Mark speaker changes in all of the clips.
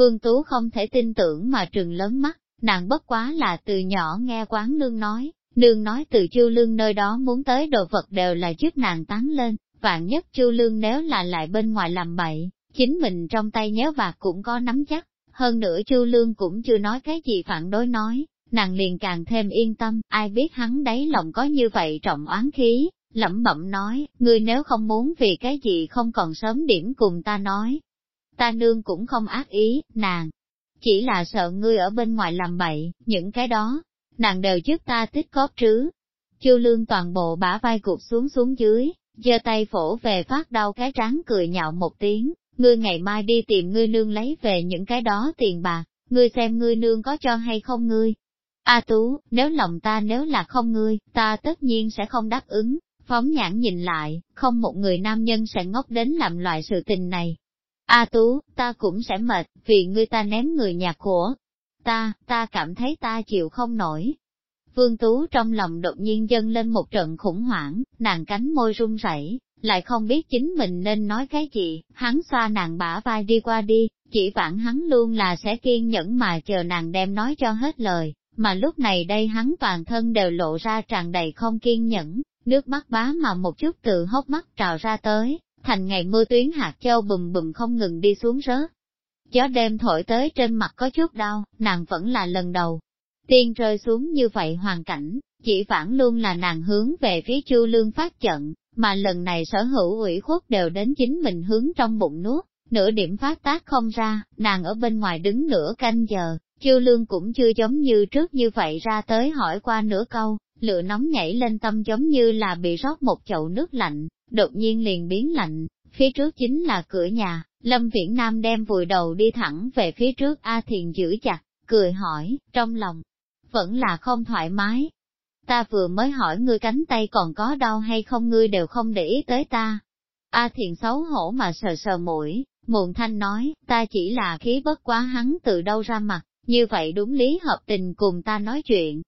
Speaker 1: Vương Tú không thể tin tưởng mà trừng lớn mắt, nàng bất quá là từ nhỏ nghe quán nương nói, nương nói từ Chu Lương nơi đó muốn tới đồ vật đều là trước nàng tán lên, vạn nhất Chu Lương nếu là lại bên ngoài làm bậy, chính mình trong tay nhớ bạc cũng có nắm chắc, hơn nữa Chu Lương cũng chưa nói cái gì phản đối nói, nàng liền càng thêm yên tâm, ai biết hắn đáy lòng có như vậy trọng oán khí, lẩm bẩm nói, ngươi nếu không muốn vì cái gì không còn sớm điểm cùng ta nói, ta nương cũng không ác ý, nàng. Chỉ là sợ ngươi ở bên ngoài làm bậy, những cái đó, nàng đều trước ta tích cóp trứ. Chu lương toàn bộ bả vai cụp xuống xuống dưới, giơ tay phổ về phát đau cái trán cười nhạo một tiếng, ngươi ngày mai đi tìm ngươi nương lấy về những cái đó tiền bạc, ngươi xem ngươi nương có cho hay không ngươi. A Tú, nếu lòng ta nếu là không ngươi, ta tất nhiên sẽ không đáp ứng, phóng nhãn nhìn lại, không một người nam nhân sẽ ngốc đến làm loại sự tình này, A Tú, ta cũng sẽ mệt, vì ngươi ta ném người nhà của ta, ta cảm thấy ta chịu không nổi. Vương Tú trong lòng đột nhiên dâng lên một trận khủng hoảng, nàng cánh môi run rẩy, lại không biết chính mình nên nói cái gì, hắn xoa nàng bả vai đi qua đi, chỉ vãn hắn luôn là sẽ kiên nhẫn mà chờ nàng đem nói cho hết lời, mà lúc này đây hắn toàn thân đều lộ ra tràn đầy không kiên nhẫn, nước mắt bá mà một chút từ hốc mắt trào ra tới, Thành ngày mưa tuyến hạt châu bùm bùm không ngừng đi xuống rớt. Gió đêm thổi tới trên mặt có chút đau, nàng vẫn là lần đầu. Tiên rơi xuống như vậy hoàn cảnh, chỉ vãn luôn là nàng hướng về phía chu lương phát trận, mà lần này sở hữu ủy khuất đều đến chính mình hướng trong bụng nuốt, nửa điểm phát tác không ra, nàng ở bên ngoài đứng nửa canh giờ, chu lương cũng chưa giống như trước như vậy ra tới hỏi qua nửa câu, lửa nóng nhảy lên tâm giống như là bị rót một chậu nước lạnh, đột nhiên liền biến lạnh, phía trước chính là cửa nhà, Lâm Viễn Nam đem vùi đầu đi thẳng về phía trước A Thiền giữ chặt, cười hỏi, trong lòng, vẫn là không thoải mái. Ta vừa mới hỏi ngươi cánh tay còn có đau hay không ngươi đều không để ý tới ta. A Thiền xấu hổ mà sờ sờ mũi, muộn thanh nói, ta chỉ là khí bất quá hắn từ đâu ra mặt, như vậy đúng lý hợp tình cùng ta nói chuyện.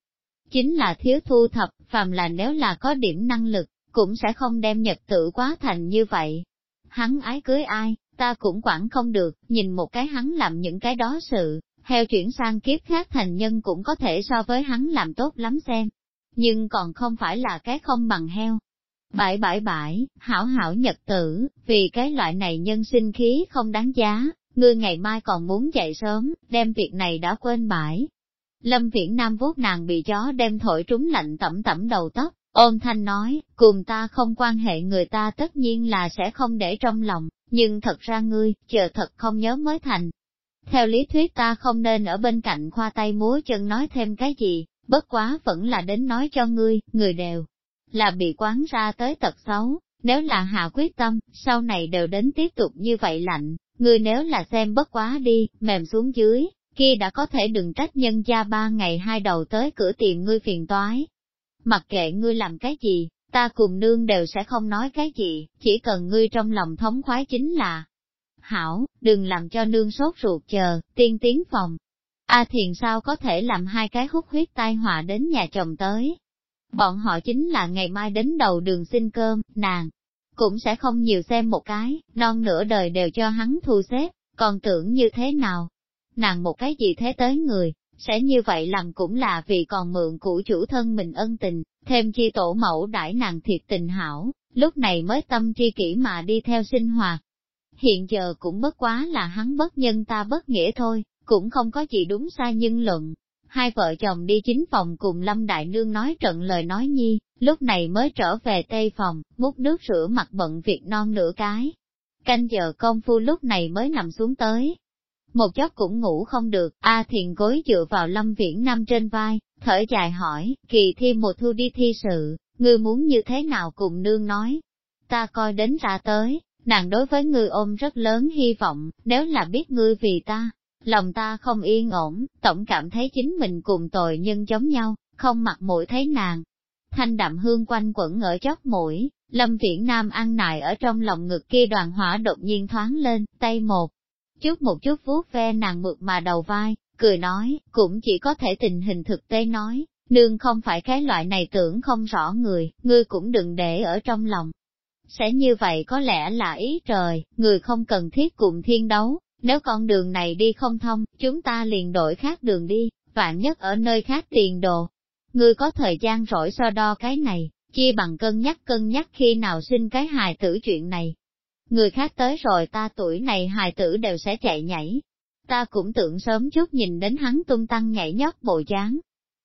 Speaker 1: Chính là thiếu thu thập, phàm là nếu là có điểm năng lực, cũng sẽ không đem nhật tử quá thành như vậy. Hắn ái cưới ai, ta cũng quản không được, nhìn một cái hắn làm những cái đó sự, heo chuyển sang kiếp khác thành nhân cũng có thể so với hắn làm tốt lắm xem. Nhưng còn không phải là cái không bằng heo. Bãi bãi bãi, hảo hảo nhật tử, vì cái loại này nhân sinh khí không đáng giá, ngươi ngày mai còn muốn dậy sớm, đem việc này đã quên bãi. Lâm Viễn Nam vuốt nàng bị gió đem thổi trúng lạnh tẩm tẩm đầu tóc, Ôm thanh nói, cùng ta không quan hệ người ta tất nhiên là sẽ không để trong lòng, nhưng thật ra ngươi, chờ thật không nhớ mới thành. Theo lý thuyết ta không nên ở bên cạnh khoa tay múa chân nói thêm cái gì, bất quá vẫn là đến nói cho ngươi, người đều là bị quán ra tới tật xấu, nếu là hạ quyết tâm, sau này đều đến tiếp tục như vậy lạnh, ngươi nếu là xem bất quá đi, mềm xuống dưới, kia đã có thể đừng trách nhân gia ba ngày hai đầu tới cửa tiệm ngươi phiền toái, mặc kệ ngươi làm cái gì, ta cùng nương đều sẽ không nói cái gì, chỉ cần ngươi trong lòng thống khoái chính là. Hảo, đừng làm cho nương sốt ruột chờ, tiên tiến phòng. A à thiền sao có thể làm hai cái hút huyết tai họa đến nhà chồng tới. Bọn họ chính là ngày mai đến đầu đường xin cơm, nàng, cũng sẽ không nhiều xem một cái, non nửa đời đều cho hắn thu xếp, còn tưởng như thế nào. Nàng một cái gì thế tới người, sẽ như vậy làm cũng là vì còn mượn của chủ thân mình ân tình, thêm chi tổ mẫu đãi nàng thiệt tình hảo, lúc này mới tâm tri kỷ mà đi theo sinh hoạt. Hiện giờ cũng bất quá là hắn bất nhân ta bất nghĩa thôi, cũng không có gì đúng sai nhân luận. Hai vợ chồng đi chính phòng cùng Lâm Đại Nương nói trận lời nói nhi, lúc này mới trở về tây phòng, múc nước rửa mặt bận việc non nửa cái. Canh giờ công phu lúc này mới nằm xuống tới, một chốc cũng ngủ không được, A Thiền gối dựa vào Lâm Viễn Nam trên vai, thở dài hỏi, kỳ thi mùa thu đi thi sự, ngươi muốn như thế nào cùng nương nói. Ta coi đến ra tới, nàng đối với ngươi ôm rất lớn hy vọng, nếu là biết ngươi vì ta, lòng ta không yên ổn, tổng cảm thấy chính mình cùng tội nhân giống nhau, không mặc mũi thấy nàng. Thanh đạm hương quanh quẩn ở chót mũi, Lâm Viễn Nam ăn nại ở trong lòng ngực kia đoàn hỏa đột nhiên thoáng lên, tay một chút một chút vuốt ve nàng mượt mà đầu vai, cười nói, cũng chỉ có thể tình hình thực tế nói, nương không phải cái loại này tưởng không rõ người, ngươi cũng đừng để ở trong lòng. Sẽ như vậy có lẽ là ý trời, người không cần thiết cùng thiên đấu, nếu con đường này đi không thông, chúng ta liền đổi khác đường đi, vạn nhất ở nơi khác tiền đồ. Ngươi có thời gian rỗi so đo cái này, chi bằng cân nhắc cân nhắc khi nào sinh cái hài tử chuyện này người khác tới rồi ta tuổi này hài tử đều sẽ chạy nhảy. Ta cũng tưởng sớm chút nhìn đến hắn tung tăng nhảy nhót bộ dáng.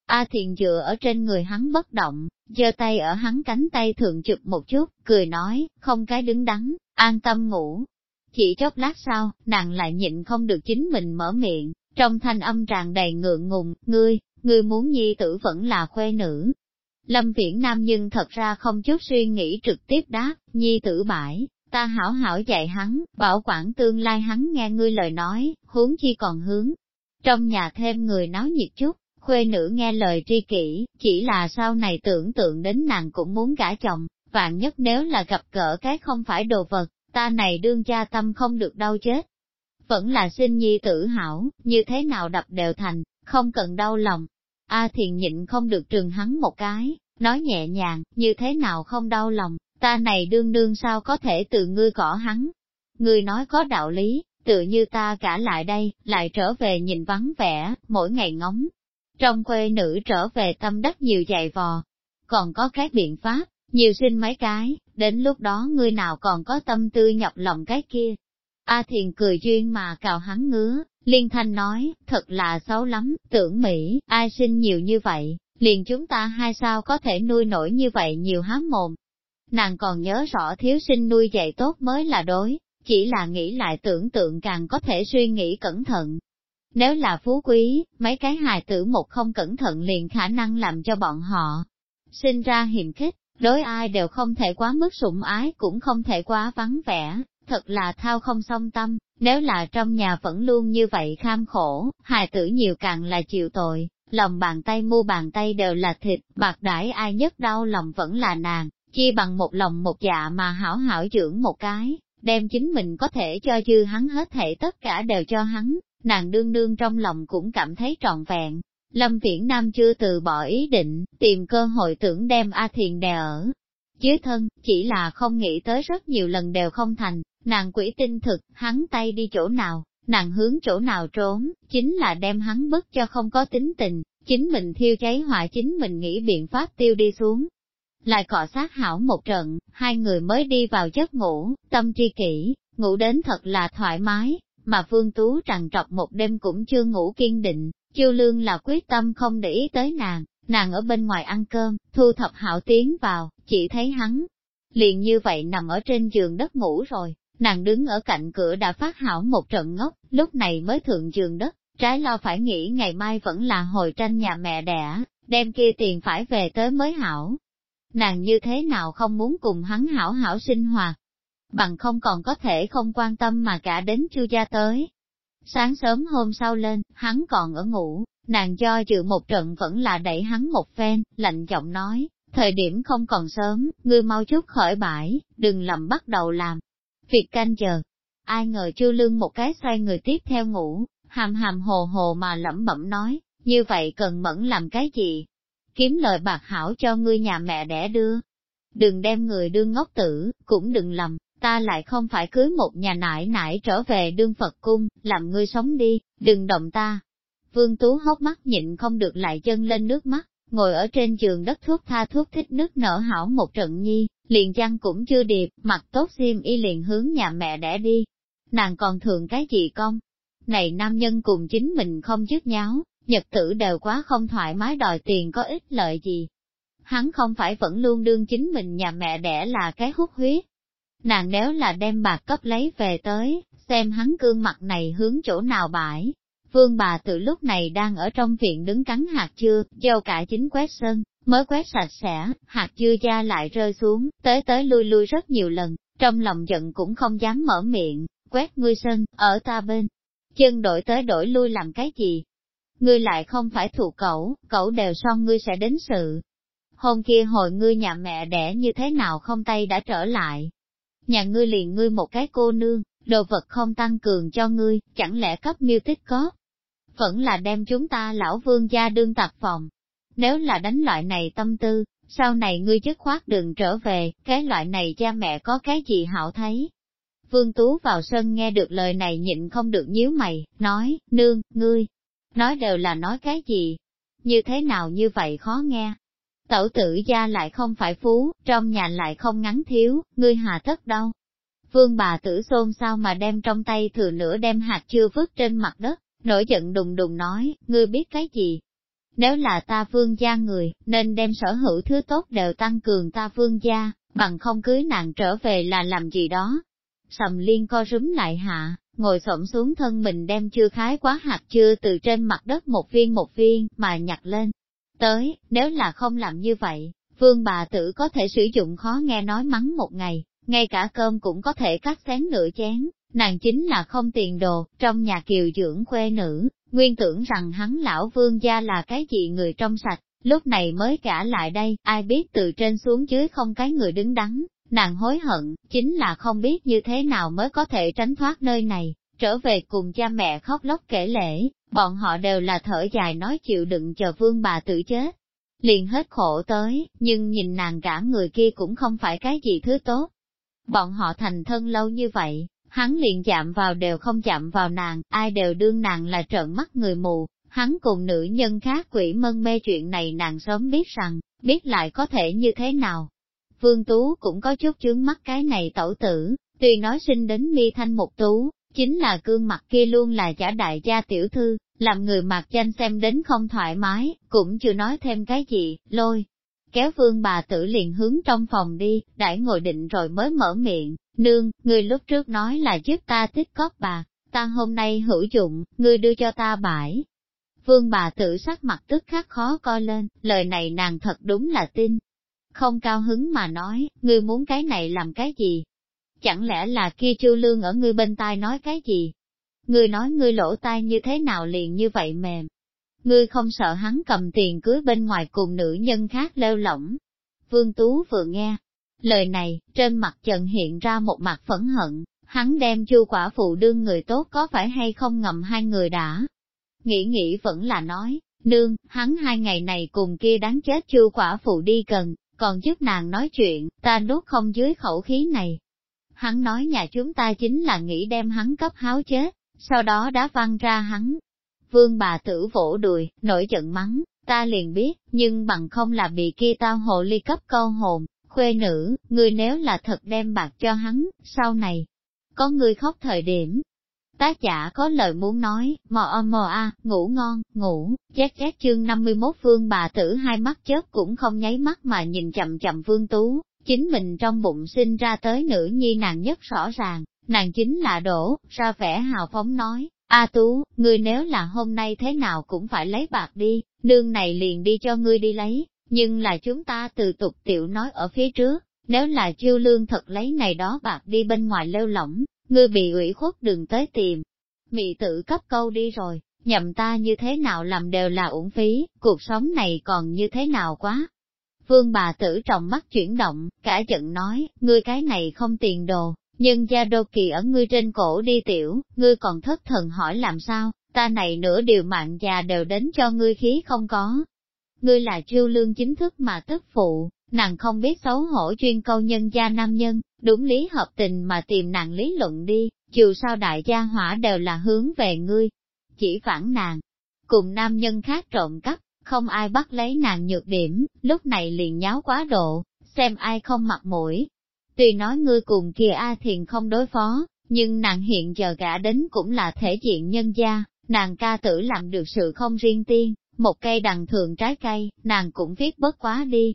Speaker 1: A thiền dựa ở trên người hắn bất động, giơ tay ở hắn cánh tay thượng chụp một chút, cười nói, không cái đứng đắn, an tâm ngủ. Chỉ chốc lát sau, nàng lại nhịn không được chính mình mở miệng, trong thanh âm tràn đầy ngượng ngùng, ngươi, ngươi muốn nhi tử vẫn là khuê nữ. Lâm Viễn Nam nhưng thật ra không chút suy nghĩ trực tiếp đáp, nhi tử bãi, Ta hảo hảo dạy hắn, bảo quản tương lai hắn nghe ngươi lời nói, huống chi còn hướng. Trong nhà thêm người náo nhiệt chút, khuê nữ nghe lời tri kỷ, chỉ là sau này tưởng tượng đến nàng cũng muốn gả chồng, vạn nhất nếu là gặp cỡ cái không phải đồ vật, ta này đương cha tâm không được đau chết. Vẫn là sinh nhi tử hảo, như thế nào đập đều thành, không cần đau lòng. A thiền nhịn không được trừng hắn một cái, nói nhẹ nhàng, như thế nào không đau lòng ta này đương đương sao có thể tự ngươi cỏ hắn. Ngươi nói có đạo lý, tự như ta cả lại đây, lại trở về nhìn vắng vẻ, mỗi ngày ngóng. Trong quê nữ trở về tâm đất nhiều dày vò, còn có các biện pháp, nhiều sinh mấy cái, đến lúc đó ngươi nào còn có tâm tư nhọc lòng cái kia. A thiền cười duyên mà cào hắn ngứa, liên thanh nói, thật là xấu lắm, tưởng Mỹ, ai sinh nhiều như vậy, liền chúng ta hai sao có thể nuôi nổi như vậy nhiều hám mồm, Nàng còn nhớ rõ thiếu sinh nuôi dạy tốt mới là đối, chỉ là nghĩ lại tưởng tượng càng có thể suy nghĩ cẩn thận. Nếu là phú quý, mấy cái hài tử một không cẩn thận liền khả năng làm cho bọn họ sinh ra hiềm khích, đối ai đều không thể quá mức sủng ái cũng không thể quá vắng vẻ, thật là thao không song tâm, nếu là trong nhà vẫn luôn như vậy kham khổ, hài tử nhiều càng là chịu tội, lòng bàn tay mu bàn tay đều là thịt, bạc đãi ai nhất đau lòng vẫn là nàng. Chia bằng một lòng một dạ mà hảo hảo dưỡng một cái, đem chính mình có thể cho dư hắn hết thể tất cả đều cho hắn, nàng đương đương trong lòng cũng cảm thấy trọn vẹn. Lâm Viễn Nam chưa từ bỏ ý định, tìm cơ hội tưởng đem A Thiền đè ở. Dưới thân, chỉ là không nghĩ tới rất nhiều lần đều không thành, nàng quỷ tinh thực, hắn tay đi chỗ nào, nàng hướng chỗ nào trốn, chính là đem hắn bức cho không có tính tình, chính mình thiêu cháy hỏa chính mình nghĩ biện pháp tiêu đi xuống, lại cọ sát hảo một trận, hai người mới đi vào giấc ngủ, tâm tri kỷ, ngủ đến thật là thoải mái, mà Vương Tú trằn trọc một đêm cũng chưa ngủ kiên định, Chiêu Lương là quyết tâm không để ý tới nàng, nàng ở bên ngoài ăn cơm, thu thập hảo tiến vào, chỉ thấy hắn. Liền như vậy nằm ở trên giường đất ngủ rồi, nàng đứng ở cạnh cửa đã phát hảo một trận ngốc, lúc này mới thượng giường đất, trái lo phải nghĩ ngày mai vẫn là hồi tranh nhà mẹ đẻ, đem kia tiền phải về tới mới hảo nàng như thế nào không muốn cùng hắn hảo hảo sinh hoạt, bằng không còn có thể không quan tâm mà cả đến chưa gia tới. Sáng sớm hôm sau lên, hắn còn ở ngủ, nàng do dự một trận vẫn là đẩy hắn một phen, lạnh giọng nói, thời điểm không còn sớm, ngươi mau chút khỏi bãi, đừng lầm bắt đầu làm. Việc canh giờ, ai ngờ chư lương một cái xoay người tiếp theo ngủ, hàm hàm hồ hồ mà lẩm bẩm nói, như vậy cần mẫn làm cái gì, kiếm lời bạc hảo cho ngươi nhà mẹ đẻ đưa. Đừng đem người đương ngốc tử, cũng đừng lầm, ta lại không phải cưới một nhà nải nải trở về đương Phật cung, làm ngươi sống đi, đừng động ta. Vương Tú hốc mắt nhịn không được lại chân lên nước mắt, ngồi ở trên giường đất thuốc tha thuốc thích nước nở hảo một trận nhi, liền chăn cũng chưa điệp, mặt tốt xiêm y liền hướng nhà mẹ đẻ đi. Nàng còn thường cái gì con? Này nam nhân cùng chính mình không dứt nháo, nhật tử đều quá không thoải mái đòi tiền có ích lợi gì. Hắn không phải vẫn luôn đương chính mình nhà mẹ đẻ là cái hút huyết. Nàng nếu là đem bạc cấp lấy về tới, xem hắn cương mặt này hướng chỗ nào bãi. Vương bà từ lúc này đang ở trong viện đứng cắn hạt chưa, gieo cả chính quét sân, mới quét sạch sẽ, hạt chưa da lại rơi xuống, tới tới lui lui rất nhiều lần, trong lòng giận cũng không dám mở miệng, quét ngươi sân, ở ta bên. Chân đổi tới đổi lui làm cái gì, ngươi lại không phải thụ cẩu, cẩu đều so ngươi sẽ đến sự. Hôm kia hồi ngươi nhà mẹ đẻ như thế nào không tay đã trở lại. Nhà ngươi liền ngươi một cái cô nương, đồ vật không tăng cường cho ngươi, chẳng lẽ cấp miêu tích có? Vẫn là đem chúng ta lão vương gia đương tạp phòng. Nếu là đánh loại này tâm tư, sau này ngươi chức khoát đừng trở về, cái loại này cha mẹ có cái gì hảo thấy. Vương Tú vào sân nghe được lời này nhịn không được nhíu mày, nói, nương, ngươi, nói đều là nói cái gì, như thế nào như vậy khó nghe. Tẩu tử gia lại không phải phú, trong nhà lại không ngắn thiếu, ngươi hà tất đâu. Vương bà tử xôn sao mà đem trong tay thừa nửa đem hạt chưa vứt trên mặt đất, nổi giận đùng đùng nói, ngươi biết cái gì? Nếu là ta vương gia người, nên đem sở hữu thứ tốt đều tăng cường ta vương gia, bằng không cưới nàng trở về là làm gì đó. Sầm liên co rúm lại hạ, ngồi xổm xuống thân mình đem chưa khái quá hạt chưa từ trên mặt đất một viên một viên mà nhặt lên. Tới, nếu là không làm như vậy, vương bà tử có thể sử dụng khó nghe nói mắng một ngày, ngay cả cơm cũng có thể cắt xén nửa chén, nàng chính là không tiền đồ, trong nhà kiều dưỡng khuê nữ, nguyên tưởng rằng hắn lão vương gia là cái gì người trong sạch, lúc này mới cả lại đây, ai biết từ trên xuống dưới không cái người đứng đắn, Nàng hối hận, chính là không biết như thế nào mới có thể tránh thoát nơi này, trở về cùng cha mẹ khóc lóc kể lễ, bọn họ đều là thở dài nói chịu đựng chờ vương bà tự chết. Liền hết khổ tới, nhưng nhìn nàng cả người kia cũng không phải cái gì thứ tốt. Bọn họ thành thân lâu như vậy, hắn liền chạm vào đều không chạm vào nàng, ai đều đương nàng là trợn mắt người mù, hắn cùng nữ nhân khác quỷ mân mê chuyện này nàng sớm biết rằng, biết lại có thể như thế nào, Vương Tú cũng có chút chướng mắt cái này tẩu tử, tuy nói sinh đến mi thanh một tú, chính là gương mặt kia luôn là giả đại gia tiểu thư, làm người mặc danh xem đến không thoải mái, cũng chưa nói thêm cái gì, lôi. Kéo vương bà tử liền hướng trong phòng đi, đãi ngồi định rồi mới mở miệng, nương, người lúc trước nói là giúp ta tích cóp bà, ta hôm nay hữu dụng, người đưa cho ta bãi. Vương bà tử sắc mặt tức khắc khó coi lên, lời này nàng thật đúng là tin, không cao hứng mà nói, ngươi muốn cái này làm cái gì? Chẳng lẽ là kia chu lương ở ngươi bên tai nói cái gì? Ngươi nói ngươi lỗ tai như thế nào liền như vậy mềm? Ngươi không sợ hắn cầm tiền cưới bên ngoài cùng nữ nhân khác lêu lỏng? Vương Tú vừa nghe, lời này, trên mặt trần hiện ra một mặt phẫn hận, hắn đem chu quả phụ đương người tốt có phải hay không ngầm hai người đã. Nghĩ nghĩ vẫn là nói, nương, hắn hai ngày này cùng kia đáng chết chu quả phụ đi cần, còn giúp nàng nói chuyện, ta nuốt không dưới khẩu khí này. Hắn nói nhà chúng ta chính là nghĩ đem hắn cấp háo chết, sau đó đã văng ra hắn. Vương bà tử vỗ đùi, nổi giận mắng, ta liền biết, nhưng bằng không là bị kia tao hộ ly cấp câu hồn, khuê nữ, người nếu là thật đem bạc cho hắn, sau này, có người khóc thời điểm, Tác giả có lời muốn nói, mò mò a, ngủ ngon, ngủ, chét chét chương 51 vương bà tử hai mắt chớp cũng không nháy mắt mà nhìn chậm chậm vương tú, chính mình trong bụng sinh ra tới nữ nhi nàng nhất rõ ràng, nàng chính là đổ, ra vẻ hào phóng nói, a tú, ngươi nếu là hôm nay thế nào cũng phải lấy bạc đi, nương này liền đi cho ngươi đi lấy, nhưng là chúng ta từ tục tiểu nói ở phía trước, nếu là chiêu lương thật lấy này đó bạc đi bên ngoài lêu lỏng, ngươi bị ủy khuất đừng tới tìm. Mị tự cấp câu đi rồi, nhầm ta như thế nào làm đều là uổng phí, cuộc sống này còn như thế nào quá. Vương bà tử trọng mắt chuyển động, cả giận nói, ngươi cái này không tiền đồ, nhưng gia đô kỳ ở ngươi trên cổ đi tiểu, ngươi còn thất thần hỏi làm sao, ta này nửa điều mạng già đều đến cho ngươi khí không có. Ngươi là chiêu lương chính thức mà tức phụ, nàng không biết xấu hổ chuyên câu nhân gia nam nhân, Đúng lý hợp tình mà tìm nàng lý luận đi, dù sao đại gia hỏa đều là hướng về ngươi. Chỉ phản nàng, cùng nam nhân khác trộm cắp, không ai bắt lấy nàng nhược điểm, lúc này liền nháo quá độ, xem ai không mặt mũi. Tuy nói ngươi cùng kia A Thiền không đối phó, nhưng nàng hiện giờ gã đến cũng là thể diện nhân gia, nàng ca tử làm được sự không riêng tiên, một cây đằng thường trái cây, nàng cũng viết bất quá đi,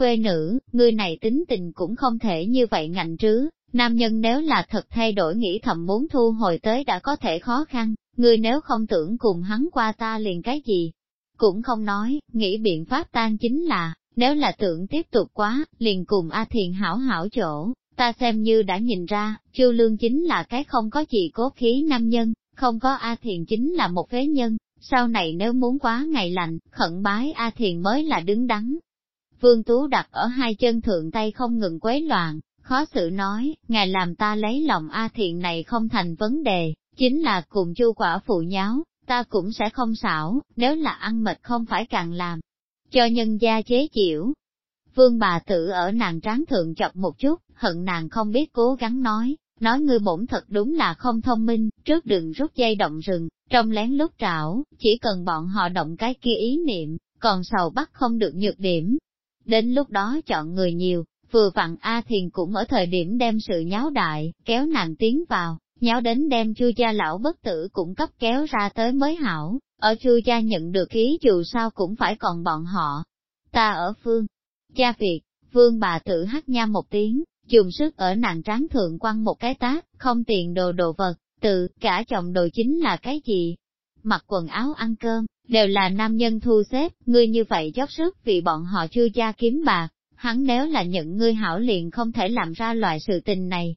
Speaker 1: khuê nữ, người này tính tình cũng không thể như vậy ngạnh trứ, nam nhân nếu là thật thay đổi nghĩ thầm muốn thu hồi tới đã có thể khó khăn, người nếu không tưởng cùng hắn qua ta liền cái gì, cũng không nói, nghĩ biện pháp tan chính là, nếu là tưởng tiếp tục quá, liền cùng A Thiền hảo hảo chỗ, ta xem như đã nhìn ra, Chu Lương chính là cái không có gì cố khí nam nhân, không có A Thiền chính là một phế nhân, sau này nếu muốn quá ngày lạnh, khẩn bái A Thiền mới là đứng đắn, Vương Tú đặt ở hai chân thượng tay không ngừng quấy loạn, khó xử nói, ngài làm ta lấy lòng A thiện này không thành vấn đề, chính là cùng chu quả phụ nháo, ta cũng sẽ không xảo, nếu là ăn mệt không phải càng làm, cho nhân gia chế chịu. Vương bà tử ở nàng tráng thượng chọc một chút, hận nàng không biết cố gắng nói, nói ngươi bổn thật đúng là không thông minh, trước đừng rút dây động rừng, trong lén lút trảo, chỉ cần bọn họ động cái kia ý niệm, còn sầu bắt không được nhược điểm, Đến lúc đó chọn người nhiều, vừa vặn A Thiền cũng ở thời điểm đem sự nháo đại, kéo nàng tiến vào, nháo đến đem chu gia lão bất tử cũng cấp kéo ra tới mới hảo, ở chu gia nhận được khí dù sao cũng phải còn bọn họ. Ta ở phương, cha Việt, vương bà tử hát nha một tiếng, dùng sức ở nàng tráng thượng quăng một cái tát, không tiền đồ đồ vật, tự, cả chồng đồ chính là cái gì? Mặc quần áo ăn cơm, đều là nam nhân thu xếp, ngươi như vậy dốc sức vì bọn họ chưa cha kiếm bạc, hắn nếu là nhận ngươi hảo liền không thể làm ra loại sự tình này.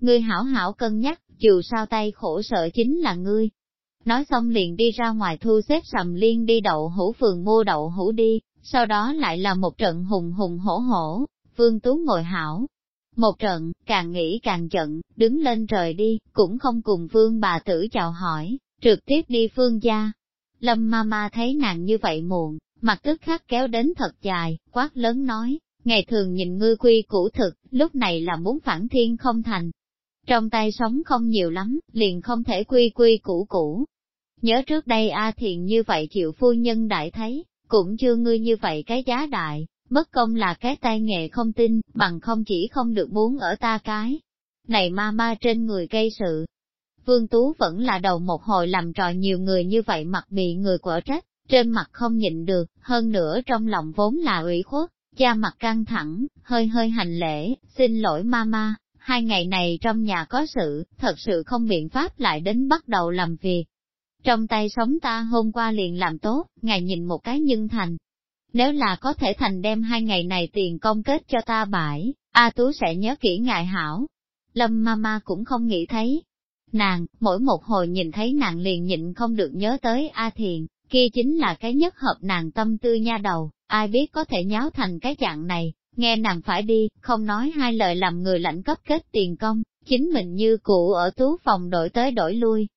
Speaker 1: Ngươi hảo hảo cân nhắc, dù sao tay khổ sợ chính là ngươi. Nói xong liền đi ra ngoài thu xếp sầm liên đi đậu hủ phường mua đậu hủ đi, sau đó lại là một trận hùng hùng hổ hổ, vương tú ngồi hảo. Một trận, càng nghĩ càng giận, đứng lên trời đi, cũng không cùng vương bà tử chào hỏi, trực tiếp đi phương gia, Lâm ma ma thấy nàng như vậy muộn, mặt tức khắc kéo đến thật dài, quát lớn nói, ngày thường nhìn ngư quy cũ thực, lúc này là muốn phản thiên không thành. Trong tay sống không nhiều lắm, liền không thể quy quy cũ cũ. Nhớ trước đây A à Thiền như vậy chịu phu nhân đại thấy, cũng chưa ngươi như vậy cái giá đại, bất công là cái tay nghề không tin, bằng không chỉ không được muốn ở ta cái. Này ma ma trên người gây sự, Vương Tú vẫn là đầu một hồi làm trò nhiều người như vậy mặt bị người quở trách, trên mặt không nhịn được, hơn nữa trong lòng vốn là ủy khuất, da mặt căng thẳng, hơi hơi hành lễ, xin lỗi mama, hai ngày này trong nhà có sự, thật sự không biện pháp lại đến bắt đầu làm việc. Trong tay sống ta hôm qua liền làm tốt, ngài nhìn một cái nhân thành. Nếu là có thể thành đem hai ngày này tiền công kết cho ta bãi, A Tú sẽ nhớ kỹ ngài hảo. Lâm Mama cũng không nghĩ thấy, Nàng, mỗi một hồi nhìn thấy nàng liền nhịn không được nhớ tới A Thiền, kia chính là cái nhất hợp nàng tâm tư nha đầu, ai biết có thể nháo thành cái dạng này, nghe nàng phải đi, không nói hai lời làm người lãnh cấp kết tiền công, chính mình như cũ ở tú phòng đổi tới đổi lui.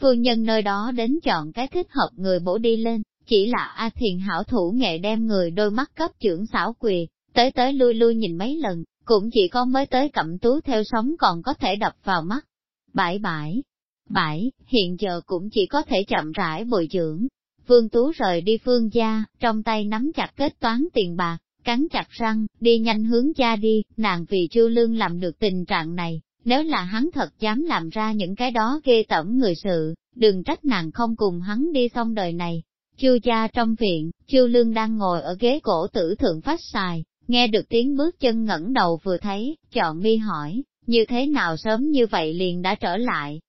Speaker 1: Phương nhân nơi đó đến chọn cái thích hợp người bổ đi lên, chỉ là A Thiền hảo thủ nghệ đem người đôi mắt cấp trưởng xảo quỳ, tới tới lui lui nhìn mấy lần, cũng chỉ có mới tới cẩm tú theo sóng còn có thể đập vào mắt, bãi bãi, bãi, hiện giờ cũng chỉ có thể chậm rãi bồi dưỡng. Vương Tú rời đi phương gia, trong tay nắm chặt kết toán tiền bạc, cắn chặt răng, đi nhanh hướng cha đi, nàng vì chu lương làm được tình trạng này, nếu là hắn thật dám làm ra những cái đó ghê tẩm người sự, đừng trách nàng không cùng hắn đi xong đời này. Chu gia trong viện, chu lương đang ngồi ở ghế cổ tử thượng phát xài, nghe được tiếng bước chân ngẩng đầu vừa thấy, chọn mi hỏi, như thế nào sớm như vậy liền đã trở lại.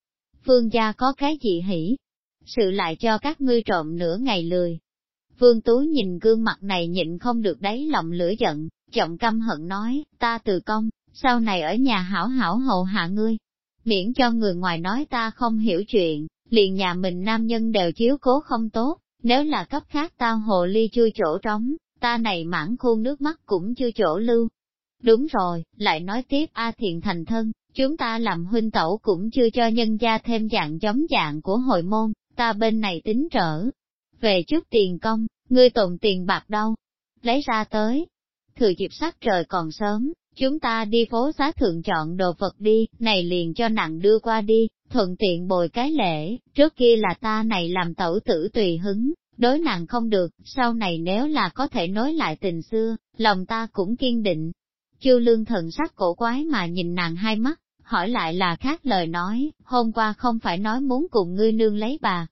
Speaker 1: Phương gia có cái gì hỉ, sự lại cho các ngươi trộm nửa ngày lười. Phương Tú nhìn gương mặt này nhịn không được đáy lòng lửa giận, giọng căm hận nói, ta từ công, sau này ở nhà hảo hảo hầu hạ ngươi. Miễn cho người ngoài nói ta không hiểu chuyện, liền nhà mình nam nhân đều chiếu cố không tốt, nếu là cấp khác ta hồ ly chui chỗ trống, ta này mãn khuôn nước mắt cũng chưa chỗ lưu, Đúng rồi, lại nói tiếp A Thiện thành thân, chúng ta làm huynh tẩu cũng chưa cho nhân gia thêm dạng giống dạng của hội môn, ta bên này tính trở. Về trước tiền công, ngươi tồn tiền bạc đâu? Lấy ra tới. Thừa dịp sắc trời còn sớm, chúng ta đi phố xá thượng chọn đồ vật đi, này liền cho nặng đưa qua đi, thuận tiện bồi cái lễ, trước kia là ta này làm tẩu tử tùy hứng, đối nàng không được, sau này nếu là có thể nối lại tình xưa, lòng ta cũng kiên định, Kiêu lương thần sắc cổ quái mà nhìn nàng hai mắt, hỏi lại là khác lời nói, hôm qua không phải nói muốn cùng ngươi nương lấy bà.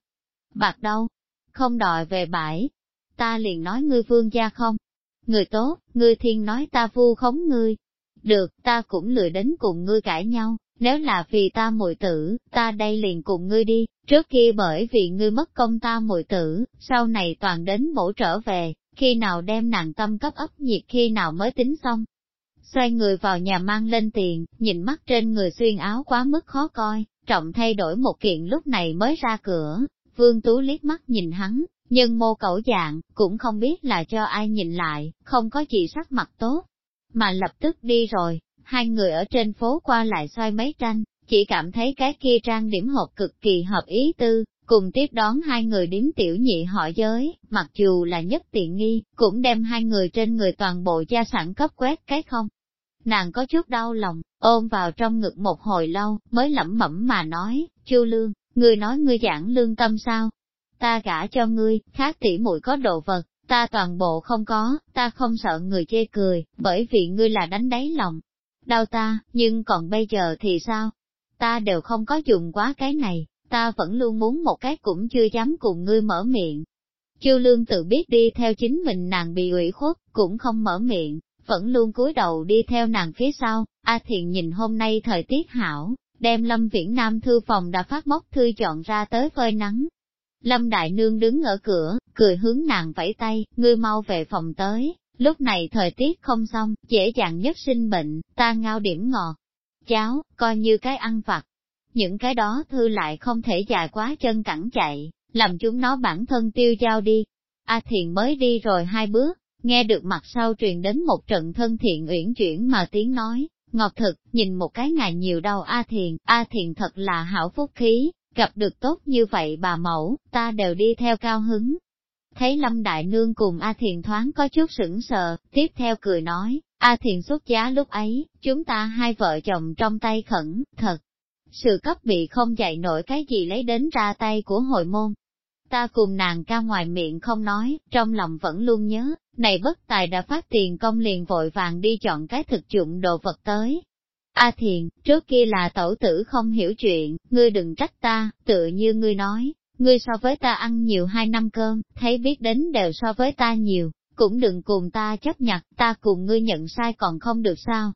Speaker 1: Bạc đâu? Không đòi về bãi. Ta liền nói ngươi vương gia không? Người tốt, ngươi thiên nói ta vu khống ngươi. Được, ta cũng lừa đến cùng ngươi cãi nhau, nếu là vì ta muội tử, ta đây liền cùng ngươi đi, trước kia bởi vì ngươi mất công ta muội tử, sau này toàn đến bổ trở về, khi nào đem nàng tâm cấp ấp nhiệt khi nào mới tính xong, xoay người vào nhà mang lên tiền, nhìn mắt trên người xuyên áo quá mức khó coi, trọng thay đổi một kiện lúc này mới ra cửa, vương tú liếc mắt nhìn hắn, nhân mô cẩu dạng, cũng không biết là cho ai nhìn lại, không có gì sắc mặt tốt, mà lập tức đi rồi, hai người ở trên phố qua lại xoay mấy tranh, chỉ cảm thấy cái kia trang điểm hộp cực kỳ hợp ý tư, cùng tiếp đón hai người điếm tiểu nhị họ giới, mặc dù là nhất tiện nghi, cũng đem hai người trên người toàn bộ gia sản cấp quét cái không nàng có chút đau lòng, ôm vào trong ngực một hồi lâu, mới lẩm mẩm mà nói, chu lương, ngươi nói ngươi giảng lương tâm sao? Ta gả cho ngươi, khác tỉ muội có đồ vật, ta toàn bộ không có, ta không sợ người chê cười, bởi vì ngươi là đánh đáy lòng. Đau ta, nhưng còn bây giờ thì sao? Ta đều không có dùng quá cái này, ta vẫn luôn muốn một cái cũng chưa dám cùng ngươi mở miệng. Chu Lương tự biết đi theo chính mình nàng bị ủy khuất, cũng không mở miệng, vẫn luôn cúi đầu đi theo nàng phía sau, A Thiện nhìn hôm nay thời tiết hảo, đem Lâm Viễn Nam thư phòng đã phát móc thư chọn ra tới phơi nắng. Lâm Đại Nương đứng ở cửa, cười hướng nàng vẫy tay, ngươi mau về phòng tới, lúc này thời tiết không xong, dễ dàng nhất sinh bệnh, ta ngao điểm ngọt, cháo, coi như cái ăn vặt. Những cái đó thư lại không thể dài quá chân cẳng chạy, làm chúng nó bản thân tiêu giao đi. A Thiền mới đi rồi hai bước, Nghe được mặt sau truyền đến một trận thân thiện uyển chuyển mà tiếng nói, ngọt thực, nhìn một cái ngài nhiều đau A Thiền, A Thiền thật là hảo phúc khí, gặp được tốt như vậy bà mẫu, ta đều đi theo cao hứng. Thấy Lâm Đại Nương cùng A Thiền thoáng có chút sững sờ, tiếp theo cười nói, A Thiền xuất giá lúc ấy, chúng ta hai vợ chồng trong tay khẩn, thật. Sự cấp bị không dạy nổi cái gì lấy đến ra tay của hội môn. Ta cùng nàng ca ngoài miệng không nói, trong lòng vẫn luôn nhớ, này bất tài đã phát tiền công liền vội vàng đi chọn cái thực dụng đồ vật tới. A thiền, trước kia là tẩu tử không hiểu chuyện, ngươi đừng trách ta, Tự như ngươi nói, ngươi so với ta ăn nhiều hai năm cơm, thấy biết đến đều so với ta nhiều, cũng đừng cùng ta chấp nhặt, ta cùng ngươi nhận sai còn không được sao.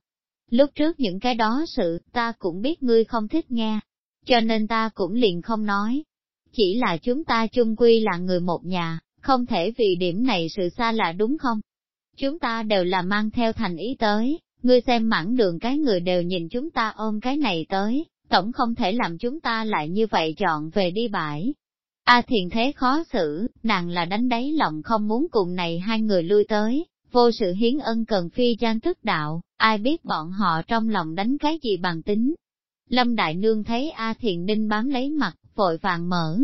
Speaker 1: Lúc trước những cái đó sự, ta cũng biết ngươi không thích nghe, cho nên ta cũng liền không nói. Chỉ là chúng ta chung quy là người một nhà, không thể vì điểm này sự xa là đúng không? Chúng ta đều là mang theo thành ý tới, ngươi xem mảng đường cái người đều nhìn chúng ta ôm cái này tới, tổng không thể làm chúng ta lại như vậy chọn về đi bãi. A à thiền thế khó xử, nàng là đánh đáy lòng không muốn cùng này hai người lui tới, vô sự hiến ân cần phi gian thức đạo, ai biết bọn họ trong lòng đánh cái gì bằng tính. Lâm Đại Nương thấy A Thiền đinh bám lấy mặt, vội vàng mở.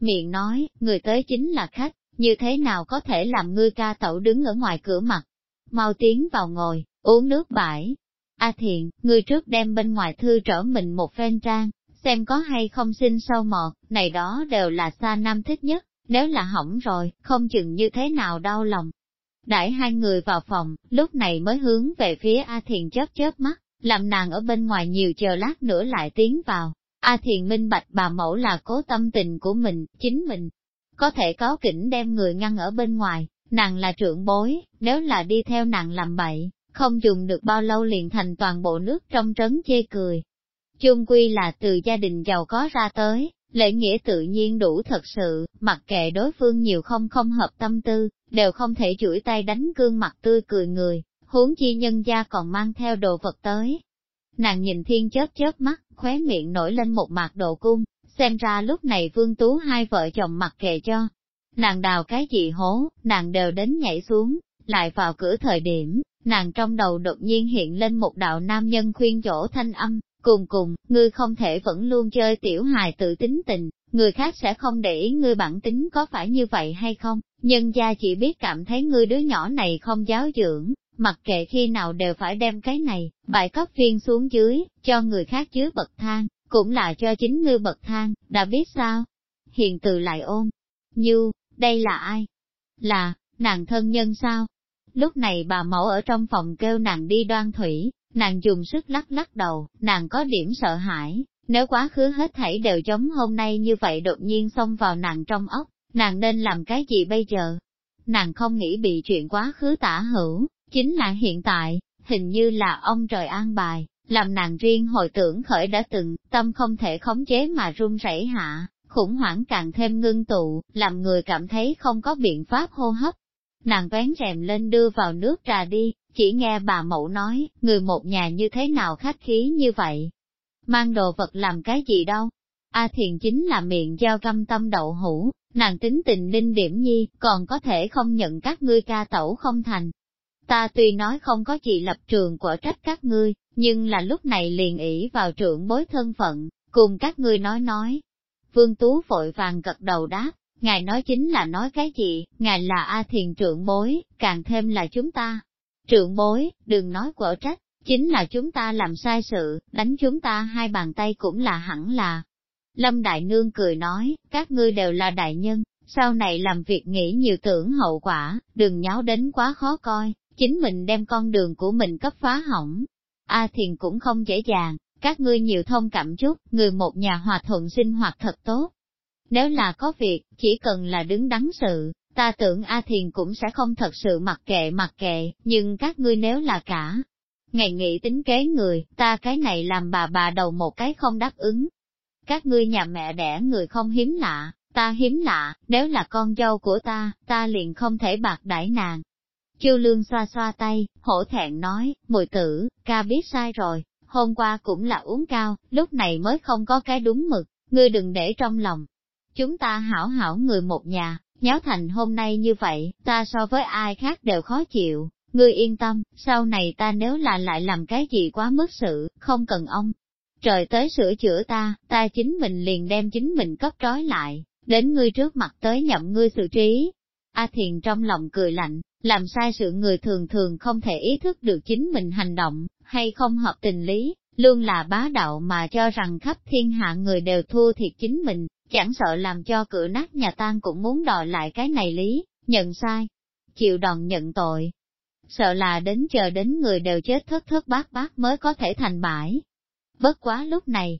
Speaker 1: Miệng nói, người tới chính là khách, như thế nào có thể làm ngươi ca tẩu đứng ở ngoài cửa mặt. Mau tiến vào ngồi, uống nước bãi. A thiện, ngươi trước đem bên ngoài thư trở mình một phen trang, xem có hay không xin sâu mọt, này đó đều là xa nam thích nhất, nếu là hỏng rồi, không chừng như thế nào đau lòng. Đãi hai người vào phòng, lúc này mới hướng về phía A thiện chớp chớp mắt, làm nàng ở bên ngoài nhiều chờ lát nữa lại tiến vào. A Thiền minh bạch bà mẫu là cố tâm tình của mình, chính mình, có thể cáo kỉnh đem người ngăn ở bên ngoài, nàng là trưởng bối, nếu là đi theo nàng làm bậy, không dùng được bao lâu liền thành toàn bộ nước trong trấn chê cười. Chung quy là từ gia đình giàu có ra tới, lễ nghĩa tự nhiên đủ thật sự, mặc kệ đối phương nhiều không không hợp tâm tư, đều không thể chuỗi tay đánh gương mặt tươi cười người, huống chi nhân gia còn mang theo đồ vật tới. Nàng nhìn thiên chớp chớp mắt, khóe miệng nổi lên một mạc độ cung, xem ra lúc này Vương Tú hai vợ chồng mặc kệ cho. Nàng đào cái gì hố, nàng đều đến nhảy xuống, lại vào cửa thời điểm, nàng trong đầu đột nhiên hiện lên một đạo nam nhân khuyên chỗ thanh âm, cùng cùng, ngươi không thể vẫn luôn chơi tiểu hài tự tính tình, người khác sẽ không để ý ngươi bản tính có phải như vậy hay không, nhân gia chỉ biết cảm thấy ngươi đứa nhỏ này không giáo dưỡng, mặc kệ khi nào đều phải đem cái này, bài cấp viên xuống dưới, cho người khác chứa bậc thang, cũng là cho chính ngươi bậc thang, đã biết sao? Hiện từ lại ôm. Như, đây là ai? Là, nàng thân nhân sao? Lúc này bà mẫu ở trong phòng kêu nàng đi đoan thủy, nàng dùng sức lắc lắc đầu, nàng có điểm sợ hãi, nếu quá khứ hết thảy đều giống hôm nay như vậy đột nhiên xông vào nàng trong ốc, nàng nên làm cái gì bây giờ? Nàng không nghĩ bị chuyện quá khứ tả hữu, chính là hiện tại, hình như là ông trời an bài, làm nàng riêng hồi tưởng khởi đã từng, tâm không thể khống chế mà run rẩy hạ, khủng hoảng càng thêm ngưng tụ, làm người cảm thấy không có biện pháp hô hấp. Nàng vén rèm lên đưa vào nước trà đi, chỉ nghe bà mẫu nói, người một nhà như thế nào khách khí như vậy. Mang đồ vật làm cái gì đâu? A thiền chính là miệng giao găm tâm đậu hũ, nàng tính tình ninh điểm nhi, còn có thể không nhận các ngươi ca tẩu không thành. Ta tuy nói không có gì lập trường của trách các ngươi, nhưng là lúc này liền ỷ vào trưởng bối thân phận, cùng các ngươi nói nói. Vương Tú vội vàng gật đầu đáp, ngài nói chính là nói cái gì, ngài là A Thiền trưởng bối, càng thêm là chúng ta. Trưởng bối, đừng nói quở trách, chính là chúng ta làm sai sự, đánh chúng ta hai bàn tay cũng là hẳn là. Lâm Đại Nương cười nói, các ngươi đều là đại nhân, sau này làm việc nghĩ nhiều tưởng hậu quả, đừng nháo đến quá khó coi, chính mình đem con đường của mình cấp phá hỏng, A Thiền cũng không dễ dàng, các ngươi nhiều thông cảm chút, người một nhà hòa thuận sinh hoạt thật tốt. Nếu là có việc, chỉ cần là đứng đắn sự, ta tưởng A Thiền cũng sẽ không thật sự mặc kệ mặc kệ, nhưng các ngươi nếu là cả. Ngày nghỉ tính kế người, ta cái này làm bà bà đầu một cái không đáp ứng. Các ngươi nhà mẹ đẻ người không hiếm lạ, ta hiếm lạ, nếu là con dâu của ta, ta liền không thể bạc đãi nàng. Kiêu lương xoa xoa tay, hổ thẹn nói, mùi tử, ca biết sai rồi, hôm qua cũng là uống cao, lúc này mới không có cái đúng mực, ngươi đừng để trong lòng. Chúng ta hảo hảo người một nhà, nháo thành hôm nay như vậy, ta so với ai khác đều khó chịu, ngươi yên tâm, sau này ta nếu là lại làm cái gì quá mức sự, không cần ông. Trời tới sửa chữa ta, ta chính mình liền đem chính mình cấp trói lại, đến ngươi trước mặt tới nhậm ngươi xử trí, A Thiền trong lòng cười lạnh, làm sai sự người thường thường không thể ý thức được chính mình hành động, hay không hợp tình lý, luôn là bá đạo mà cho rằng khắp thiên hạ người đều thua thiệt chính mình, chẳng sợ làm cho cửa nát nhà tan cũng muốn đòi lại cái này lý, nhận sai, chịu đòn nhận tội. Sợ là đến chờ đến người đều chết thất thất bát bát mới có thể thành bãi. Bất quá lúc này,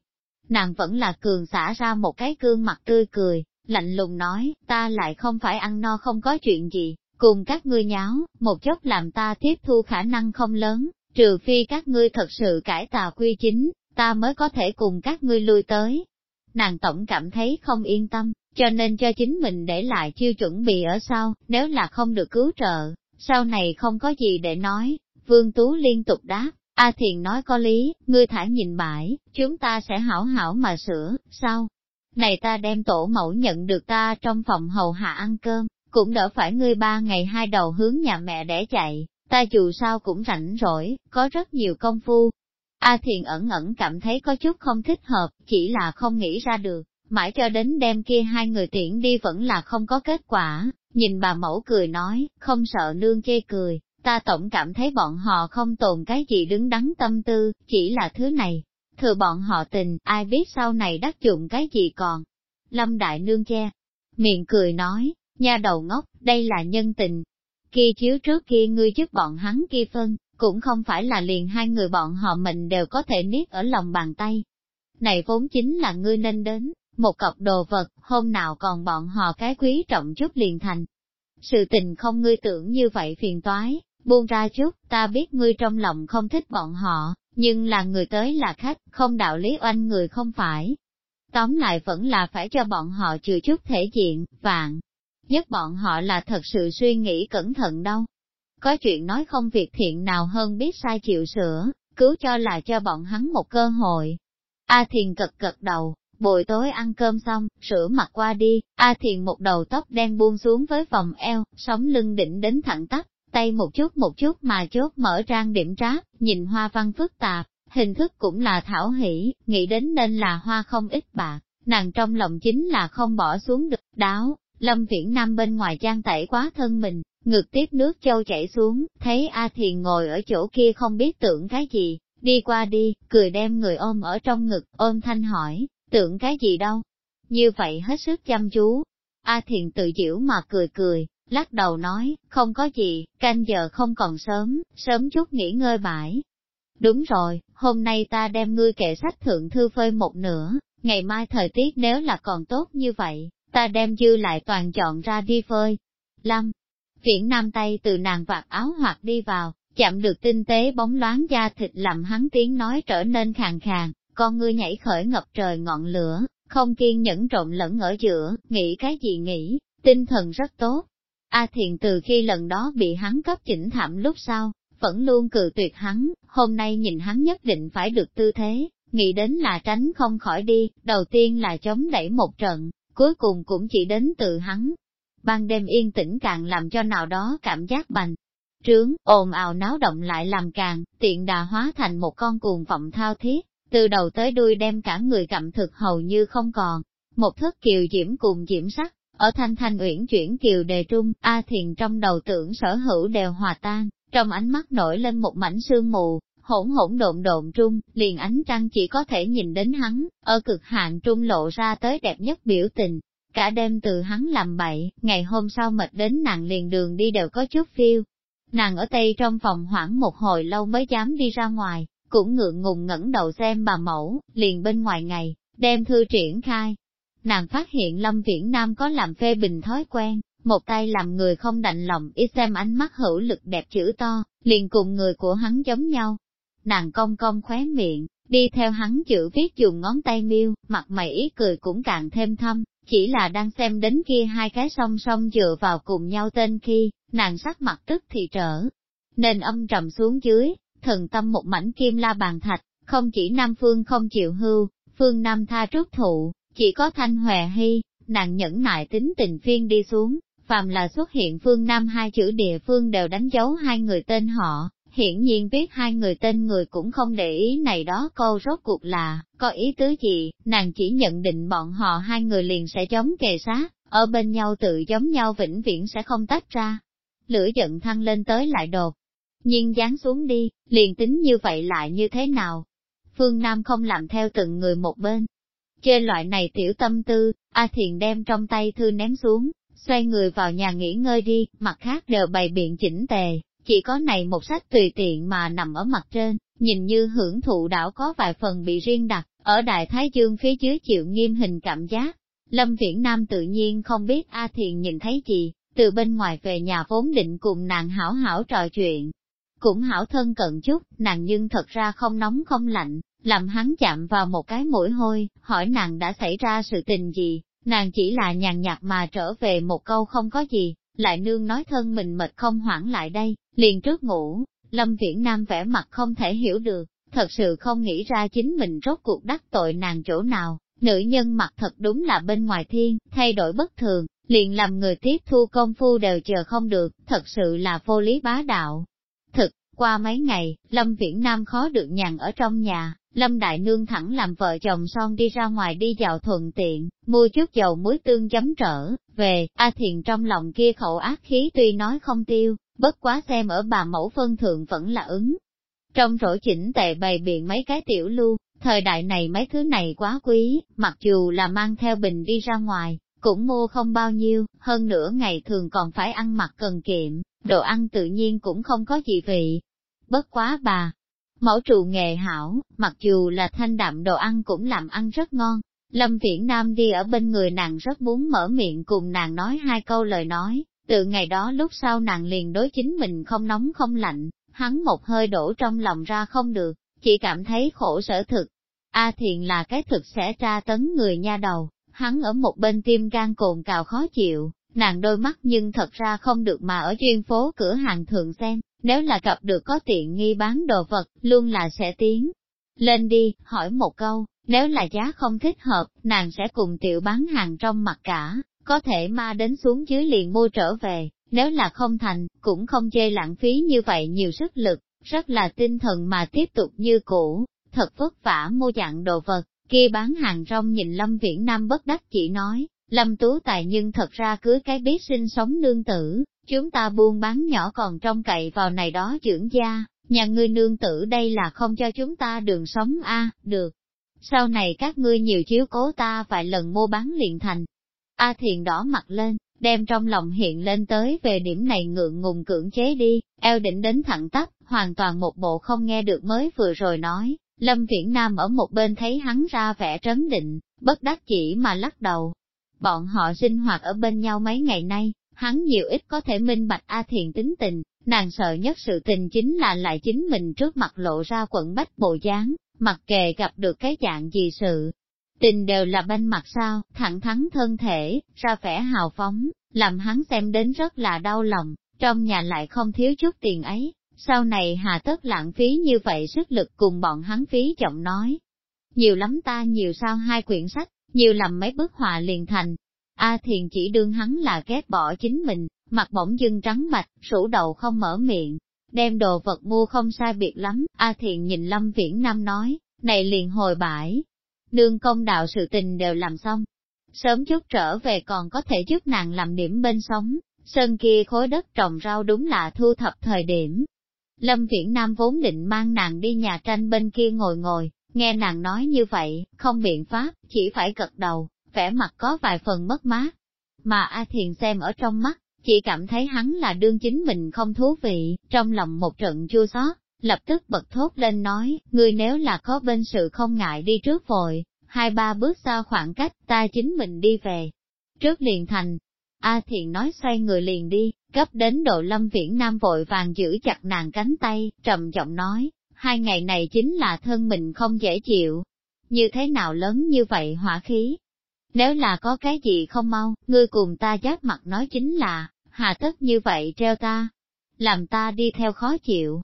Speaker 1: nàng vẫn là cường xả ra một cái gương mặt tươi cười, lạnh lùng nói, ta lại không phải ăn no không có chuyện gì, cùng các ngươi nháo, một chốc làm ta tiếp thu khả năng không lớn, trừ phi các ngươi thật sự cải tà quy chính, ta mới có thể cùng các ngươi lui tới. Nàng tổng cảm thấy không yên tâm, cho nên cho chính mình để lại chiêu chuẩn bị ở sau, nếu là không được cứu trợ, sau này không có gì để nói. Vương Tú liên tục đáp, A Thiền nói có lý, ngươi thả nhìn bãi, chúng ta sẽ hảo hảo mà sửa, sau này ta đem tổ mẫu nhận được ta trong phòng hầu hạ ăn cơm, cũng đỡ phải ngươi ba ngày hai đầu hướng nhà mẹ để chạy, ta dù sao cũng rảnh rỗi, có rất nhiều công phu. A Thiền ẩn ẩn cảm thấy có chút không thích hợp, chỉ là không nghĩ ra được, mãi cho đến đêm kia hai người tiễn đi vẫn là không có kết quả, nhìn bà mẫu cười nói, không sợ nương chê cười, ta tổng cảm thấy bọn họ không tồn cái gì đứng đắn tâm tư, chỉ là thứ này, thừa bọn họ tình, ai biết sau này đắc dụng cái gì còn. Lâm Đại Nương che, miệng cười nói, nha đầu ngốc, đây là nhân tình. Kia chiếu trước kia ngươi trước bọn hắn kia phân, cũng không phải là liền hai người bọn họ mình đều có thể niết ở lòng bàn tay. Này vốn chính là ngươi nên đến, một cọc đồ vật, hôm nào còn bọn họ cái quý trọng chút liền thành. Sự tình không ngươi tưởng như vậy phiền toái, buông ra chút, ta biết ngươi trong lòng không thích bọn họ, nhưng là người tới là khách, không đạo lý oanh người không phải. Tóm lại vẫn là phải cho bọn họ chừa chút thể diện, vạn. Nhất bọn họ là thật sự suy nghĩ cẩn thận đâu. Có chuyện nói không việc thiện nào hơn biết sai chịu sửa, cứu cho là cho bọn hắn một cơ hội. A Thiền cật cật đầu, buổi tối ăn cơm xong, sửa mặt qua đi, A Thiền một đầu tóc đen buông xuống với vòng eo, sống lưng đỉnh đến thẳng tắp, tay một chút một chút mà chốt mở trang điểm tráp, nhìn hoa văn phức tạp, hình thức cũng là thảo hỷ, nghĩ đến nên là hoa không ít bạc, nàng trong lòng chính là không bỏ xuống được, đáo, lâm viễn nam bên ngoài trang tẩy quá thân mình, ngực tiếp nước châu chảy xuống, thấy A Thiền ngồi ở chỗ kia không biết tưởng cái gì, đi qua đi, cười đem người ôm ở trong ngực, ôm thanh hỏi, tưởng cái gì đâu, như vậy hết sức chăm chú. A Thiền tự diễu mà cười cười, lắc đầu nói, không có gì, canh giờ không còn sớm, sớm chút nghỉ ngơi bãi. Đúng rồi, hôm nay ta đem ngươi kệ sách thượng thư phơi một nửa, ngày mai thời tiết nếu là còn tốt như vậy, ta đem dư lại toàn chọn ra đi phơi. Lâm, viễn nam tay từ nàng vạt áo hoặc đi vào, chạm được tinh tế bóng loáng da thịt làm hắn tiếng nói trở nên khàn khàn, con ngươi nhảy khởi ngập trời ngọn lửa, không kiên nhẫn trộn lẫn ở giữa, nghĩ cái gì nghĩ, tinh thần rất tốt, A Thiện từ khi lần đó bị hắn cấp chỉnh thảm lúc sau, vẫn luôn cự tuyệt hắn, hôm nay nhìn hắn nhất định phải được tư thế, nghĩ đến là tránh không khỏi đi, đầu tiên là chống đẩy một trận, cuối cùng cũng chỉ đến từ hắn. Ban đêm yên tĩnh càng làm cho nào đó cảm giác bành. Trướng, ồn ào náo động lại làm càng, tiện đà hóa thành một con cuồng vọng thao thiết, từ đầu tới đuôi đem cả người cặm thực hầu như không còn. Một thức kiều diễm cùng diễm sắc, ở thanh thanh uyển chuyển kiều đề trung, A Thiền trong đầu tưởng sở hữu đều hòa tan, trong ánh mắt nổi lên một mảnh sương mù, hỗn hỗn độn độn trung, liền ánh trăng chỉ có thể nhìn đến hắn, ở cực hạn trung lộ ra tới đẹp nhất biểu tình. Cả đêm từ hắn làm bậy, ngày hôm sau mệt đến nàng liền đường đi đều có chút phiêu. Nàng ở tây trong phòng hoảng một hồi lâu mới dám đi ra ngoài, cũng ngượng ngùng ngẩng đầu xem bà mẫu, liền bên ngoài ngày, đem thư triển khai, Nàng phát hiện Lâm Viễn Nam có làm phê bình thói quen, một tay làm người không đành lòng ít xem ánh mắt hữu lực đẹp chữ to, liền cùng người của hắn giống nhau. Nàng cong cong khóe miệng, đi theo hắn chữ viết dùng ngón tay miêu, mặt mày ý cười cũng càng thêm thâm, chỉ là đang xem đến kia hai cái song song dựa vào cùng nhau tên khi, nàng sắc mặt tức thì trở. Nên âm trầm xuống dưới, thần tâm một mảnh kim la bàn thạch, không chỉ Nam Phương không chịu hưu, Phương Nam tha trước thụ, chỉ có Thanh Hòe Hy, nàng nhẫn nại tính tình phiên đi xuống, phàm là xuất hiện phương Nam hai chữ địa phương đều đánh dấu hai người tên họ, hiển nhiên biết hai người tên người cũng không để ý này đó câu rốt cuộc là, có ý tứ gì, nàng chỉ nhận định bọn họ hai người liền sẽ chống kề sát, ở bên nhau tự giống nhau vĩnh viễn sẽ không tách ra. Lửa giận thăng lên tới lại đột, nhiên dán xuống đi, liền tính như vậy lại như thế nào. Phương Nam không làm theo từng người một bên, Chê loại này tiểu tâm tư, A Thiền đem trong tay thư ném xuống, xoay người vào nhà nghỉ ngơi đi, mặt khác đều bày biện chỉnh tề, chỉ có này một sách tùy tiện mà nằm ở mặt trên, nhìn như hưởng thụ đảo có vài phần bị riêng đặt, ở Đại Thái Dương phía dưới chịu nghiêm hình cảm giác. Lâm Viễn Nam tự nhiên không biết A Thiền nhìn thấy gì, từ bên ngoài về nhà vốn định cùng nàng hảo hảo trò chuyện. Cũng hảo thân cận chút, nàng nhưng thật ra không nóng không lạnh, làm hắn chạm vào một cái mũi hôi, hỏi nàng đã xảy ra sự tình gì, nàng chỉ là nhàn nhạt mà trở về một câu không có gì, lại nương nói thân mình mệt không hoảng lại đây, liền trước ngủ, Lâm Viễn Nam vẻ mặt không thể hiểu được, thật sự không nghĩ ra chính mình rốt cuộc đắc tội nàng chỗ nào, nữ nhân mặt thật đúng là bên ngoài thiên, thay đổi bất thường, liền làm người tiếp thu công phu đều chờ không được, thật sự là vô lý bá đạo. Thực, qua mấy ngày, Lâm Viễn Nam khó được nhàn ở trong nhà, Lâm Đại Nương thẳng làm vợ chồng son đi ra ngoài đi dạo thuận tiện, mua chút dầu muối tương chấm trở, về, A Thiền trong lòng kia khẩu ác khí tuy nói không tiêu, bất quá xem ở bà mẫu phân thượng vẫn là ứng. Trong rổ chỉnh tệ bày biện mấy cái tiểu lưu, thời đại này mấy thứ này quá quý, mặc dù là mang theo bình đi ra ngoài, cũng mua không bao nhiêu, hơn nữa ngày thường còn phải ăn mặc cần kiệm, đồ ăn tự nhiên cũng không có gì vị, bất quá bà. Mẫu trụ nghề hảo, mặc dù là thanh đạm đồ ăn cũng làm ăn rất ngon, Lâm Viễn Nam đi ở bên người nàng rất muốn mở miệng cùng nàng nói hai câu lời nói, từ ngày đó lúc sau nàng liền đối chính mình không nóng không lạnh, hắn một hơi đổ trong lòng ra không được, chỉ cảm thấy khổ sở thực. A thiền là cái thực sẽ tra tấn người nha đầu, hắn ở một bên tim gan cồn cào khó chịu, nàng đôi mắt nhưng thật ra không được mà ở chuyên phố cửa hàng thường xem, nếu là gặp được có tiện nghi bán đồ vật, luôn là sẽ tiến. Lên đi, hỏi một câu, nếu là giá không thích hợp, nàng sẽ cùng tiểu bán hàng trong mặt cả, có thể ma đến xuống dưới liền mua trở về, nếu là không thành, cũng không chê lãng phí như vậy nhiều sức lực, rất là tinh thần mà tiếp tục như cũ, thật vất vả mua dạng đồ vật, kia bán hàng trong nhìn Lâm Viễn Nam bất đắc chỉ nói, Lâm Tú Tài nhưng thật ra cưới cái biết sinh sống nương tử, Chúng ta buôn bán nhỏ còn trông cậy vào này đó trưởng gia, nhà ngươi nương tử đây là không cho chúng ta đường sống a được. Sau này các ngươi nhiều chiếu cố ta vài lần mua bán liền thành. A à thiền đỏ mặt lên, đem trong lòng hiện lên tới về điểm này ngượng ngùng cưỡng chế đi, eo đỉnh đến thẳng tắp, hoàn toàn một bộ không nghe được mới vừa rồi nói. Lâm Viễn Nam ở một bên thấy hắn ra vẻ trấn định, bất đắc chỉ mà lắc đầu. Bọn họ sinh hoạt ở bên nhau mấy ngày nay, hắn nhiều ít có thể minh bạch A Thiền tính tình, nàng sợ nhất sự tình chính là lại chính mình trước mặt lộ ra quận bách bộ dáng, mặc kệ gặp được cái dạng gì sự. Tình đều là banh mặt sao, thẳng thắn thân thể, ra vẻ hào phóng, làm hắn xem đến rất là đau lòng, trong nhà lại không thiếu chút tiền ấy, sau này hà tất lãng phí như vậy sức lực cùng bọn hắn phí giọng nói. Nhiều lắm ta nhiều sao hai quyển sách, nhiều làm mấy bức họa liền thành, A Thiền chỉ đương hắn là ghét bỏ chính mình, mặt bỗng dưng trắng bạch, sủ đầu không mở miệng, đem đồ vật mua không sai biệt lắm, A thiền nhìn Lâm Viễn Nam nói, này liền hồi bãi, nương công đạo sự tình đều làm xong, sớm chút trở về còn có thể giúp nàng làm điểm bên sống, sân kia khối đất trồng rau đúng là thu thập thời điểm. Lâm Viễn Nam vốn định mang nàng đi nhà tranh bên kia ngồi ngồi, nghe nàng nói như vậy, không biện pháp, chỉ phải cật đầu, vẻ mặt có vài phần mất má. Mà A Thiền xem ở trong mắt, chỉ cảm thấy hắn là đương chính mình không thú vị, trong lòng một trận chua xót, lập tức bật thốt lên nói, ngươi nếu là có bên sự không ngại đi trước vội, hai ba bước xa khoảng cách ta chính mình đi về. Trước liền thành, A Thiện nói xoay người liền đi, gấp đến độ lâm viễn nam vội vàng giữ chặt nàng cánh tay, trầm giọng nói, hai ngày này chính là thân mình không dễ chịu. Như thế nào lớn như vậy hỏa khí, nếu là có cái gì không mau, ngươi cùng ta giáp mặt nói chính là, hà tất như vậy treo ta, làm ta đi theo khó chịu.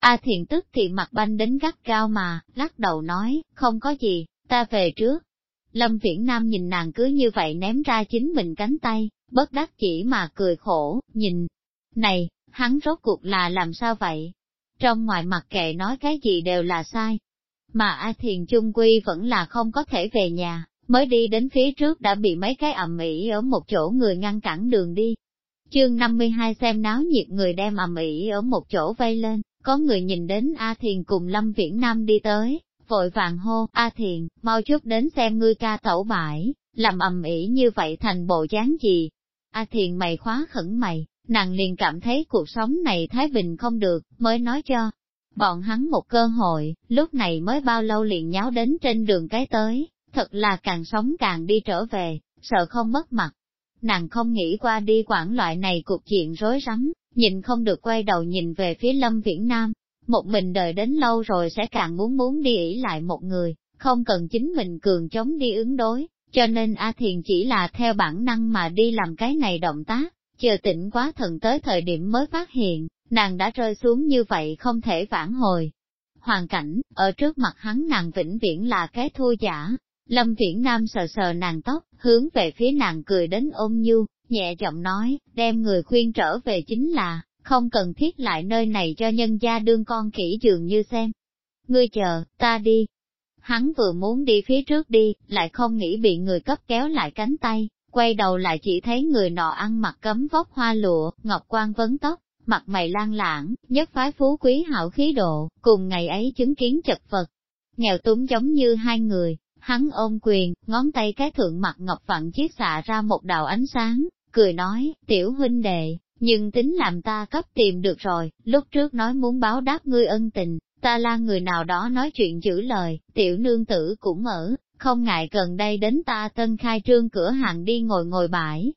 Speaker 1: A thiện tức thì mặt banh đến gắt cao mà, lắc đầu nói, không có gì, ta về trước. Lâm Viễn Nam nhìn nàng cứ như vậy ném ra chính mình cánh tay, bất đắc chỉ mà cười khổ, nhìn. Này, hắn rốt cuộc là làm sao vậy? Trong ngoài mặt kệ nói cái gì đều là sai. Mà A Thiền Trung Quy vẫn là không có thể về nhà, mới đi đến phía trước đã bị mấy cái ầm ĩ ở một chỗ người ngăn cản đường đi. Chương 52 xem náo nhiệt người đem ầm ĩ ở một chỗ vây lên, có người nhìn đến A Thiền cùng Lâm Viễn Nam đi tới, vội vàng hô, A Thiền, mau chút đến xem ngươi ca tẩu bãi, làm ầm ĩ như vậy thành bộ dáng gì. A Thiền mày khóa khẩn mày, nàng liền cảm thấy cuộc sống này Thái Bình không được, mới nói cho. Bọn hắn một cơ hội, lúc này mới bao lâu liền nháo đến trên đường cái tới, Thật là càng sống càng đi trở về, sợ không mất mặt. Nàng không nghĩ qua đi quản loại này cuộc chuyện rối rắm, nhìn không được quay đầu nhìn về phía lâm viễn nam. Một mình đợi đến lâu rồi sẽ càng muốn muốn đi ỉ lại một người, không cần chính mình cường chống đi ứng đối, cho nên A Thiền chỉ là theo bản năng mà đi làm cái này động tác, chờ tỉnh quá thần tới thời điểm mới phát hiện, nàng đã rơi xuống như vậy không thể vãn hồi. Hoàn cảnh, ở trước mặt hắn nàng vĩnh viễn là cái thua giả, Lâm Viễn Nam sờ sờ nàng tóc, hướng về phía nàng cười đến ôm nhu, nhẹ giọng nói, đem người khuyên trở về chính là, không cần thiết lại nơi này cho nhân gia đương con kỹ dường như xem. Ngươi chờ, ta đi. Hắn vừa muốn đi phía trước đi, lại không nghĩ bị người cấp kéo lại cánh tay, quay đầu lại chỉ thấy người nọ ăn mặc cấm vóc hoa lụa, ngọc quan vấn tóc, mặt mày lan lãng, nhất phái phú quý hảo khí độ, cùng ngày ấy chứng kiến chật vật. Nghèo túng giống như hai người, Hắn ôm quyền, ngón tay cái thượng mặt ngọc vặn chiếc xạ ra một đạo ánh sáng, cười nói, tiểu huynh đệ, nhưng tính làm ta cấp tìm được rồi, lúc trước nói muốn báo đáp ngươi ân tình, ta la người nào đó nói chuyện giữ lời, tiểu nương tử cũng ở, không ngại gần đây đến ta tân khai trương cửa hàng đi ngồi ngồi bãi.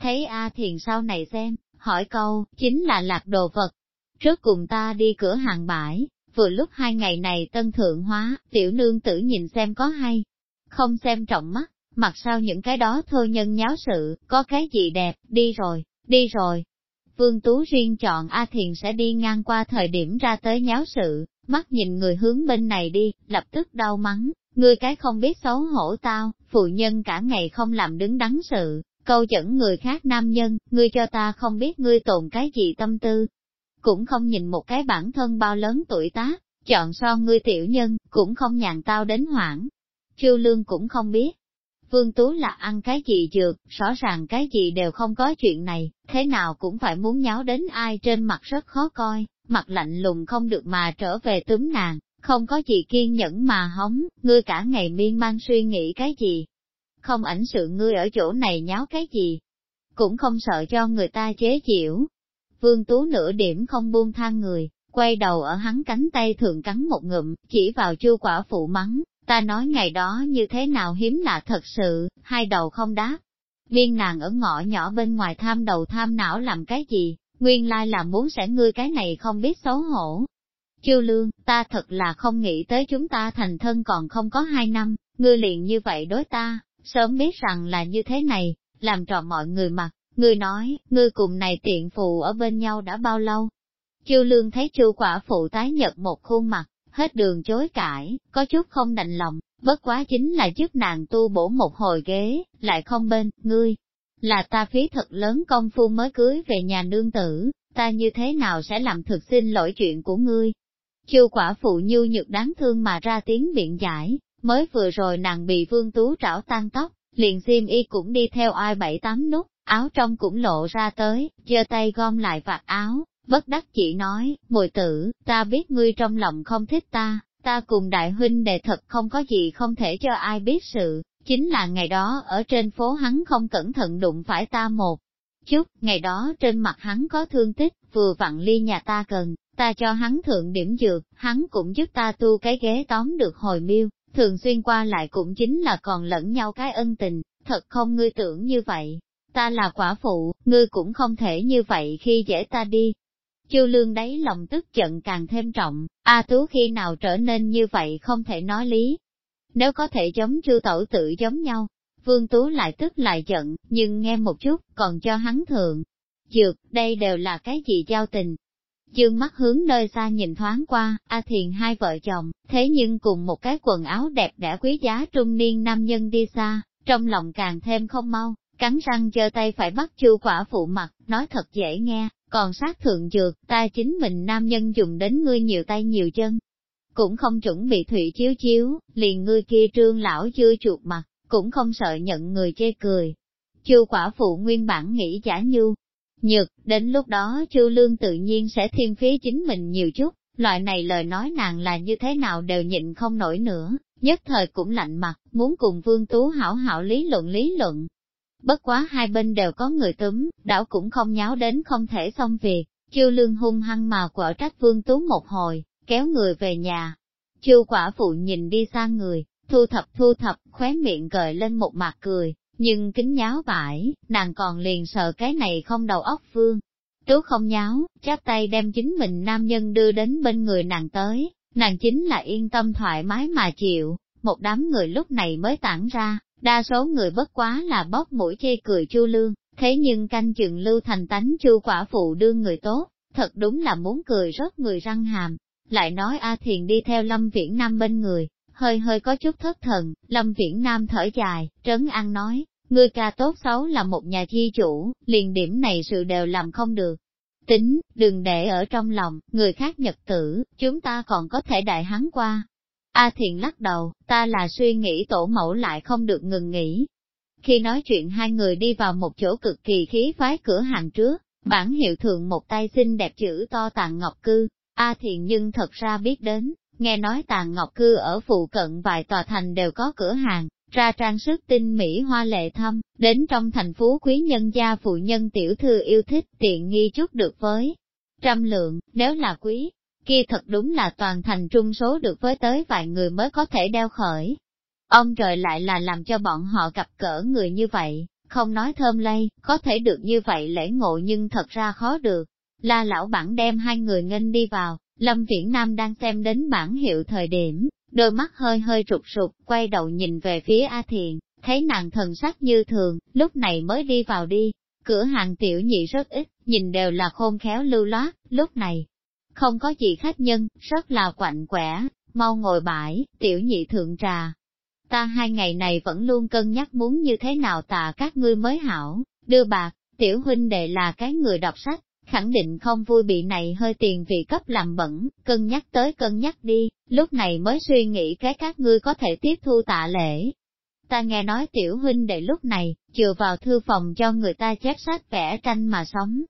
Speaker 1: Thấy A Thiền sau này xem, hỏi câu, chính là lạc đồ vật. Trước cùng ta đi cửa hàng bãi, vừa lúc hai ngày này tân thượng hóa, tiểu nương tử nhìn xem có hay không xem trọng mắt, mặt sau những cái đó thơ nhân nháo sự, có cái gì đẹp, đi rồi, đi rồi. Vương Tú riêng chọn A Thiền sẽ đi ngang qua thời điểm ra tới nháo sự, mắt nhìn người hướng bên này đi, lập tức đau mắng, ngươi cái không biết xấu hổ tao, phụ nhân cả ngày không làm đứng đắn sự, câu dẫn người khác nam nhân, ngươi cho ta không biết ngươi tồn cái gì tâm tư. Cũng không nhìn một cái bản thân bao lớn tuổi tác, chọn so ngươi tiểu nhân, cũng không nhàn tao đến hoảng, Chu Lương cũng không biết. Vương Tú là ăn cái gì dược, rõ ràng cái gì đều không có chuyện này, thế nào cũng phải muốn nháo đến ai trên mặt rất khó coi, mặt lạnh lùng không được mà trở về túm nàng, không có gì kiên nhẫn mà hóng, ngươi cả ngày miên man suy nghĩ cái gì. Không ảnh sự ngươi ở chỗ này nháo cái gì, cũng không sợ cho người ta chế chịu. Vương Tú nửa điểm không buông thang người, quay đầu ở hắn cánh tay thường cắn một ngụm, chỉ vào chu quả phụ mắng, Ta nói ngày đó như thế nào hiếm lạ thật sự, hai đầu không đáp. Viên nàng ở ngõ nhỏ bên ngoài tham đầu tham não làm cái gì, nguyên lai là muốn sẽ ngươi cái này không biết xấu hổ. Chiêu lương, ta thật là không nghĩ tới chúng ta thành thân còn không có hai năm, ngươi liền như vậy đối ta, sớm biết rằng là như thế này, làm trò mọi người mặt, ngươi nói, ngươi cùng này tiện phụ ở bên nhau đã bao lâu. Chiêu lương thấy chu quả phụ tái nhật một khuôn mặt, hết đường chối cãi, có chút không đành lòng, bất quá chính là trước nàng tu bổ một hồi ghế, lại không bên, ngươi. Là ta phí thật lớn công phu mới cưới về nhà nương tử, ta như thế nào sẽ làm thực xin lỗi chuyện của ngươi? Chư quả phụ nhu nhược đáng thương mà ra tiếng biện giải, mới vừa rồi nàng bị vương tú trảo tan tóc, liền xiêm y cũng đi theo ai bảy tám nút, áo trong cũng lộ ra tới, giơ tay gom lại vạt áo, bất đắc chỉ nói, mùi tử, ta biết ngươi trong lòng không thích ta, ta cùng đại huynh đệ thật không có gì không thể cho ai biết sự, chính là ngày đó ở trên phố hắn không cẩn thận đụng phải ta một chút, ngày đó trên mặt hắn có thương tích, vừa vặn ly nhà ta cần, ta cho hắn thượng điểm dược, hắn cũng giúp ta tu cái ghế tóm được hồi miêu, thường xuyên qua lại cũng chính là còn lẫn nhau cái ân tình, thật không ngươi tưởng như vậy. Ta là quả phụ, ngươi cũng không thể như vậy khi dễ ta đi, chư Lương đáy lòng tức giận càng thêm trọng, A Tú khi nào trở nên như vậy không thể nói lý. Nếu có thể giống chư Tẩu tự giống nhau, Vương Tú lại tức lại giận, nhưng nghe một chút còn cho hắn thượng. Dược, đây đều là cái gì giao tình? Dương mắt hướng nơi xa nhìn thoáng qua, A Thiền hai vợ chồng, thế nhưng cùng một cái quần áo đẹp đẽ quý giá trung niên nam nhân đi xa, trong lòng càng thêm không mau, cắn răng giơ tay phải bắt chư quả phụ mặt, nói thật dễ nghe, còn sát thượng dược, ta chính mình nam nhân dùng đến ngươi nhiều tay nhiều chân. Cũng không chuẩn bị thủy chiếu chiếu, liền ngươi kia trương lão chưa chuột mặt, cũng không sợ nhận người chê cười. Chư quả phụ nguyên bản nghĩ giả như nhược, đến lúc đó chư lương tự nhiên sẽ thiên phí chính mình nhiều chút, loại này lời nói nàng là như thế nào đều nhịn không nổi nữa, nhất thời cũng lạnh mặt, muốn cùng vương tú hảo hảo lý luận lý luận, Bất quá hai bên đều có người túm, đảo cũng không nháo đến không thể xong việc. Chiêu lương hung hăng mà quở trách vương tú một hồi, kéo người về nhà. Chiêu quả phụ nhìn đi xa người, thu thập thu thập, khóe miệng gợi lên một mặt cười, nhưng kính nháo vải, nàng còn liền sợ cái này không đầu óc vương. Tú không nháo, chắp tay đem chính mình nam nhân đưa đến bên người nàng tới, nàng chính là yên tâm thoải mái mà chịu, một đám người lúc này mới tản ra, Đa số người bất quá là bóp mũi chê cười chu lương, thế nhưng canh chừng lưu thành tánh chu quả phụ đương người tốt, thật đúng là muốn cười rớt người răng hàm. Lại nói A Thiền đi theo Lâm Viễn Nam bên người, hơi hơi có chút thất thần, Lâm Viễn Nam thở dài, trấn an nói, ngươi ca tốt xấu là một nhà chi chủ, liền điểm này sự đều làm không được. Tính, đừng để ở trong lòng, người khác nhật tử, chúng ta còn có thể đại hắn qua, A thiện lắc đầu, ta là suy nghĩ tổ mẫu lại không được ngừng nghỉ. Khi nói chuyện hai người đi vào một chỗ cực kỳ khí phái cửa hàng trước, bản hiệu thường một tay xinh đẹp chữ to tàng ngọc cư, A thiện nhưng thật ra biết đến, nghe nói tàng ngọc cư ở phụ cận vài tòa thành đều có cửa hàng, ra trang sức tinh mỹ hoa lệ thâm, đến trong thành phố quý nhân gia phụ nhân tiểu thư yêu thích tiện nghi chút được với trăm lượng, nếu là quý, kia thật đúng là toàn thành trung số được với tới vài người mới có thể đeo khởi. Ông trời lại là làm cho bọn họ gặp cỡ người như vậy, không nói thơm lây, có thể được như vậy lễ ngộ nhưng thật ra khó được. La lão bản đem hai người nghênh đi vào, Lâm Viễn Nam đang xem đến bản hiệu thời điểm, đôi mắt hơi hơi trục sụp, quay đầu nhìn về phía A Thiền, thấy nàng thần sắc như thường, lúc này mới đi vào đi. Cửa hàng tiểu nhị rất ít, nhìn đều là khôn khéo lưu loát, lúc này, không có gì khách nhân, rất là quạnh quẻ, mau ngồi bãi, tiểu nhị thượng trà. Ta hai ngày này vẫn luôn cân nhắc muốn như thế nào tạ các ngươi mới hảo, đưa bạc, tiểu huynh đệ là cái người đọc sách, khẳng định không vui bị này hơi tiền vì cấp làm bẩn, cân nhắc tới cân nhắc đi, lúc này mới suy nghĩ cái các ngươi có thể tiếp thu tạ lễ. Ta nghe nói tiểu huynh đệ lúc này, chừa vào thư phòng cho người ta chép sách vẽ tranh mà sống,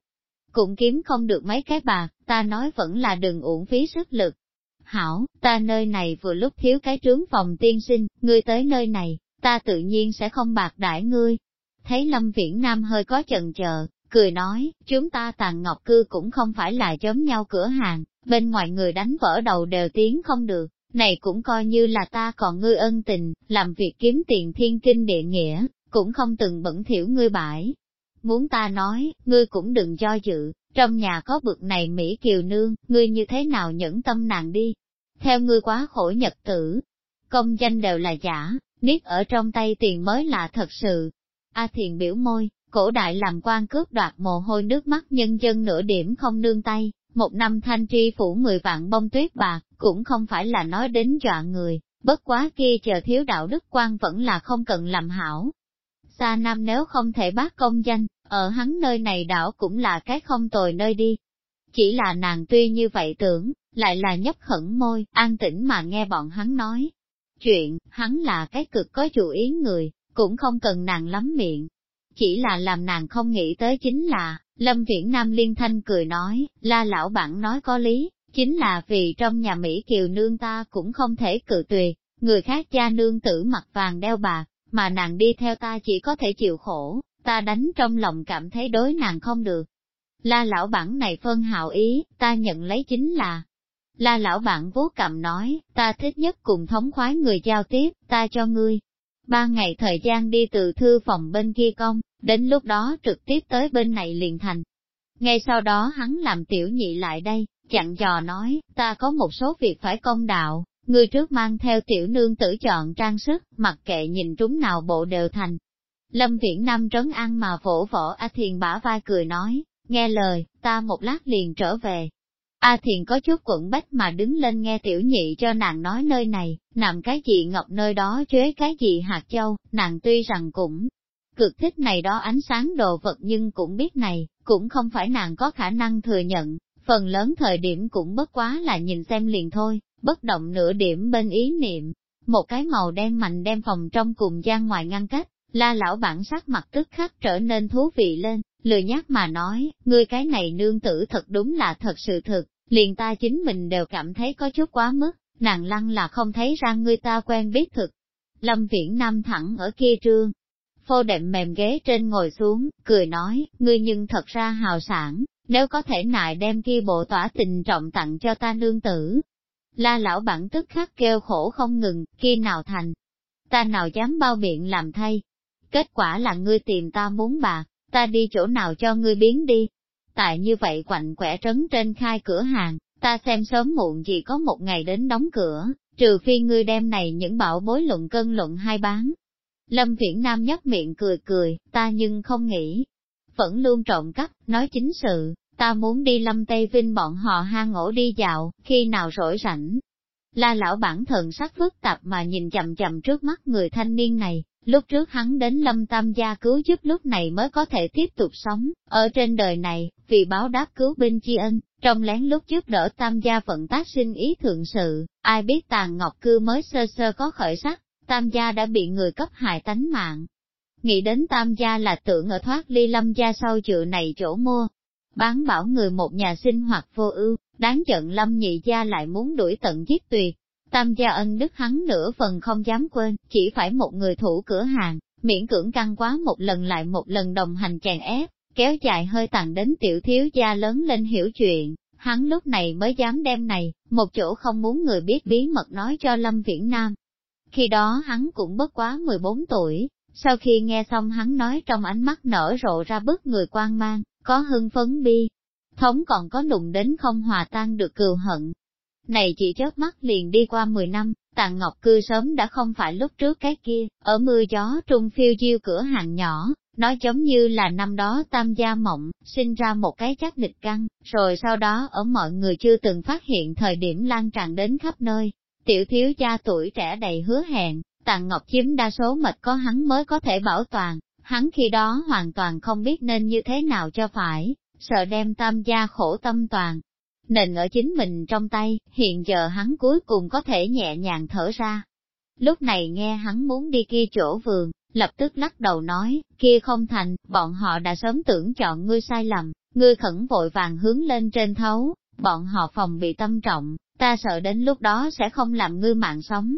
Speaker 1: cũng kiếm không được mấy cái bạc, ta nói vẫn là đừng uổng phí sức lực. Hảo, ta nơi này vừa lúc thiếu cái trướng phòng tiên sinh, ngươi tới nơi này, ta tự nhiên sẽ không bạc đãi ngươi. Thấy Lâm Viễn Nam hơi có chần chờ, cười nói, chúng ta tàn ngọc cư cũng không phải là chấm nhau cửa hàng, bên ngoài người đánh vỡ đầu đều tiếng không được, này cũng coi như là ta còn ngươi ân tình, làm việc kiếm tiền thiên kinh địa nghĩa, cũng không từng bẩn thiểu ngươi bãi, Muốn ta nói, ngươi cũng đừng do dự, trong nhà có bực này Mỹ Kiều Nương, ngươi như thế nào nhẫn tâm nàng đi. Theo ngươi quá khổ nhật tử, công danh đều là giả, niết ở trong tay tiền mới là thật sự. A thiền biểu môi, cổ đại làm quan cướp đoạt mồ hôi nước mắt nhân dân nửa điểm không nương tay, một năm thanh tri phủ mười vạn bông tuyết bạc, cũng không phải là nói đến dọa người, bất quá kia chờ thiếu đạo đức quan vẫn là không cần làm hảo, Sa Nam nếu không thể bác công danh, ở hắn nơi này đảo cũng là cái không tồi nơi đi. Chỉ là nàng tuy như vậy tưởng, lại là nhấp khẩn môi, an tĩnh mà nghe bọn hắn nói. Chuyện, hắn là cái cực có chủ ý người, cũng không cần nàng lắm miệng. Chỉ là làm nàng không nghĩ tới chính là, Lâm Viễn Nam liên thanh cười nói, la lão bạn nói có lý, chính là vì trong nhà Mỹ kiều nương ta cũng không thể cự tuyệt, người khác cha nương tử mặc vàng đeo bạc, mà nàng đi theo ta chỉ có thể chịu khổ, ta đánh trong lòng cảm thấy đối nàng không được. La lão bản này phân hào ý, ta nhận lấy chính là. La lão bản vố cảm nói, ta thích nhất cùng thống khoái người giao tiếp, ta cho ngươi. Ba ngày thời gian đi từ thư phòng bên kia công, đến lúc đó trực tiếp tới bên này liền thành. Ngay sau đó hắn làm tiểu nhị lại đây, chặn dò nói, ta có một số việc phải công đạo, Người trước mang theo tiểu nương tử chọn trang sức, mặc kệ nhìn trúng nào bộ đều thành. Lâm Viễn Nam trấn ăn mà vỗ vỗ A Thiền bả vai cười nói, nghe lời, ta một lát liền trở về. A Thiền có chút quẩn bách mà đứng lên nghe tiểu nhị cho nàng nói nơi này, nằm cái gì ngọc nơi đó chế cái gì hạt châu, nàng tuy rằng cũng cực thích này đó ánh sáng đồ vật nhưng cũng biết này, cũng không phải nàng có khả năng thừa nhận, phần lớn thời điểm cũng bất quá là nhìn xem liền thôi bất động nửa điểm bên ý niệm, một cái màu đen mạnh đem phòng trong cùng gian ngoài ngăn cách, la lão bản sắc mặt tức khắc trở nên thú vị lên, lười nhắc mà nói, ngươi cái này nương tử thật đúng là thật sự thực, liền ta chính mình đều cảm thấy có chút quá mức, nàng lăng là không thấy ra ngươi ta quen biết thực. Lâm Viễn Nam thẳng ở kia trương, phô đệm mềm ghế trên ngồi xuống, cười nói, ngươi nhưng thật ra hào sản, nếu có thể nại đem kia bộ tỏa tình trọng tặng cho ta nương tử, La lão bản tức khắc kêu khổ không ngừng, khi nào thành. Ta nào dám bao biện làm thay. Kết quả là ngươi tìm ta muốn bà, ta đi chỗ nào cho ngươi biến đi. Tại như vậy quạnh quẻ trấn trên khai cửa hàng, ta xem sớm muộn gì có một ngày đến đóng cửa, trừ phi ngươi đem này những bảo bối luận cân luận hai bán. Lâm Viễn Nam nhấp miệng cười cười, ta nhưng không nghĩ. Vẫn luôn trộm cắp, nói chính sự, ta muốn đi lâm tây vinh bọn họ hang ổ đi dạo, khi nào rỗi rảnh. La lão bản thần sắc phức tạp mà nhìn chậm chậm trước mắt người thanh niên này, lúc trước hắn đến lâm tam gia cứu giúp lúc này mới có thể tiếp tục sống, ở trên đời này, vì báo đáp cứu binh chi ân, trong lén lúc trước đỡ tam gia vận tác sinh ý thượng sự, ai biết tàn ngọc cư mới sơ sơ có khởi sắc, tam gia đã bị người cấp hại tánh mạng. Nghĩ đến tam gia là tưởng ở thoát ly lâm gia sau chữ này chỗ mua, bán bảo người một nhà sinh hoạt vô ưu, đáng giận lâm nhị gia lại muốn đuổi tận giết tuyệt. Tam gia ân đức hắn nửa phần không dám quên, chỉ phải một người thủ cửa hàng, miễn cưỡng căng quá một lần lại một lần đồng hành chèn ép, kéo dài hơi tàn đến tiểu thiếu gia lớn lên hiểu chuyện, hắn lúc này mới dám đem này, một chỗ không muốn người biết bí mật nói cho Lâm Viễn Nam. Khi đó hắn cũng bất quá 14 tuổi, sau khi nghe xong hắn nói trong ánh mắt nở rộ ra bức người quan mang, có hưng phấn bi, thống còn có đụng đến không hòa tan được cừu hận. Này chỉ chớp mắt liền đi qua 10 năm, tàn ngọc cư sớm đã không phải lúc trước cái kia, ở mưa gió trung phiêu diêu cửa hàng nhỏ, nó giống như là năm đó tam gia mộng, sinh ra một cái chắc địch căng, rồi sau đó ở mọi người chưa từng phát hiện thời điểm lan tràn đến khắp nơi. Tiểu thiếu gia tuổi trẻ đầy hứa hẹn, tàn ngọc chiếm đa số mật có hắn mới có thể bảo toàn, hắn khi đó hoàn toàn không biết nên như thế nào cho phải, sợ đem tam gia khổ tâm toàn. Nền ở chính mình trong tay, hiện giờ hắn cuối cùng có thể nhẹ nhàng thở ra. Lúc này nghe hắn muốn đi kia chỗ vườn, lập tức lắc đầu nói, kia không thành, bọn họ đã sớm tưởng chọn ngươi sai lầm, ngươi khẩn vội vàng hướng lên trên thấu, bọn họ phòng bị tâm trọng, ta sợ đến lúc đó sẽ không làm ngươi mạng sống.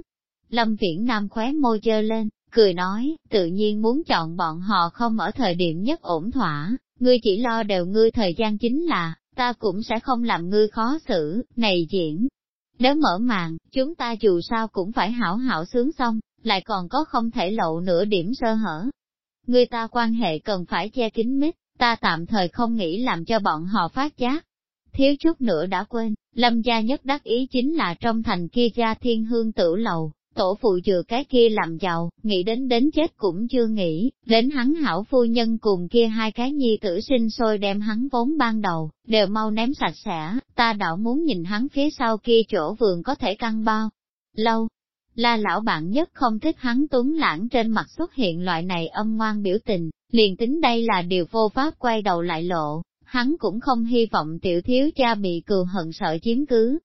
Speaker 1: Lâm Viễn Nam khóe môi chơ lên, cười nói, tự nhiên muốn chọn bọn họ không ở thời điểm nhất ổn thỏa, ngươi chỉ lo đều ngươi thời gian chính là, ta cũng sẽ không làm ngươi khó xử, này diễn. Nếu mở màn, chúng ta dù sao cũng phải hảo hảo sướng xong, lại còn có không thể lộ nửa điểm sơ hở. Người ta quan hệ cần phải che kín mít, ta tạm thời không nghĩ làm cho bọn họ phát giác. Thiếu chút nữa đã quên, lâm gia nhất đắc ý chính là trong thành kia gia thiên hương tử lầu, Tổ phụ chừa cái kia làm giàu, nghĩ đến đến chết cũng chưa nghĩ, đến hắn hảo phu nhân cùng kia hai cái nhi tử sinh sôi đem hắn vốn ban đầu, đều mau ném sạch sẽ, ta đảo muốn nhìn hắn phía sau kia chỗ vườn có thể căng bao. Lâu, la lão bạn nhất không thích hắn tuấn lãng trên mặt xuất hiện loại này âm ngoan biểu tình, liền tính đây là điều vô pháp quay đầu lại lộ, hắn cũng không hy vọng tiểu thiếu cha bị cừu hận sợ chiếm cứ,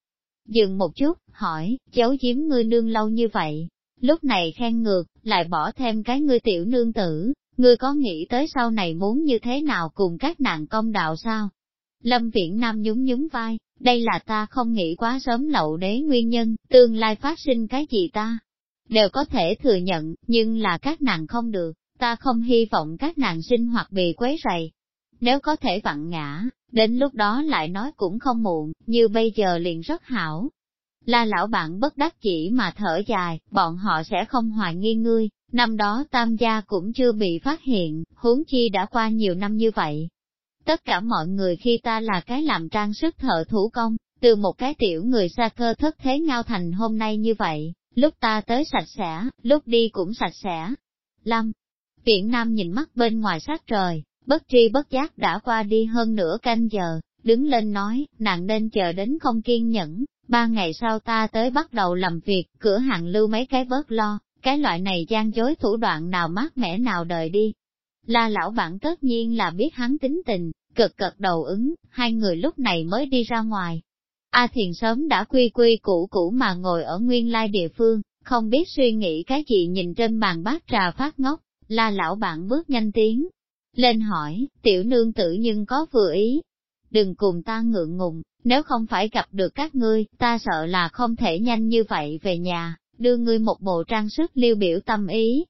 Speaker 1: Dừng một chút, hỏi, cháu chiếm ngươi nương lâu như vậy, lúc này khen ngược, lại bỏ thêm cái ngươi tiểu nương tử, ngươi có nghĩ tới sau này muốn như thế nào cùng các nàng công đạo sao? Lâm Viễn Nam nhún nhún vai, đây là ta không nghĩ quá sớm lậu đế nguyên nhân, tương lai phát sinh cái gì ta? Đều có thể thừa nhận, nhưng là các nàng không được, ta không hy vọng các nàng sinh hoặc bị quấy rầy. Nếu có thể vặn ngã, Đến lúc đó lại nói cũng không muộn, như bây giờ liền rất hảo. La lão bạn bất đắc chỉ mà thở dài, bọn họ sẽ không hoài nghi ngươi, năm đó tam gia cũng chưa bị phát hiện, huống chi đã qua nhiều năm như vậy. Tất cả mọi người khi ta là cái làm trang sức thợ thủ công, từ một cái tiểu người xa cơ thất thế ngao thành hôm nay như vậy, lúc ta tới sạch sẽ, lúc đi cũng sạch sẽ. Lâm, viện Nam nhìn mắt bên ngoài sát trời, Bất tri bất giác đã qua đi hơn nửa canh giờ, đứng lên nói, nàng nên chờ đến không kiên nhẫn, ba ngày sau ta tới bắt đầu làm việc, cửa hàng lưu mấy cái bớt lo, cái loại này gian dối thủ đoạn nào mát mẻ nào đời đi. La lão bản tất nhiên là biết hắn tính tình, cực cực đầu ứng, hai người lúc này mới đi ra ngoài. A Thiền sớm đã quy quy cũ cũ mà ngồi ở nguyên lai địa phương, không biết suy nghĩ cái gì nhìn trên bàn bát trà phát ngốc, la lão bạn bước nhanh tiếng, lên hỏi, tiểu nương tử nhưng có vừa ý. Đừng cùng ta ngượng ngùng, nếu không phải gặp được các ngươi, ta sợ là không thể nhanh như vậy về nhà, đưa ngươi một bộ trang sức liêu biểu tâm ý.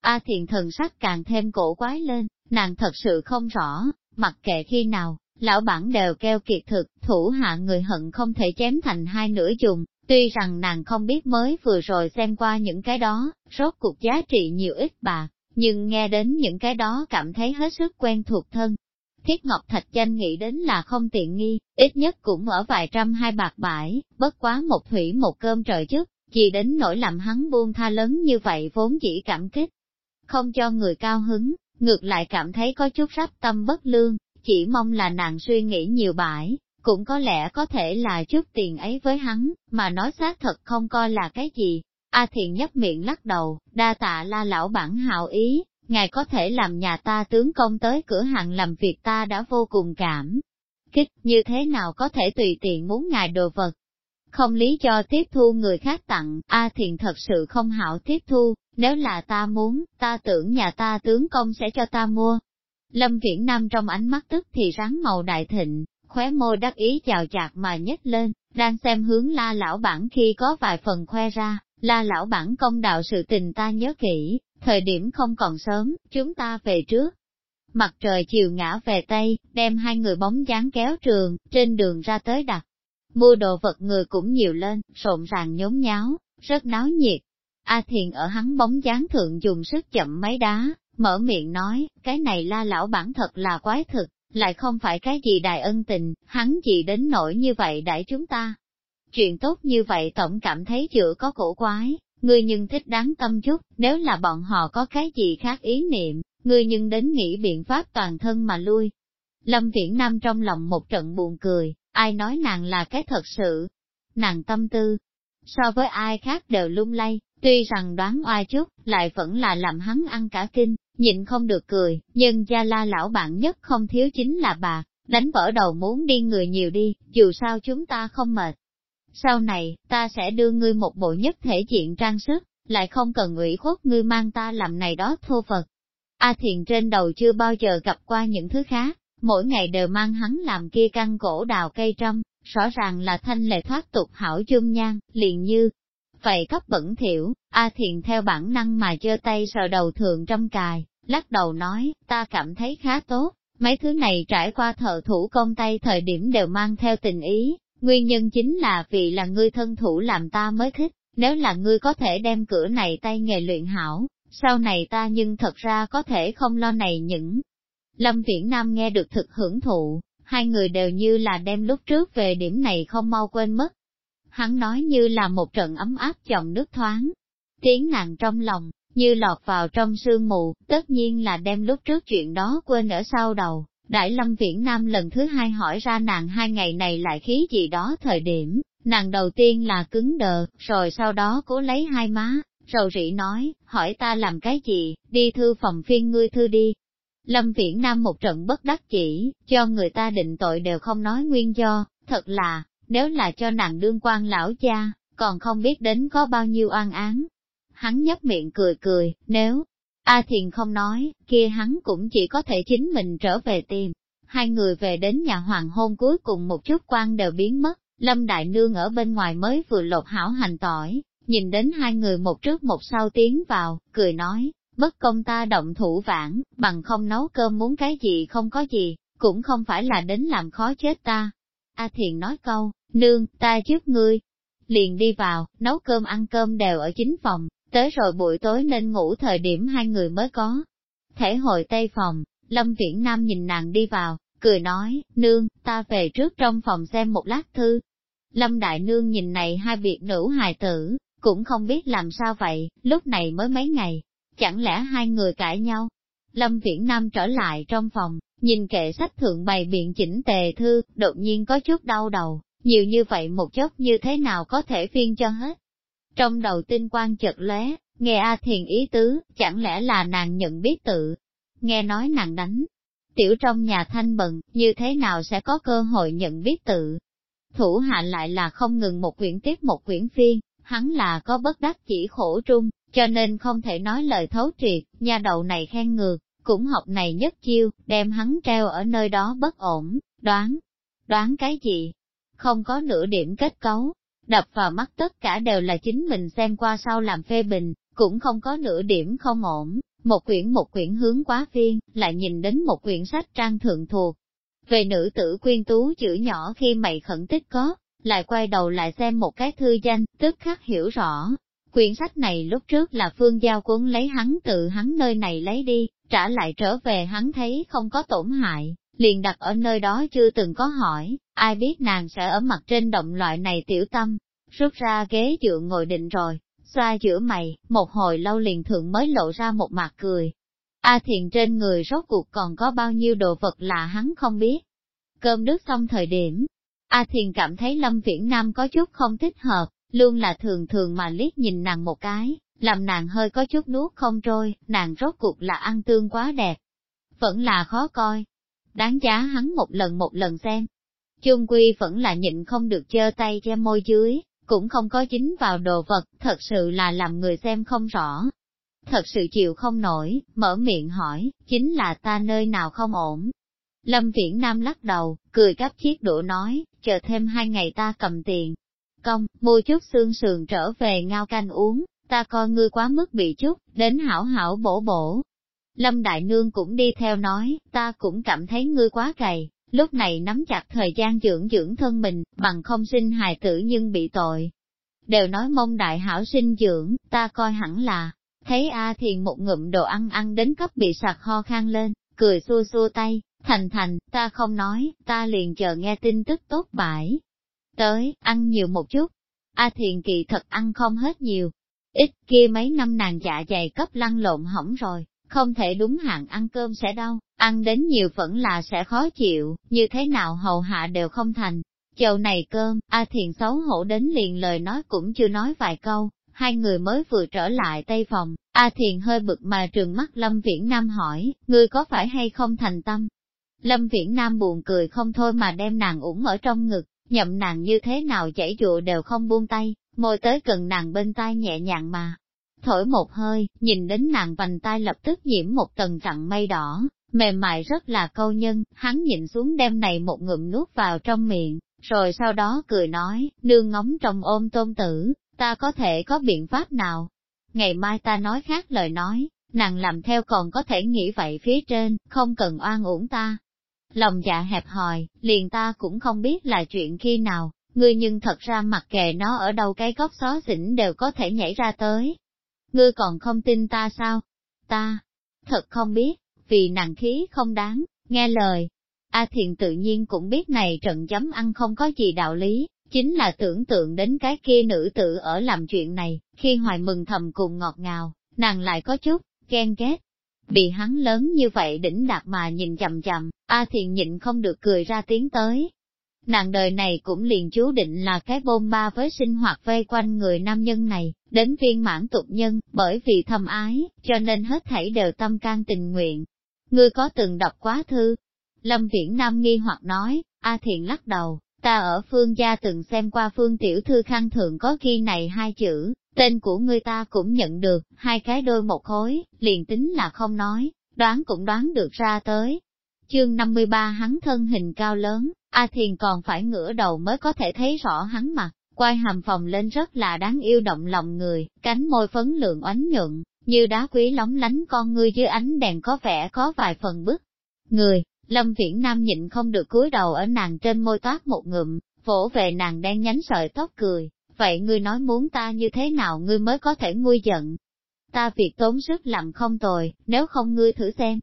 Speaker 1: A thiền thần sắc càng thêm cổ quái lên, nàng thật sự không rõ, mặc kệ khi nào, lão bản đều keo kiệt thực, thủ hạ người hận không thể chém thành hai nửa dùng, tuy rằng nàng không biết mới vừa rồi xem qua những cái đó, rốt cuộc giá trị nhiều ít bạc, nhưng nghe đến những cái đó cảm thấy hết sức quen thuộc thân. Thiết Ngọc Thạch Chanh nghĩ đến là không tiện nghi, ít nhất cũng ở vài trăm hai bạc bãi, bất quá một thủy một cơm trời trước, chỉ đến nỗi làm hắn buông tha lớn như vậy vốn chỉ cảm kích. Không cho người cao hứng, ngược lại cảm thấy có chút rắp tâm bất lương, chỉ mong là nàng suy nghĩ nhiều bãi, cũng có lẽ có thể là chút tiền ấy với hắn, mà nói xác thật không coi là cái gì, A Thiện nhấp miệng lắc đầu, đa tạ la lão bản hào ý, ngài có thể làm nhà ta tướng công tới cửa hàng làm việc ta đã vô cùng cảm. Kích như thế nào có thể tùy tiện muốn ngài đồ vật. Không lý do tiếp thu người khác tặng, A Thiện thật sự không hảo tiếp thu, nếu là ta muốn, ta tưởng nhà ta tướng công sẽ cho ta mua. Lâm Viễn Nam trong ánh mắt tức thì rắn màu đại thịnh, khóe môi đắc ý chào chạc mà nhếch lên, đang xem hướng la lão bản khi có vài phần khoe ra, La lão bản công đạo sự tình ta nhớ kỹ, thời điểm không còn sớm, chúng ta về trước. Mặt trời chiều ngã về Tây, đem hai người bóng dáng kéo trường, trên đường ra tới đặt. Mua đồ vật người cũng nhiều lên, rộn ràng nhốn nháo, rất náo nhiệt. A Thiền ở hắn bóng dáng thượng dùng sức chậm mấy đá, mở miệng nói, cái này la lão bản thật là quái thực, lại không phải cái gì đại ân tình, hắn chỉ đến nổi như vậy đãi chúng ta, Chuyện tốt như vậy tổng cảm thấy chữa có cổ quái, ngươi nhưng thích đáng tâm chút, nếu là bọn họ có cái gì khác ý niệm, ngươi nhưng đến nghĩ biện pháp toàn thân mà lui. Lâm Viễn Nam trong lòng một trận buồn cười, ai nói nàng là cái thật sự, nàng tâm tư, so với ai khác đều lung lay, tuy rằng đoán oai chút, lại vẫn là làm hắn ăn cả kinh, nhịn không được cười, nhưng gia la lão bạn nhất không thiếu chính là bà, đánh vỡ đầu muốn đi người nhiều đi, dù sao chúng ta không mệt. Sau này, ta sẽ đưa ngươi một bộ nhất thể diện trang sức, lại không cần ủy khuất ngươi mang ta làm này đó thô phật. A Thiền trên đầu chưa bao giờ gặp qua những thứ khác, mỗi ngày đều mang hắn làm kia căn cổ đào cây trăm, rõ ràng là thanh lệ thoát tục hảo chung nhang, liền như. Vậy cấp bẩn thiểu, A Thiền theo bản năng mà giơ tay sờ đầu thượng trăm cài, lắc đầu nói, ta cảm thấy khá tốt, mấy thứ này trải qua thợ thủ công tay thời điểm đều mang theo tình ý, Nguyên nhân chính là vì là ngươi thân thủ làm ta mới thích, nếu là ngươi có thể đem cửa này tay nghề luyện hảo, sau này ta nhưng thật ra có thể không lo này những. Lâm Viễn Nam nghe được thực hưởng thụ, hai người đều như là đem lúc trước về điểm này không mau quên mất. Hắn nói như là một trận ấm áp dòng nước thoáng, tiếng nàng trong lòng, như lọt vào trong sương mù, tất nhiên là đem lúc trước chuyện đó quên ở sau đầu. Đại Lâm Viễn Nam lần thứ hai hỏi ra nàng hai ngày này lại khí gì đó thời điểm, nàng đầu tiên là cứng đờ, rồi sau đó cố lấy hai má, rầu rĩ nói, hỏi ta làm cái gì, đi thư phòng phiên ngươi thư đi. Lâm Viễn Nam một trận bất đắc chỉ, cho người ta định tội đều không nói nguyên do, thật là, nếu là cho nàng đương quan lão cha, còn không biết đến có bao nhiêu oan án. Hắn nhấp miệng cười cười, nếu, A Thiền không nói, kia hắn cũng chỉ có thể chính mình trở về tìm. Hai người về đến nhà hoàng hôn cuối cùng một chút quan đều biến mất, Lâm Đại Nương ở bên ngoài mới vừa lột hảo hành tỏi, nhìn đến hai người một trước một sau tiến vào, cười nói, bất công ta động thủ vãn, bằng không nấu cơm muốn cái gì không có gì, cũng không phải là đến làm khó chết ta. A Thiền nói câu, nương, ta trước ngươi. Liền đi vào, nấu cơm ăn cơm đều ở chính phòng, Tới rồi buổi tối nên ngủ thời điểm hai người mới có. Thể hội tây phòng, Lâm Viễn Nam nhìn nàng đi vào, cười nói, nương, ta về trước trong phòng xem một lát thư. Lâm Đại Nương nhìn này hai việc nữ hài tử, cũng không biết làm sao vậy, lúc này mới mấy ngày, chẳng lẽ hai người cãi nhau. Lâm Viễn Nam trở lại trong phòng, nhìn kệ sách thượng bày biện chỉnh tề thư, đột nhiên có chút đau đầu, nhiều như vậy một chốc như thế nào có thể phiên cho hết. Trong đầu tinh quang chợt lóe, nghe A Thiền ý tứ, chẳng lẽ là nàng nhận biết tự. Nghe nói nàng đánh, tiểu trong nhà thanh bận, như thế nào sẽ có cơ hội nhận biết tự. Thủ hạ lại là không ngừng một quyển tiếp một quyển phiên, hắn là có bất đắc chỉ khổ trung, cho nên không thể nói lời thấu triệt, nha đầu này khen ngược, cũng học này nhất chiêu, đem hắn treo ở nơi đó bất ổn, đoán, đoán cái gì? Không có nửa điểm kết cấu, đập vào mắt tất cả đều là chính mình xem qua sau làm phê bình, cũng không có nửa điểm không ổn, một quyển một quyển hướng quá phiên, lại nhìn đến một quyển sách trang thượng thuộc. Về nữ tử quyên tú chữ nhỏ khi mày khẩn tích có, lại quay đầu lại xem một cái thư danh, tức khắc hiểu rõ. Quyển sách này lúc trước là phương giao cuốn lấy hắn tự hắn nơi này lấy đi, trả lại trở về hắn thấy không có tổn hại, liền đặt ở nơi đó chưa từng có hỏi, ai biết nàng sẽ ở mặt trên động loại này tiểu tâm, rút ra ghế dựa ngồi định rồi, xoa giữa mày, một hồi lâu liền thượng mới lộ ra một mặt cười. A thiền trên người rốt cuộc còn có bao nhiêu đồ vật là hắn không biết. Cơm nước xong thời điểm, A thiền cảm thấy Lâm Viễn Nam có chút không thích hợp, luôn là thường thường mà liếc nhìn nàng một cái, làm nàng hơi có chút nuốt không trôi, nàng rốt cuộc là ăn tương quá đẹp. Vẫn là khó coi, đáng giá hắn một lần một lần xem. Chung Quy vẫn là nhịn không được chơ tay che môi dưới, cũng không có dính vào đồ vật, thật sự là làm người xem không rõ. Thật sự chịu không nổi, mở miệng hỏi, chính là ta nơi nào không ổn. Lâm Viễn Nam lắc đầu, cười gấp chiếc đũa nói, chờ thêm hai ngày ta cầm tiền. Công, mua chút xương sườn trở về ngao canh uống, ta coi ngươi quá mức bị chút, đến hảo hảo bổ bổ, Lâm Đại Nương cũng đi theo nói, ta cũng cảm thấy ngươi quá gầy, lúc này nắm chặt thời gian dưỡng dưỡng thân mình, bằng không sinh hài tử nhưng bị tội. Đều nói mong đại hảo sinh dưỡng, ta coi hẳn là, thấy A Thiền một ngụm đồ ăn ăn đến cấp bị sặc ho khang lên, cười xua xua tay, thành thành, ta không nói, ta liền chờ nghe tin tức tốt bãi. Tới, ăn nhiều một chút. A Thiền kỳ thật ăn không hết nhiều. Ít kia mấy năm nàng dạ dày cấp lăn lộn hỏng rồi, không thể đúng hạn ăn cơm sẽ đau, ăn đến nhiều vẫn là sẽ khó chịu, như thế nào hầu hạ đều không thành. Chầu này cơm, A Thiền xấu hổ đến liền lời nói cũng chưa nói vài câu, hai người mới vừa trở lại Tây Phòng, A Thiền hơi bực mà trường mắt Lâm Viễn Nam hỏi, ngươi có phải hay không thành tâm? Lâm Viễn Nam buồn cười không thôi mà đem nàng ủng ở trong ngực, nhậm nàng như thế nào chảy dụ đều không buông tay, môi tới gần nàng bên tai nhẹ nhàng mà, thổi một hơi, nhìn đến nàng vành tay lập tức nhiễm một tầng trặng mây đỏ, mềm mại rất là câu nhân, hắn nhìn xuống đem này một ngụm nuốt vào trong miệng, rồi sau đó cười nói, nương ngóng trong ôm tôn tử, ta có thể có biện pháp nào? Ngày mai ta nói khác lời nói, nàng làm theo còn có thể nghĩ vậy phía trên, không cần oan uổng ta. Lòng dạ hẹp hòi, liền ta cũng không biết là chuyện khi nào, ngươi nhưng thật ra mặc kệ nó ở đâu cái góc xó xỉnh đều có thể nhảy ra tới, ngươi còn không tin ta sao? Ta, thật không biết, vì nàng khí không đáng, nghe lời. A à thiện tự nhiên cũng biết này trận chấm ăn không có gì đạo lý, chính là tưởng tượng đến cái kia nữ tử ở làm chuyện này, khi hoài mừng thầm cùng ngọt ngào, nàng lại có chút, ghen ghét. Bị hắn lớn như vậy đỉnh đạt mà nhìn chầm chầm, A thiện nhịn không được cười ra tiếng tới. Nàng đời này cũng liền chú định là cái bôn ba với sinh hoạt vây quanh người nam nhân này, đến viên mãn tục nhân, bởi vì thầm ái, cho nên hết thảy đều tâm can tình nguyện. Ngươi có từng đọc quá thư? Lâm Viễn Nam nghi hoặc nói, A Thiện lắc đầu, ta ở phương gia từng xem qua phương tiểu thư khăn thường có ghi này hai chữ, tên của ngươi ta cũng nhận được, hai cái đôi một khối, liền tính là không nói, đoán cũng đoán được ra tới. Chương 53 hắn thân hình cao lớn, A Thiền còn phải ngửa đầu mới có thể thấy rõ hắn mặt, quai hàm phòng lên rất là đáng yêu động lòng người, cánh môi phấn lượng oánh nhuận, như đá quý lóng lánh con ngươi dưới ánh đèn có vẻ có vài phần bức. Người, Lâm Viễn Nam nhịn không được cúi đầu ở nàng trên môi toát một ngụm, vỗ về nàng đang nhánh sợi tóc cười, vậy ngươi nói muốn ta như thế nào ngươi mới có thể nguôi giận. Ta việc tốn sức làm không tồi, nếu không ngươi thử xem.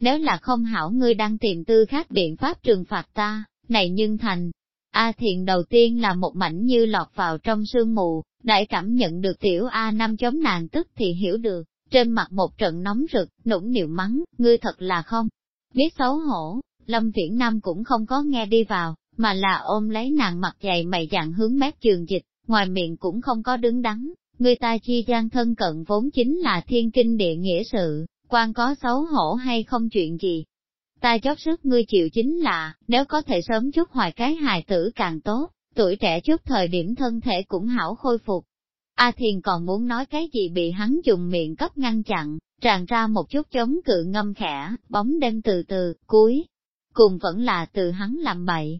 Speaker 1: Nếu là không hảo ngươi đang tìm tư khác biện pháp trừng phạt ta, này nhưng thành, A Thiện đầu tiên là một mảnh như lọt vào trong sương mù, đại cảm nhận được tiểu A năm chống nàng tức thì hiểu được, trên mặt một trận nóng rực, nũng nịu mắng, ngươi thật là không. Biết xấu hổ, Lâm Viễn Nam cũng không có nghe đi vào, mà là ôm lấy nàng mặt dày mày dặn hướng mép trường dịch, ngoài miệng cũng không có đứng đắn, người ta chi gian thân cận vốn chính là thiên kinh địa nghĩa sự, quan có xấu hổ hay không chuyện gì, Ta chót sức ngươi chịu chính là, nếu có thể sớm chút hoài cái hài tử càng tốt, tuổi trẻ chút thời điểm thân thể cũng hảo khôi phục. A Thiền còn muốn nói cái gì bị hắn dùng miệng cấp ngăn chặn, tràn ra một chút chống cự ngâm khẽ, bóng đêm từ từ, cuối. Cùng vẫn là từ hắn làm bậy.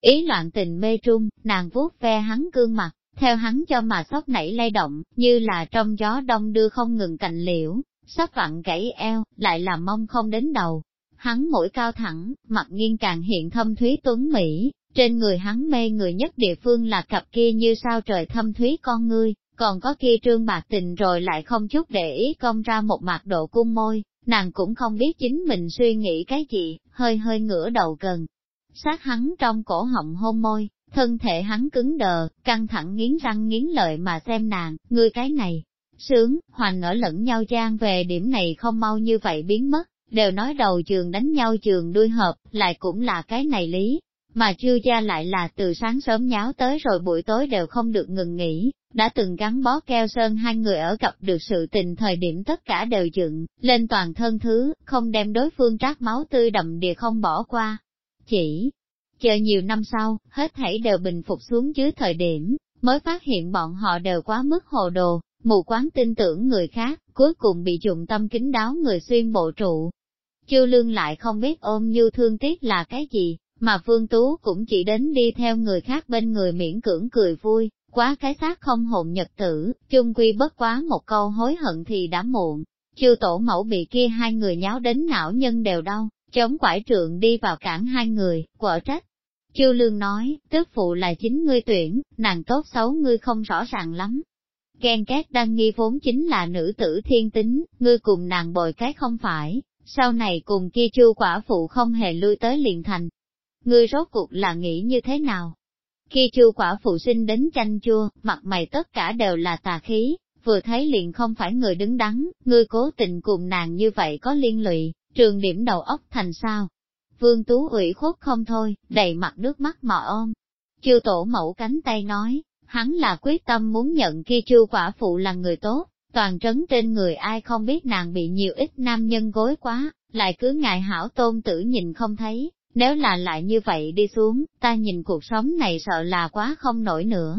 Speaker 1: Ý loạn tình mê trung, nàng vuốt ve hắn cương mặt, theo hắn cho mà sóc nảy lay động, như là trong gió đông đưa không ngừng cành liễu, sắp vặn gãy eo, lại là mong không đến đầu, Hắn mũi cao thẳng, mặt nghiêng càng hiện thâm thúy tuấn Mỹ, trên người hắn mê người nhất địa phương là cặp kia như sao trời thâm thúy con ngươi, còn có kia trương bạc tình rồi lại không chút để ý công ra một mặt độ cung môi, nàng cũng không biết chính mình suy nghĩ cái gì, hơi hơi ngửa đầu gần. Sát hắn trong cổ họng hôn môi, thân thể hắn cứng đờ, căng thẳng nghiến răng nghiến lợi mà xem nàng, ngươi cái này. Sướng, hoành ở lẫn nhau gian về điểm này không mau như vậy biến mất, đều nói đầu trường đánh nhau trường đuôi hợp, lại cũng là cái này lý, mà chưa gia lại là từ sáng sớm nháo tới rồi buổi tối đều không được ngừng nghỉ, đã từng gắn bó keo sơn hai người ở gặp được sự tình thời điểm tất cả đều dựng, lên toàn thân thứ, không đem đối phương trát máu tươi đậm địa không bỏ qua. Chỉ, chờ nhiều năm sau, hết thảy đều bình phục xuống dưới thời điểm, mới phát hiện bọn họ đều quá mức hồ đồ, mù quáng tin tưởng người khác, cuối cùng bị dụng tâm kính đáo người xuyên bộ trụ. Chư lương lại không biết ôm như thương tiếc là cái gì, mà Phương Tú cũng chỉ đến đi theo người khác bên người miễn cưỡng cười vui, quá cái xác không hồn nhật tử, chung quy bất quá một câu hối hận thì đã muộn. Chư tổ mẫu bị kia hai người nháo đến não nhân đều đau, chống quải trượng đi vào cản hai người, quở trách. Chư lương nói, tức phụ là chính ngươi tuyển, nàng tốt xấu ngươi không rõ ràng lắm, Ghen két đang nghi vốn chính là nữ tử thiên tính, ngươi cùng nàng bồi cái không phải, sau này cùng kia chu quả phụ không hề lui tới liền thành. Ngươi rốt cuộc là nghĩ như thế nào? Khi chu quả phụ sinh đến chanh chua, mặt mày tất cả đều là tà khí, vừa thấy liền không phải người đứng đắn, ngươi cố tình cùng nàng như vậy có liên lụy, trường điểm đầu óc thành sao? Vương Tú ủy khuất không thôi, đầy mặt nước mắt mò ôm. Chiêu tổ mẫu cánh tay nói, Hắn là quyết tâm muốn nhận kia chư quả phụ là người tốt, toàn trấn trên người ai không biết nàng bị nhiều ít nam nhân gối quá, lại cứ ngài hảo tôn tử nhìn không thấy, nếu là lại như vậy đi xuống, ta nhìn cuộc sống này sợ là quá không nổi nữa.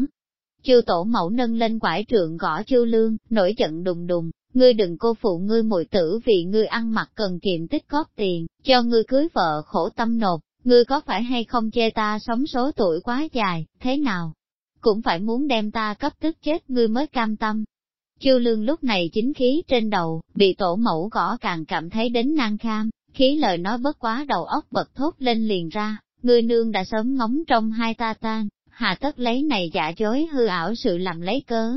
Speaker 1: Chư tổ mẫu nâng lên quải trượng gõ chư lương, nổi giận đùng đùng, ngươi đừng cô phụ ngươi muội tử vì ngươi ăn mặc cần kiệm tích góp tiền, cho ngươi cưới vợ khổ tâm nộp, ngươi có phải hay không chê ta sống số tuổi quá dài, thế nào? cũng phải muốn đem ta cấp tức chết ngươi mới cam tâm. chiêu lương lúc này chính khí trên đầu, bị tổ mẫu gõ càng cảm thấy đến nang kham, khí lời nói bất quá đầu óc bật thốt lên liền ra, ngươi nương đã sớm ngóng trong hai ta tan, hà tất lấy này giả dối hư ảo sự làm lấy cớ.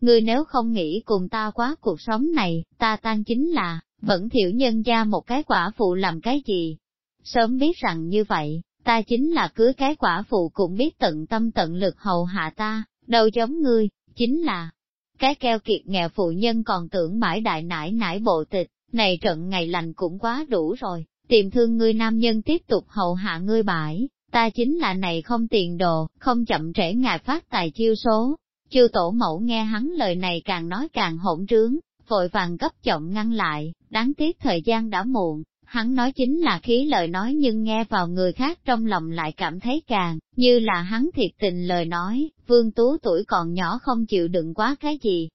Speaker 1: Ngươi nếu không nghĩ cùng ta quá cuộc sống này, ta tan chính là, vẫn thiểu nhân gia một cái quả phụ làm cái gì. Sớm biết rằng như vậy, ta chính là cưới cái quả phụ cũng biết tận tâm tận lực hầu hạ ta, đâu giống ngươi, chính là cái keo kiệt nghèo phụ nhân còn tưởng mãi đại nải nải bộ tịch, này trận ngày lành cũng quá đủ rồi, tìm thương ngươi nam nhân tiếp tục hầu hạ ngươi bãi, ta chính là này không tiền đồ, không chậm trễ ngài phát tài chiêu số. Chư tổ mẫu nghe hắn lời này càng nói càng hỗn trướng, vội vàng gấp chậm ngăn lại, đáng tiếc thời gian đã muộn, hắn nói chính là khí lời nói nhưng nghe vào người khác trong lòng lại cảm thấy càng, như là hắn thiệt tình lời nói, vương tú tuổi còn nhỏ không chịu đựng quá cái gì.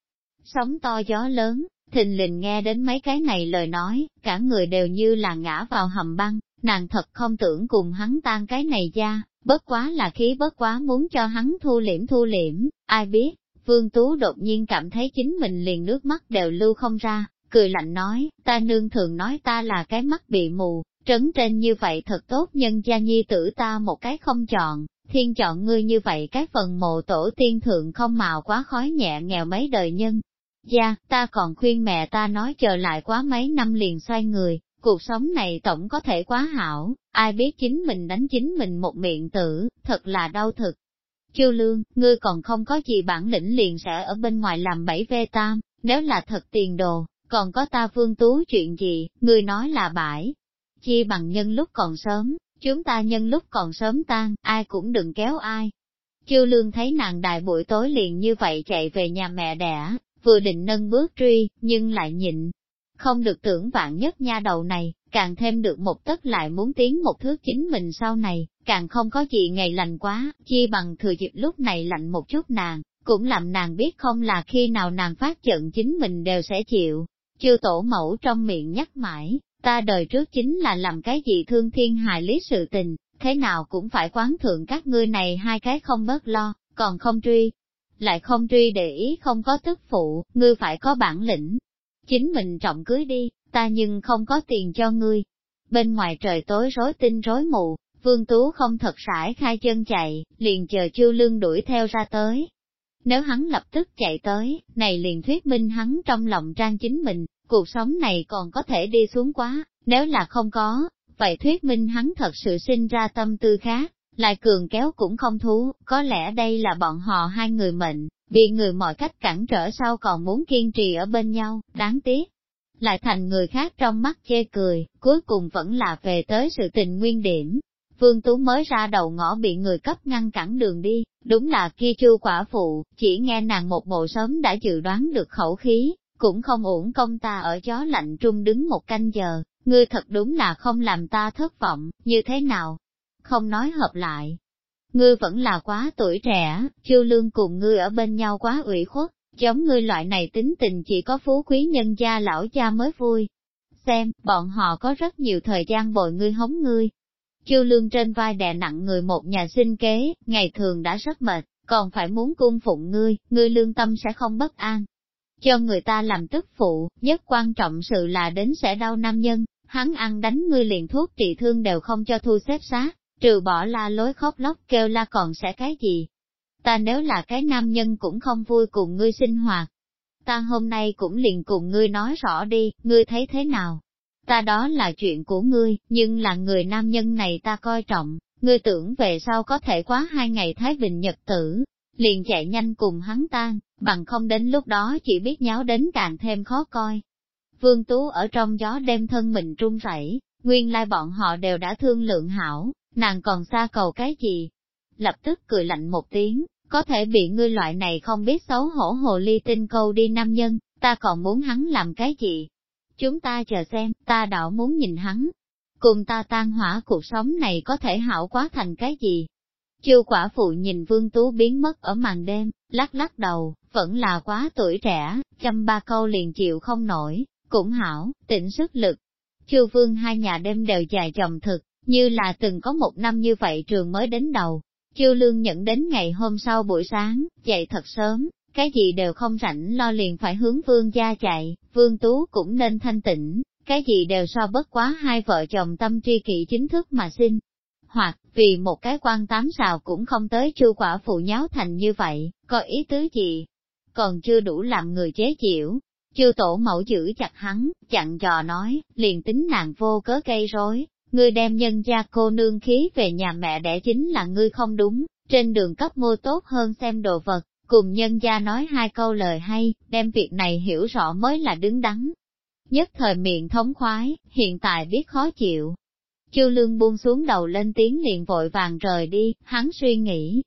Speaker 1: Sống to gió lớn, thình lình nghe đến mấy cái này lời nói, cả người đều như là ngã vào hầm băng, nàng thật không tưởng cùng hắn tan cái này ra, bất quá là khí bất quá muốn cho hắn thu liễm thu liễm, ai biết, vương tú đột nhiên cảm thấy chính mình liền nước mắt đều lưu không ra, cười lạnh nói, ta nương thường nói ta là cái mắt bị mù, trấn trên như vậy thật tốt nhân gia nhi tử ta một cái không chọn, thiên chọn ngươi như vậy cái phần mộ tổ tiên thượng không màu quá khói nhẹ nghèo mấy đời nhân. Gia, ta còn khuyên mẹ ta nói chờ lại quá mấy năm liền xoay người, cuộc sống này tổng có thể quá hảo, ai biết chính mình đánh chính mình một miệng tử, thật là đau thực. Chư lương, ngươi còn không có gì bản lĩnh liền sẽ ở bên ngoài làm bảy ve tam, nếu là thật tiền đồ, còn có ta vương tú chuyện gì, người nói là bãi. Chi bằng nhân lúc còn sớm, chúng ta nhân lúc còn sớm tan, ai cũng đừng kéo ai. Chiêu lương thấy nàng đại buổi tối liền như vậy chạy về nhà mẹ đẻ, vừa định nâng bước truy, nhưng lại nhịn. Không được tưởng vạn nhất nha đầu này, càng thêm được một tấc lại muốn tiến một thước chính mình sau này, càng không có gì ngày lành quá, chi bằng thừa dịp lúc này lạnh một chút nàng, cũng làm nàng biết không là khi nào nàng phát giận chính mình đều sẽ chịu chư tổ mẫu trong miệng nhắc mãi, ta đời trước chính là làm cái gì thương thiên hài lý sự tình, thế nào cũng phải quán thượng các ngươi này hai cái không bớt lo, còn không truy. Lại không truy để ý không có tức phụ, ngươi phải có bản lĩnh. Chính mình trọng cưới đi, ta nhưng không có tiền cho ngươi. Bên ngoài trời tối rối tinh rối mù, vương tú không thật sải khai chân chạy, liền chờ chư lương đuổi theo ra tới. Nếu hắn lập tức chạy tới, này liền thuyết minh hắn trong lòng trang chính mình, cuộc sống này còn có thể đi xuống quá, nếu là không có, vậy thuyết minh hắn thật sự sinh ra tâm tư khác, lại cường kéo cũng không thú, có lẽ đây là bọn họ hai người mệnh, bị người mọi cách cản trở sau còn muốn kiên trì ở bên nhau, đáng tiếc. Lại thành người khác trong mắt chê cười, cuối cùng vẫn là về tới sự tình nguyên điểm, Vương Tú mới ra đầu ngõ bị người cấp ngăn cản đường đi, đúng là kia chu quả phụ, chỉ nghe nàng một bộ sớm đã dự đoán được khẩu khí, cũng không uổng công ta ở gió lạnh trung đứng một canh giờ, ngươi thật đúng là không làm ta thất vọng, như thế nào? Không nói hợp lại. Ngươi vẫn là quá tuổi trẻ, chiêu lương cùng ngươi ở bên nhau quá ủy khuất, giống ngươi loại này tính tình chỉ có phú quý nhân gia lão cha mới vui. Xem, bọn họ có rất nhiều thời gian bồi ngươi hống ngươi, Kiêu lương trên vai đè nặng người một nhà sinh kế, ngày thường đã rất mệt, còn phải muốn cung phụng ngươi, ngươi lương tâm sẽ không bất an. Cho người ta làm tức phụ, nhất quan trọng sự là đến sẽ đau nam nhân, hắn ăn đánh ngươi liền thuốc trị thương đều không cho thu xếp sát, trừ bỏ la lối khóc lóc kêu la còn sẽ cái gì. Ta nếu là cái nam nhân cũng không vui cùng ngươi sinh hoạt. Ta hôm nay cũng liền cùng ngươi nói rõ đi, ngươi thấy thế nào? ta đó là chuyện của ngươi, nhưng là người nam nhân này ta coi trọng, ngươi tưởng về sau có thể quá hai ngày Thái Bình Nhật tử, liền chạy nhanh cùng hắn tan, bằng không đến lúc đó chỉ biết nháo đến càng thêm khó coi. Vương Tú ở trong gió đem thân mình trung rẩy, nguyên lai bọn họ đều đã thương lượng hảo, nàng còn xa cầu cái gì? Lập tức cười lạnh một tiếng, có thể bị ngươi loại này không biết xấu hổ hồ ly tinh câu đi nam nhân, ta còn muốn hắn làm cái gì? Chúng ta chờ xem, ta đạo muốn nhìn hắn. Cùng ta tan hỏa cuộc sống này có thể hảo quá thành cái gì? Chư quả phụ nhìn vương tú biến mất ở màn đêm, lắc lắc đầu, vẫn là quá tuổi trẻ, chăm ba câu liền chịu không nổi, cũng hảo, tỉnh sức lực. Chư vương hai nhà đêm đều dài chồng thực, như là từng có một năm như vậy trường mới đến đầu. Chư lương nhận đến ngày hôm sau buổi sáng, dậy thật sớm, cái gì đều không rảnh lo liền phải hướng vương gia chạy, vương tú cũng nên thanh tịnh, cái gì đều so bất quá hai vợ chồng tâm tri kỷ chính thức mà xin. Hoặc, vì một cái quan tám xào cũng không tới chu quả phụ nháo thành như vậy, có ý tứ gì, còn chưa đủ làm người chế chịu. Chư tổ mẫu giữ chặt hắn, chặn dò nói, liền tính nàng vô cớ gây rối, ngươi đem nhân gia cô nương khí về nhà mẹ đẻ chính là ngươi không đúng, trên đường cấp mua tốt hơn xem đồ vật, cùng nhân gia nói hai câu lời hay, đem việc này hiểu rõ mới là đứng đắn. Nhất thời miệng thống khoái, hiện tại biết khó chịu. Chư lương buông xuống đầu lên tiếng liền vội vàng rời đi, hắn suy nghĩ.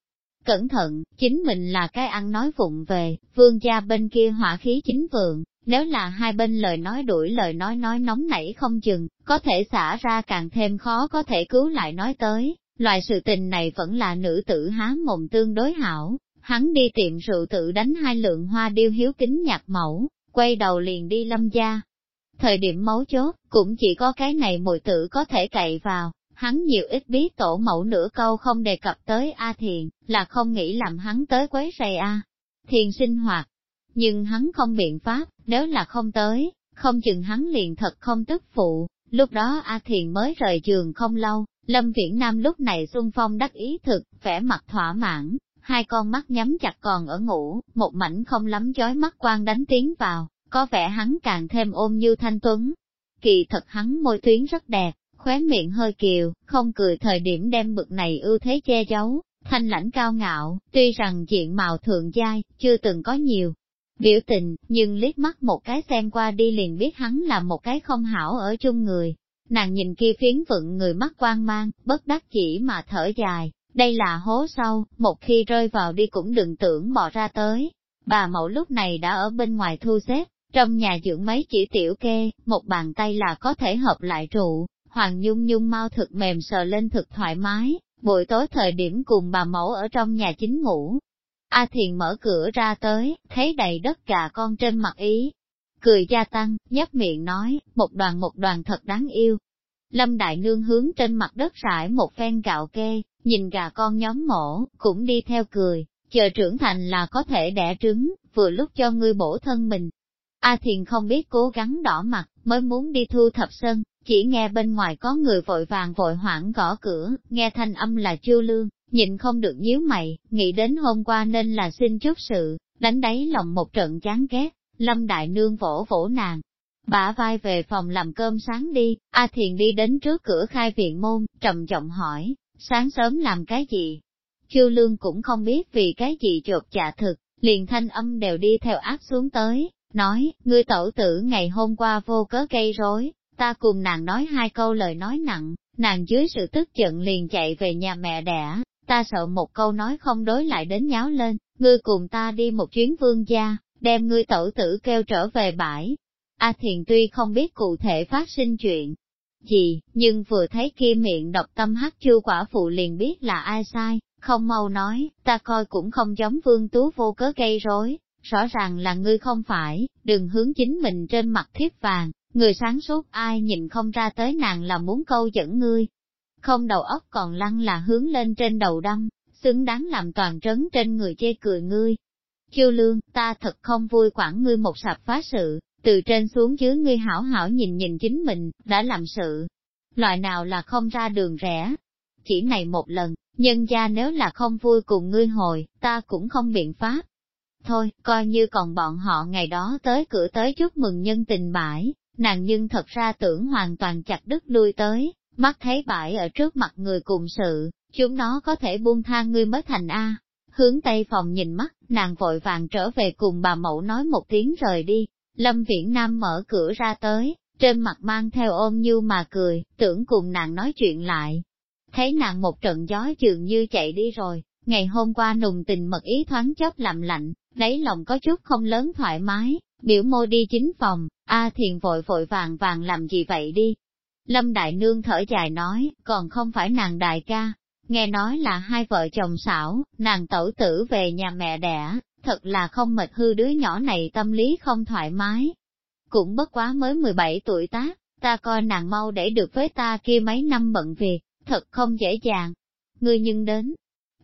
Speaker 1: Cẩn thận, chính mình là cái ăn nói vụng về, vương gia bên kia hỏa khí chính vượng, nếu là hai bên lời nói đuổi lời nói nói nóng nảy không chừng, có thể xả ra càng thêm khó có thể cứu lại nói tới, loại sự tình này vẫn là nữ tử há mộng tương đối hảo, Hắn đi tiệm rượu tự đánh hai lượng hoa điêu hiếu kính nhạc mẫu, quay đầu liền đi lâm gia. Thời điểm mấu chốt, cũng chỉ có cái này mùi tử có thể cậy vào, hắn nhiều ít biết tổ mẫu nửa câu không đề cập tới A Thiền, là không nghĩ làm hắn tới quấy rầy A. Thiền sinh hoạt, nhưng hắn không biện pháp, nếu là không tới, không chừng hắn liền thật không tức phụ. Lúc đó A Thiền mới rời giường không lâu, Lâm Viễn Nam lúc này xung phong đắc ý thực, vẻ mặt thỏa mãn, hai con mắt nhắm chặt còn ở ngủ, một mảnh không lắm chói mắt quang đánh tiếng vào, có vẻ hắn càng thêm ôm như thanh tuấn. Kỳ thật hắn môi tuyến rất đẹp, khóe miệng hơi kiều, không cười thời điểm đem bực này ưu thế che giấu, thanh lãnh cao ngạo, tuy rằng diện mạo thượng giai, chưa từng có nhiều. Biểu tình, nhưng liếc mắt một cái xem qua đi liền biết hắn là một cái không hảo ở chung người. Nàng nhìn kia phiến vựng người mắt quan mang, bất đắc chỉ mà thở dài, đây là hố sâu, một khi rơi vào đi cũng đừng tưởng bỏ ra tới. Bà mẫu lúc này đã ở bên ngoài thu xếp, trong nhà dưỡng mấy chỉ tiểu kê, một bàn tay là có thể hợp lại trụ. Hoàng Nhung Nhung mau thực mềm sờ lên thực thoải mái, buổi tối thời điểm cùng bà mẫu ở trong nhà chính ngủ. A Thiền mở cửa ra tới, thấy đầy đất gà con trên mặt ý. Cười gia tăng, nhấp miệng nói, một đoàn một đoàn thật đáng yêu, Lâm Đại Nương hướng trên mặt đất rải một phen gạo kê, nhìn gà con nhóm mổ, cũng đi theo cười, chờ trưởng thành là có thể đẻ trứng, vừa lúc cho ngươi bổ thân mình. A Thiền không biết cố gắng đỏ mặt, mới muốn đi thu thập sân, chỉ nghe bên ngoài có người vội vàng vội hoảng gõ cửa, nghe thanh âm là chiêu lương, nhìn không được nhíu mày, nghĩ đến hôm qua nên là xin chút sự, đánh đáy lòng một trận chán ghét, Lâm Đại Nương vỗ vỗ nàng, bả vai về phòng làm cơm sáng đi, A Thiền đi đến trước cửa khai viện môn, trầm giọng hỏi, sáng sớm làm cái gì? Chiêu lương cũng không biết vì cái gì chuột chạ dạ thực, liền thanh âm đều đi theo áp xuống tới, nói, ngươi tẩu tử ngày hôm qua vô cớ gây rối, ta cùng nàng nói hai câu lời nói nặng, nàng dưới sự tức giận liền chạy về nhà mẹ đẻ, ta sợ một câu nói không đối lại đến nháo lên, ngươi cùng ta đi một chuyến vương gia, đem ngươi tẩu tử kêu trở về bãi, A Thiền tuy không biết cụ thể phát sinh chuyện gì, nhưng vừa thấy kia miệng độc tâm hắc chư quả phụ liền biết là ai sai, không mau nói, ta coi cũng không giống vương tú vô cớ gây rối, rõ ràng là ngươi không phải, đừng hướng chính mình trên mặt thiếp vàng, người sáng suốt ai nhìn không ra tới nàng là muốn câu dẫn ngươi. Không đầu óc còn lăn là hướng lên trên đầu đâm, xứng đáng làm toàn trấn trên người chê cười ngươi. Chiêu lương, ta thật không vui quản ngươi một sạp phá sự, từ trên xuống dưới ngươi hảo hảo nhìn nhìn chính mình, đã làm sự. Loại nào là không ra đường rẻ. Chỉ này một lần, nhân gia nếu là không vui cùng ngươi hồi, ta cũng không biện pháp. Thôi, coi như còn bọn họ ngày đó tới cửa tới chúc mừng nhân tình bãi, nàng nhưng thật ra tưởng hoàn toàn chặt đứt lui tới, mắt thấy bãi ở trước mặt người cùng sự, chúng nó có thể buông tha ngươi mới thành A. Hướng tây phòng nhìn mắt, nàng vội vàng trở về cùng bà mẫu nói một tiếng rời đi, Lâm Viễn Nam mở cửa ra tới, trên mặt mang theo ôm như mà cười, tưởng cùng nàng nói chuyện lại. Thấy nàng một trận gió dường như chạy đi rồi, ngày hôm qua nùng tình mật ý thoáng chớp làm lạnh, đáy lòng có chút không lớn thoải mái, biểu môi đi chính phòng, a thiền vội vội vàng vàng làm gì vậy đi. Lâm Đại Nương thở dài nói, còn không phải nàng đại ca, nghe nói là hai vợ chồng xảo, nàng tẩu tử về nhà mẹ đẻ, Thật là không mệt hư đứa nhỏ này tâm lý không thoải mái. Cũng bất quá mới 17 tuổi tá, ta coi nàng mau để được với ta kia mấy năm bận việc, thật không dễ dàng. Ngươi nhưng đến,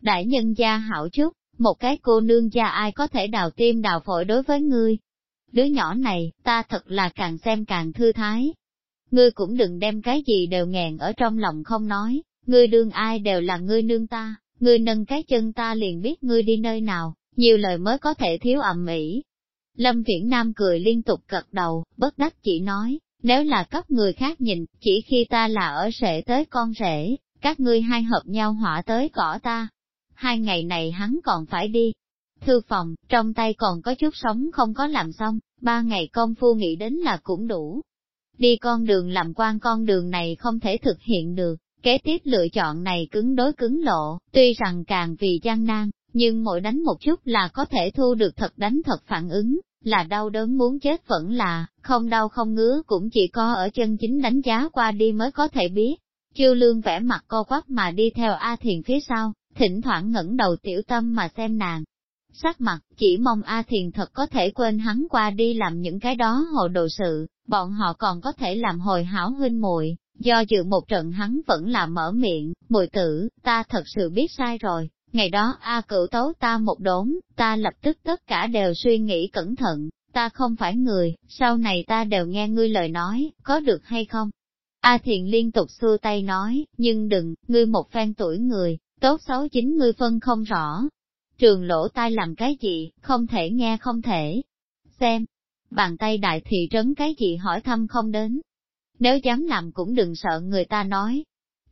Speaker 1: đại nhân gia hảo chút, một cái cô nương gia ai có thể đào tim đào phổi đối với ngươi. Đứa nhỏ này, ta thật là càng xem càng thư thái. Ngươi cũng đừng đem cái gì đều nghẹn ở trong lòng không nói, ngươi đương ai đều là ngươi nương ta, ngươi nâng cái chân ta liền biết ngươi đi nơi nào nhiều lời mới có thể thiếu ầm ĩ. Lâm Viễn Nam cười liên tục gật đầu, bất đắc chỉ nói, nếu là cấp người khác nhìn, chỉ khi ta là ở rễ tới con rể các ngươi hai hợp nhau hỏa tới cỏ ta. Hai ngày này hắn còn phải đi. Thư phòng, trong tay còn có chút sống không có làm xong, ba ngày công phu nghĩ đến là cũng đủ. Đi con đường làm quan con đường này không thể thực hiện được, kế tiếp lựa chọn này cứng đối cứng lộ, tuy rằng càng vì gian nan, nhưng mỗi đánh một chút là có thể thu được thật đánh thật phản ứng, là đau đớn muốn chết vẫn là, không đau không ngứa cũng chỉ có ở chân chính đánh giá qua đi mới có thể biết. Chiêu lương vẽ mặt co quắp mà đi theo A Thiền phía sau, thỉnh thoảng ngẩng đầu tiểu tâm mà xem nàng. Sắc mặt, chỉ mong A Thiền thật có thể quên hắn qua đi làm những cái đó hồ đồ sự, bọn họ còn có thể làm hồi hảo huynh muội do dự một trận hắn vẫn là mở miệng, mùi tử, ta thật sự biết sai rồi, Ngày đó A cửu tấu ta một đốn, ta lập tức tất cả đều suy nghĩ cẩn thận, ta không phải người, sau này ta đều nghe ngươi lời nói, có được hay không? A thiền liên tục xua tay nói, nhưng đừng, ngươi một phen tuổi người, tốt xấu chính ngươi phân không rõ. Trường lỗ tai làm cái gì, không thể nghe không thể. Xem, bàn tay đại thị trấn cái gì hỏi thăm không đến. Nếu dám làm cũng đừng sợ người ta nói.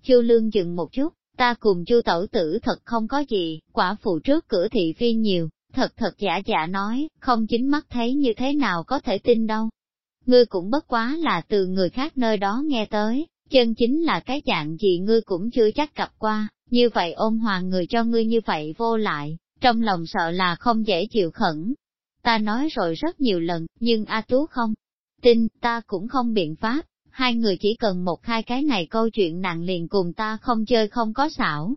Speaker 1: Chu lương dừng một chút, Ta cùng chu tẩu tử thật không có gì, quả phụ trước cửa thị phi nhiều, thật thật giả giả nói, không chính mắt thấy như thế nào có thể tin đâu. Ngươi cũng bất quá là từ người khác nơi đó nghe tới, chân chính là cái dạng gì ngươi cũng chưa chắc gặp qua, như vậy ôn hòa người cho ngươi như vậy vô lại, trong lòng sợ là không dễ chịu khẩn. Ta nói rồi rất nhiều lần, nhưng A Tú không tin, ta cũng không biện pháp, hai người chỉ cần một hai cái này câu chuyện nặng liền cùng ta không chơi không có xảo.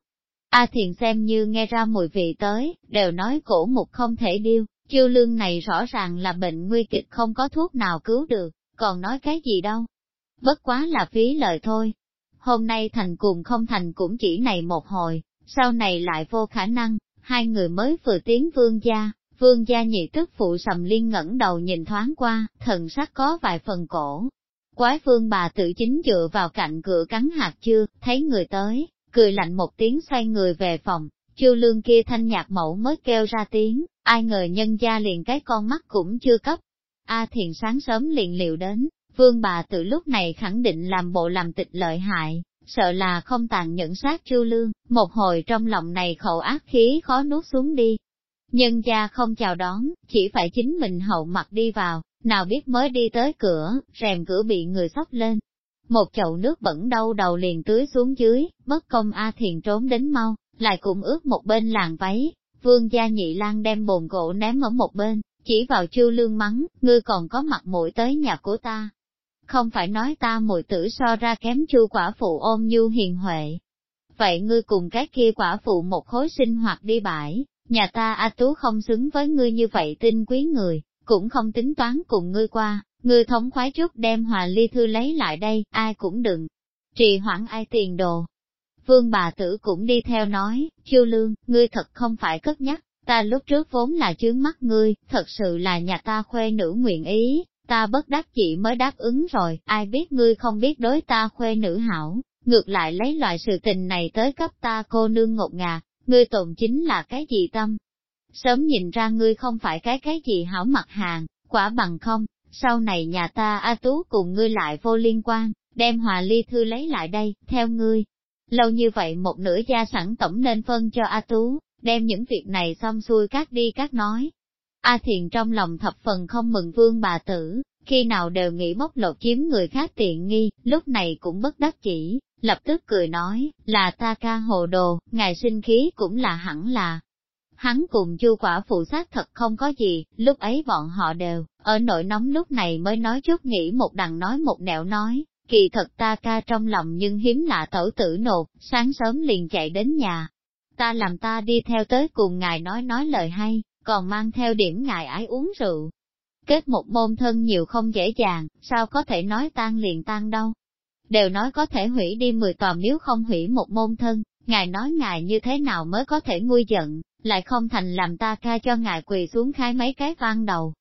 Speaker 1: A à thiền xem như nghe ra mùi vị tới, đều nói cổ mục không thể điêu, chiêu lương này rõ ràng là bệnh nguy kịch không có thuốc nào cứu được, còn nói cái gì đâu. Bất quá là phí lời thôi. Hôm nay thành cùng không thành cũng chỉ này một hồi, sau này lại vô khả năng, hai người mới vừa tiến vương gia, vương gia nhị tức phụ sầm liên ngẩng đầu nhìn thoáng qua, thần sắc có vài phần cổ, Quái vương bà tự chính dựa vào cạnh cửa cắn hạt chưa, thấy người tới, cười lạnh một tiếng xoay người về phòng, chiêu lương kia thanh nhạc mẫu mới kêu ra tiếng, ai ngờ nhân gia liền cái con mắt cũng chưa cấp. A à thiền sáng sớm liền liệu đến, vương bà tự lúc này khẳng định làm bộ làm tịch lợi hại, sợ là không tàn nhẫn sát chiêu lương, một hồi trong lòng này khẩu ác khí khó nuốt xuống đi, nhân gia không chào đón, chỉ phải chính mình hậu mặt đi vào, nào biết mới đi tới cửa, rèm cửa bị người sóc lên. Một chậu nước bẩn đau đầu liền tưới xuống dưới, bất công A Thiền trốn đến mau, lại cũng ướt một bên làng váy, vương gia nhị lang đem bồn gỗ ném ở một bên, chỉ vào chư lương mắng, ngươi còn có mặt mũi tới nhà của ta. Không phải nói ta mùi tử so ra kém chu quả phụ ôm nhu hiền huệ. Vậy ngươi cùng cái kia quả phụ một khối sinh hoạt đi bãi, nhà ta A Tú không xứng với ngươi như vậy tinh quý người, cũng không tính toán cùng ngươi qua, ngươi thống khoái trước đem hòa ly thư lấy lại đây, ai cũng đừng, trì hoãn ai tiền đồ. Vương bà tử cũng đi theo nói, chiêu lương, ngươi thật không phải cất nhắc, ta lúc trước vốn là chướng mắt ngươi, thật sự là nhà ta khuê nữ nguyện ý, ta bất đắc chị mới đáp ứng rồi, ai biết ngươi không biết đối ta khuê nữ hảo, ngược lại lấy loại sự tình này tới cấp ta cô nương ngột ngạt, ngươi tồn chính là cái gì tâm? Sớm nhìn ra ngươi không phải cái cái gì hảo mặt hàng, quả bằng không, sau này nhà ta A Tú cùng ngươi lại vô liên quan, đem hòa ly thư lấy lại đây, theo ngươi. Lâu như vậy một nửa gia sẵn tổng nên phân cho A Tú, đem những việc này xong xuôi các đi các nói. A Thiền trong lòng thập phần không mừng vương bà tử, khi nào đều nghĩ bóc lột chiếm người khác tiện nghi, lúc này cũng bất đắc chỉ, lập tức cười nói, là ta ca hồ đồ, ngài sinh khí cũng là hẳn là. Hắn cùng chu quả phụ sát thật không có gì, lúc ấy bọn họ đều, ở nỗi nóng lúc này mới nói chút nghĩ một đằng nói một nẻo nói, kỳ thật ta ca trong lòng nhưng hiếm lạ tẩu tử nột, sáng sớm liền chạy đến nhà. Ta làm ta đi theo tới cùng ngài nói nói lời hay, còn mang theo điểm ngài ái uống rượu. Kết một môn thân nhiều không dễ dàng, sao có thể nói tan liền tan đâu, đều nói có thể hủy đi 10 tòa miếu không hủy một môn thân, ngài nói ngài như thế nào mới có thể nguôi giận, lại không thành làm ta ca cho ngài quỳ xuống khai mấy cái vang đầu.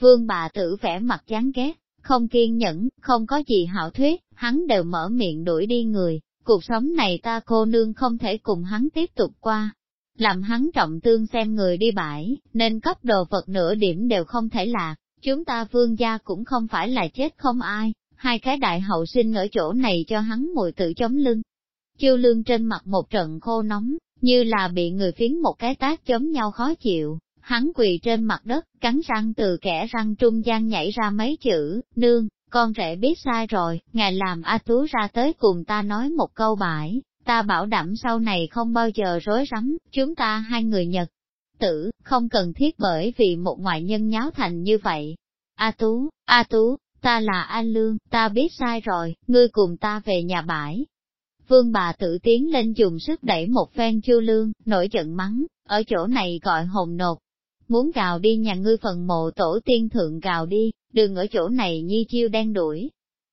Speaker 1: Vương bà tử vẻ mặt chán ghét, không kiên nhẫn, không có gì hảo thuyết, hắn đều mở miệng đuổi đi người, cuộc sống này ta cô nương không thể cùng hắn tiếp tục qua. Làm hắn trọng tương xem người đi bãi, nên cấp đồ vật nửa điểm đều không thể lạc, chúng ta vương gia cũng không phải là chết không ai, hai cái đại hậu sinh ở chỗ này cho hắn ngồi tự chống lưng. Chiêu lương trên mặt một trận khô nóng, như là bị người phiến một cái tác chống nhau khó chịu, hắn quỳ trên mặt đất, cắn răng từ kẻ răng trung gian nhảy ra mấy chữ, nương, con rể biết sai rồi, ngài làm A Tú ra tới cùng ta nói một câu bãi, ta bảo đảm sau này không bao giờ rối rắm, chúng ta hai người Nhật. Tử, không cần thiết bởi vì một ngoại nhân nháo thành như vậy. A Tú, A Tú, ta là An Lương, ta biết sai rồi, ngươi cùng ta về nhà bãi. Vương bà tự tiến lên dùng sức đẩy một phen chu lương, nổi giận mắng, ở chỗ này gọi hồn nột. Muốn gào đi nhà ngươi phần mộ tổ tiên thượng gào đi, đừng ở chỗ này nhi chiêu đen đuổi.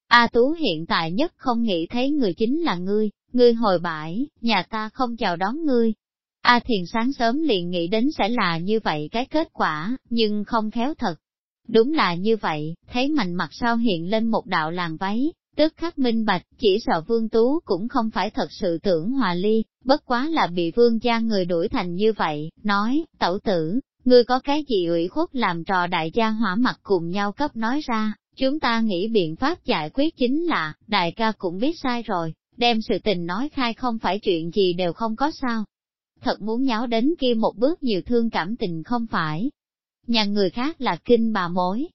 Speaker 1: A Tú hiện tại nhất không nghĩ thấy người chính là ngươi, ngươi hồi bãi, nhà ta không chào đón ngươi. A Thiền sáng sớm liền nghĩ đến sẽ là như vậy cái kết quả, nhưng không khéo thật, Đúng là như vậy, thấy mạnh mặt sau hiện lên một đạo làng váy, tức khắc minh bạch, chỉ sợ vương tú cũng không phải thật sự tưởng hòa ly, bất quá là bị vương gia người đuổi thành như vậy, nói, tẩu tử, ngươi có cái gì ủy khuất làm trò đại gia hỏa mặt cùng nhau cấp nói ra, chúng ta nghĩ biện pháp giải quyết chính là, đại ca cũng biết sai rồi, đem sự tình nói khai không phải chuyện gì đều không có sao. Thật muốn nháo đến kia một bước nhiều thương cảm tình không phải, nhà người khác là kinh bà mối.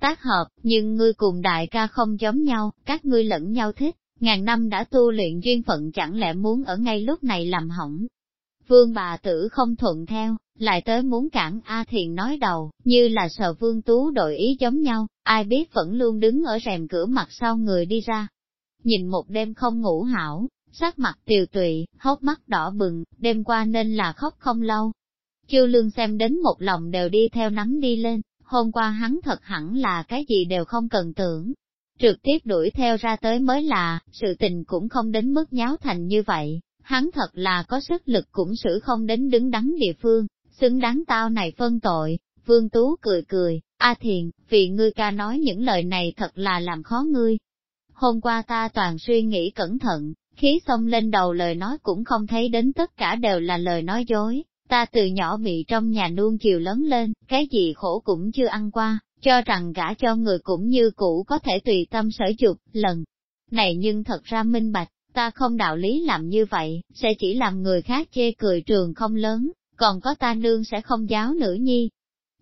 Speaker 1: Tác hợp, nhưng ngươi cùng đại ca không giống nhau, các ngươi lẫn nhau thích, ngàn năm đã tu luyện duyên phận chẳng lẽ muốn ở ngay lúc này làm hỏng. Vương bà tử không thuận theo, lại tới muốn cản A Thiền nói đầu, như là sợ vương tú đội ý giống nhau, ai biết vẫn luôn đứng ở rèm cửa mặt sau người đi ra. Nhìn một đêm không ngủ hảo, sắc mặt tiều tụy, hốc mắt đỏ bừng, đêm qua nên là khóc không lâu, Kiêu lương xem đến một lòng đều đi theo nắng đi lên, hôm qua hắn thật hẳn là cái gì đều không cần tưởng. Trực tiếp đuổi theo ra tới mới là, sự tình cũng không đến mức nháo thành như vậy, hắn thật là có sức lực cũng xử không đến đứng đắn địa phương, xứng đáng tao này phân tội. Vương Tú cười cười, A Thiền, vì ngươi ca nói những lời này thật là làm khó ngươi. Hôm qua ta toàn suy nghĩ cẩn thận, khí xông lên đầu lời nói cũng không thấy đến tất cả đều là lời nói dối, Ta từ nhỏ bị trong nhà nuông chiều lớn lên, cái gì khổ cũng chưa ăn qua, cho rằng gả cho người cũng như cũ có thể tùy tâm sở dục, lần. Này nhưng thật ra minh bạch, ta không đạo lý làm như vậy, sẽ chỉ làm người khác chê cười trường không lớn, còn có ta nương sẽ không giáo nữ nhi.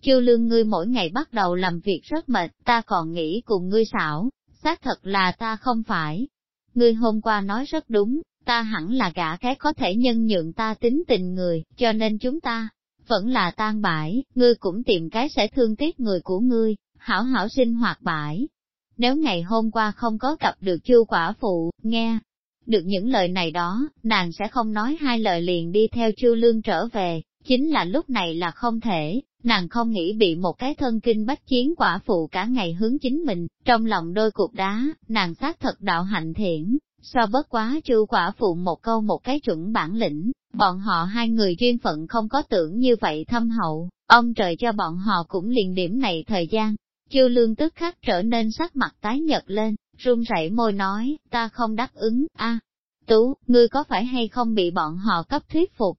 Speaker 1: Chư lương ngươi mỗi ngày bắt đầu làm việc rất mệt, ta còn nghĩ cùng ngươi xảo, xác thật là ta không phải. Ngươi hôm qua nói rất đúng, ta hẳn là gã khác có thể nhân nhượng ta tính tình người, cho nên chúng ta vẫn là tan bãi, ngươi cũng tìm cái sẽ thương tiếc người của ngươi, hảo hảo sinh hoạt bãi. Nếu ngày hôm qua không có gặp được chu quả phụ, nghe được những lời này đó, nàng sẽ không nói hai lời liền đi theo chu lương trở về, chính là lúc này là không thể, nàng không nghĩ bị một cái thân kinh bách chiến quả phụ cả ngày hướng chính mình, trong lòng đôi cục đá, nàng xác thật đạo hạnh thiện, So bất quá chư quả phụ một câu một cái chuẩn bản lĩnh, bọn họ hai người duyên phận không có tưởng như vậy thâm hậu, ông trời cho bọn họ cũng liền điểm này thời gian. Chư lương tức khắc trở nên sắc mặt tái nhật lên, run rẩy môi nói, ta không đáp ứng, a Tú, ngươi có phải hay không bị bọn họ cấp thuyết phục?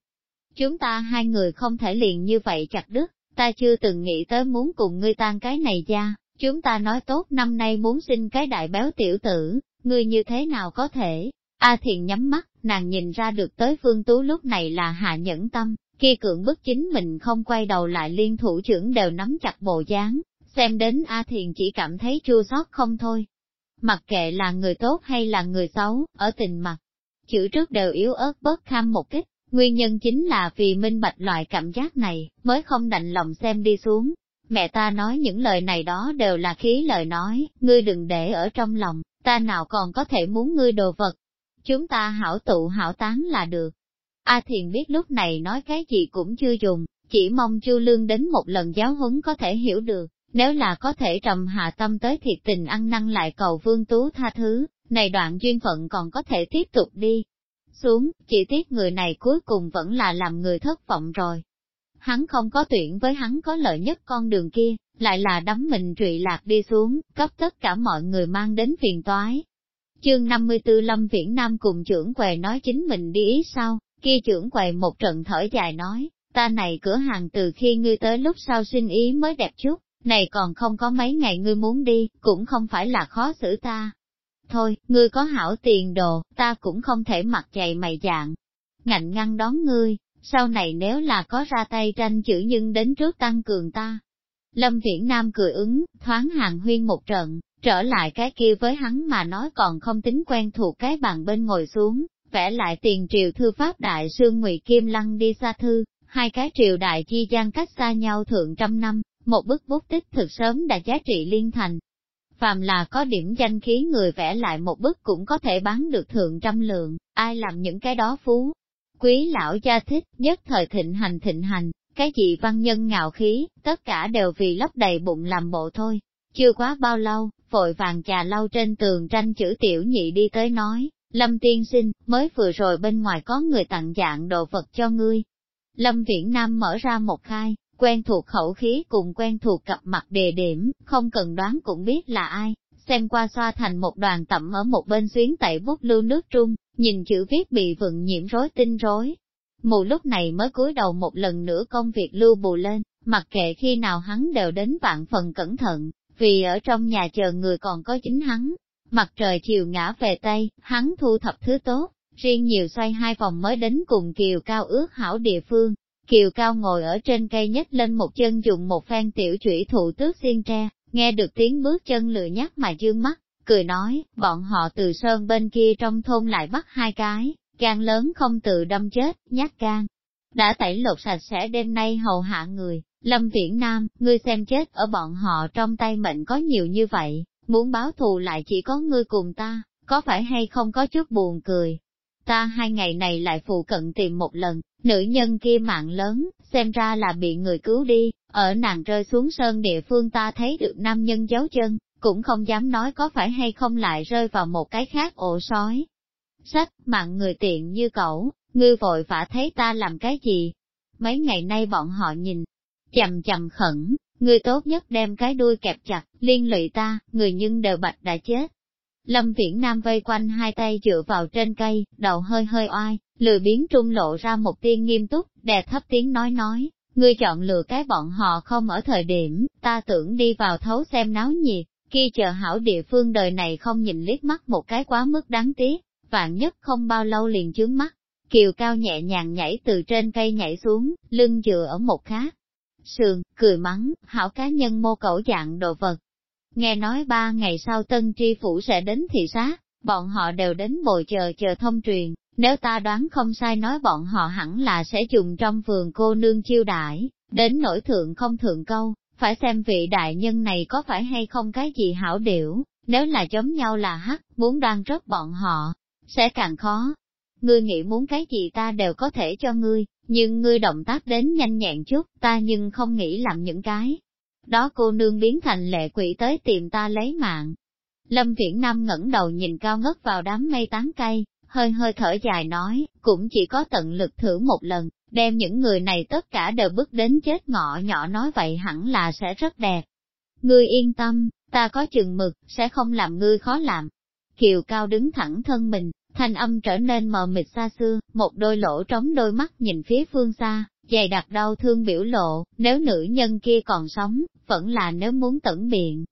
Speaker 1: Chúng ta hai người không thể liền như vậy chặt đứt, ta chưa từng nghĩ tới muốn cùng ngươi tan cái này ra, chúng ta nói tốt năm nay muốn sinh cái đại béo tiểu tử, ngươi như thế nào có thể? A Thiện nhắm mắt, nàng nhìn ra được tới Phương Tú lúc này là hạ nhẫn tâm, kia cưỡng bức chính mình không quay đầu lại liên thủ trưởng đều nắm chặt bộ dáng, xem đến A Thiện chỉ cảm thấy chua xót không thôi. Mặc kệ là người tốt hay là người xấu, ở tình mặt, chữ trước đều yếu ớt bớt kham một kích, nguyên nhân chính là vì minh bạch loại cảm giác này, mới không đành lòng xem đi xuống. Mẹ ta nói những lời này đó đều là khí lời nói, ngươi đừng để ở trong lòng, ta nào còn có thể muốn ngươi đồ vật, chúng ta hảo tụ hảo tán là được. A Thiền biết lúc này nói cái gì cũng chưa dùng, chỉ mong Chu Lương đến một lần giáo huấn có thể hiểu được, nếu là có thể trầm hạ tâm tới thiệt tình ăn năn lại cầu Vương Tú tha thứ, này đoạn duyên phận còn có thể tiếp tục đi. Xuống, chỉ tiếc người này cuối cùng vẫn là làm người thất vọng rồi, Hắn không có tuyển với hắn có lợi nhất con đường kia, lại là đắm mình trụy lạc đi xuống, cấp tất cả mọi người mang đến phiền toái. Chương 54 Lâm Viễn Nam cùng trưởng quầy nói chính mình đi ý sau, kia trưởng quầy một trận thở dài nói, ta này cửa hàng từ khi ngươi tới lúc sau xin ý mới đẹp chút, này còn không có mấy ngày ngươi muốn đi, cũng không phải là khó xử ta. Thôi, ngươi có hảo tiền đồ, ta cũng không thể mặc chạy mày dạng. Ngạnh ngăn đón ngươi, sau này nếu là có ra tay tranh chữ nhưng đến trước tăng cường ta. Lâm Viễn Nam cười ứng, thoáng hàng huyên một trận, trở lại cái kia với hắn mà nói còn không tính quen thuộc cái bàn bên ngồi xuống, vẽ lại tiền triều thư pháp đại sương ngụy Kim Lăng đi xa thư, hai cái triều đại chi gian cách xa nhau thượng trăm năm, một bức bút tích thực sớm đã giá trị liên thành. Phàm là có điểm danh khí người vẽ lại một bức cũng có thể bán được thượng trăm lượng, ai làm những cái đó phú, Quý lão gia thích, nhất thời thịnh hành thịnh hành, cái gì văn nhân ngạo khí, tất cả đều vì lấp đầy bụng làm bộ thôi. Chưa quá bao lâu, vội vàng trà lau trên tường tranh chữ tiểu nhị đi tới nói, Lâm tiên sinh, mới vừa rồi bên ngoài có người tặng dạng đồ vật cho ngươi. Lâm Viễn Nam mở ra một khai, quen thuộc khẩu khí cùng quen thuộc cặp mặt đề điểm, không cần đoán cũng biết là ai, xem qua xoa thành một đoàn tẩm ở một bên xuyến tẩy bút lưu nước trung, nhìn chữ viết bị vựng nhiễm rối tinh rối. Mù lúc này mới cúi đầu một lần nữa công việc lưu bù lên, mặc kệ khi nào hắn đều đến vạn phần cẩn thận, vì ở trong nhà chờ người còn có chính hắn. Mặt trời chiều ngã về Tây, hắn thu thập thứ tốt, riêng nhiều xoay hai vòng mới đến cùng Kiều Cao ước hảo địa phương. Kiều Cao ngồi ở trên cây nhấc lên một chân dùng một phen tiểu chủy thụ tước xiên tre, Nghe được tiếng bước chân lười nhắc mà dương mắt, cười nói, bọn họ từ sơn bên kia trong thôn lại bắt hai cái, gan lớn không tự đâm chết, nhát gan. Đã tẩy lột sạch sẽ đêm nay hầu hạ người, Lâm Viễn Nam, ngươi xem chết ở bọn họ trong tay mệnh có nhiều như vậy, muốn báo thù lại chỉ có ngươi cùng ta, có phải hay không có chút buồn cười, ta hai ngày này lại phụ cận tìm một lần, nữ nhân kia mạng lớn, xem ra là bị người cứu đi, ở nàng rơi xuống sơn địa phương ta thấy được nam nhân giấu chân, cũng không dám nói có phải hay không lại rơi vào một cái khác ổ sói. Sách, mạng người tiện như cậu, ngươi vội vã thấy ta làm cái gì? Mấy ngày nay bọn họ nhìn, chầm chầm khẩn, ngươi tốt nhất đem cái đuôi kẹp chặt, liên lụy ta, người nhưng đều bạch đã chết, Lâm Viễn Nam vây quanh hai tay dựa vào trên cây, đầu hơi hơi oai, lười biến trung lộ ra một tiên nghiêm túc, đè thấp tiếng nói nói, ngươi chọn lựa cái bọn họ không ở thời điểm, ta tưởng đi vào thấu xem náo nhiệt, kia chờ hảo địa phương đời này không nhìn liếc mắt một cái quá mức đáng tiếc, vạn nhất không bao lâu liền chướng mắt. Kiều Cao nhẹ nhàng nhảy từ trên cây nhảy xuống, lưng dựa ở một khát. Sườn, cười mắng, hảo cá nhân mô cẩu dạng đồ vật, nghe nói ba ngày sau tân tri phủ sẽ đến thị sát, bọn họ đều đến bồi chờ chờ thông truyền, nếu ta đoán không sai nói bọn họ hẳn là sẽ dùng trong vườn cô nương chiêu đãi, đến nổi thượng không thượng câu, phải xem vị đại nhân này có phải hay không cái gì hảo điểu, nếu là giống nhau là hắc, muốn đoan rất bọn họ, sẽ càng khó. Ngươi nghĩ muốn cái gì ta đều có thể cho ngươi, nhưng ngươi động tác đến nhanh nhẹn chút, ta nhưng không nghĩ làm những cái đó cô nương biến thành lệ quỷ tới tìm ta lấy mạng. Lâm Viễn Nam ngẩng đầu nhìn cao ngất vào đám mây tán cây, hơi hơi thở dài nói, cũng chỉ có tận lực thử một lần, đem những người này tất cả đều bước đến chết ngọ nhỏ nói vậy hẳn là sẽ rất đẹp. Ngươi yên tâm, ta có chừng mực, sẽ không làm ngươi khó làm. Kiều Cao đứng thẳng thân mình, thanh âm trở nên mờ mịt xa xưa, một đôi lỗ trống đôi mắt nhìn phía phương xa, dày đặc đau thương biểu lộ, nếu nữ nhân kia còn sống, vẫn là nếu muốn tẩn biện.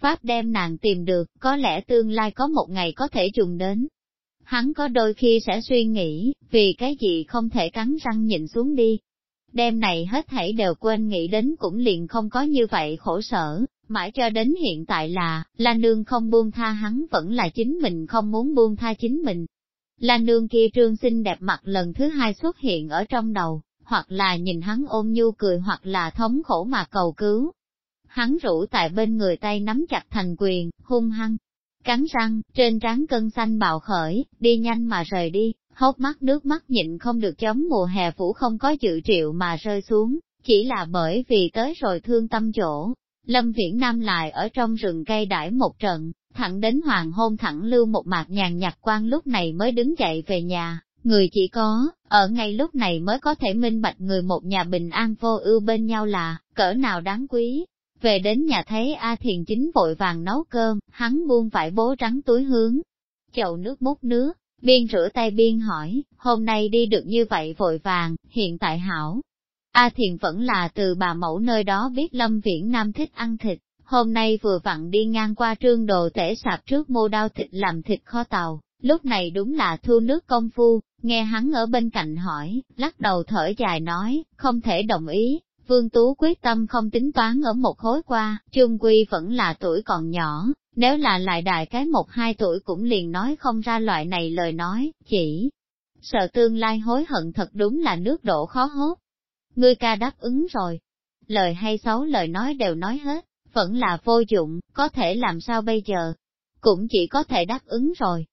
Speaker 1: Pháp đem nàng tìm được, có lẽ tương lai có một ngày có thể trùng đến. Hắn có đôi khi sẽ suy nghĩ, vì cái gì không thể cắn răng nhịn xuống đi. Đêm này hết thảy đều quên nghĩ đến cũng liền không có như vậy khổ sở, mãi cho đến hiện tại là, La Nương không buông tha hắn vẫn là chính mình không muốn buông tha chính mình. La Nương kia trương xinh đẹp mặt lần thứ hai xuất hiện ở trong đầu, hoặc là nhìn hắn ôm nhu cười hoặc là thống khổ mà cầu cứu. Hắn rủ tại bên người tay nắm chặt thành quyền, hung hăng, cắn răng, trên trán cân xanh bạo khởi, đi nhanh mà rời đi, hốc mắt nước mắt nhịn không được chấm mùa hè phủ không có dự triệu mà rơi xuống, chỉ là bởi vì tới rồi thương tâm chỗ. Lâm Viễn Nam lại ở trong rừng cây đãi một trận, thẳng đến hoàng hôn thẳng lưu một mạc nhàn nhạt quan lúc này mới đứng dậy về nhà. Người chỉ có, ở ngay lúc này mới có thể minh bạch người một nhà bình an vô ưu bên nhau là, cỡ nào đáng quý. Về đến nhà thấy A Thiền chính vội vàng nấu cơm, hắn buông vải bố trắng túi hướng, chậu nước múc nước, biên rửa tay biên hỏi, hôm nay đi được như vậy vội vàng, hiện tại hảo. A Thiền vẫn là từ bà mẫu nơi đó biết Lâm Viễn Nam thích ăn thịt, hôm nay vừa vặn đi ngang qua trương đồ tể sạp trước mua đao thịt làm thịt kho tàu, Lúc này đúng là thu nước công phu, nghe hắn ở bên cạnh hỏi, lắc đầu thở dài nói, không thể đồng ý, Vương Tú quyết tâm không tính toán ở một khối qua, Trương Quy vẫn là tuổi còn nhỏ, nếu là lại đại cái một hai tuổi cũng liền nói không ra loại này lời nói, chỉ sợ tương lai hối hận thật đúng là nước độ khó hốt. Ngươi ca đáp ứng rồi, lời hay xấu lời nói đều nói hết, vẫn là vô dụng, có thể làm sao bây giờ, cũng chỉ có thể đáp ứng rồi.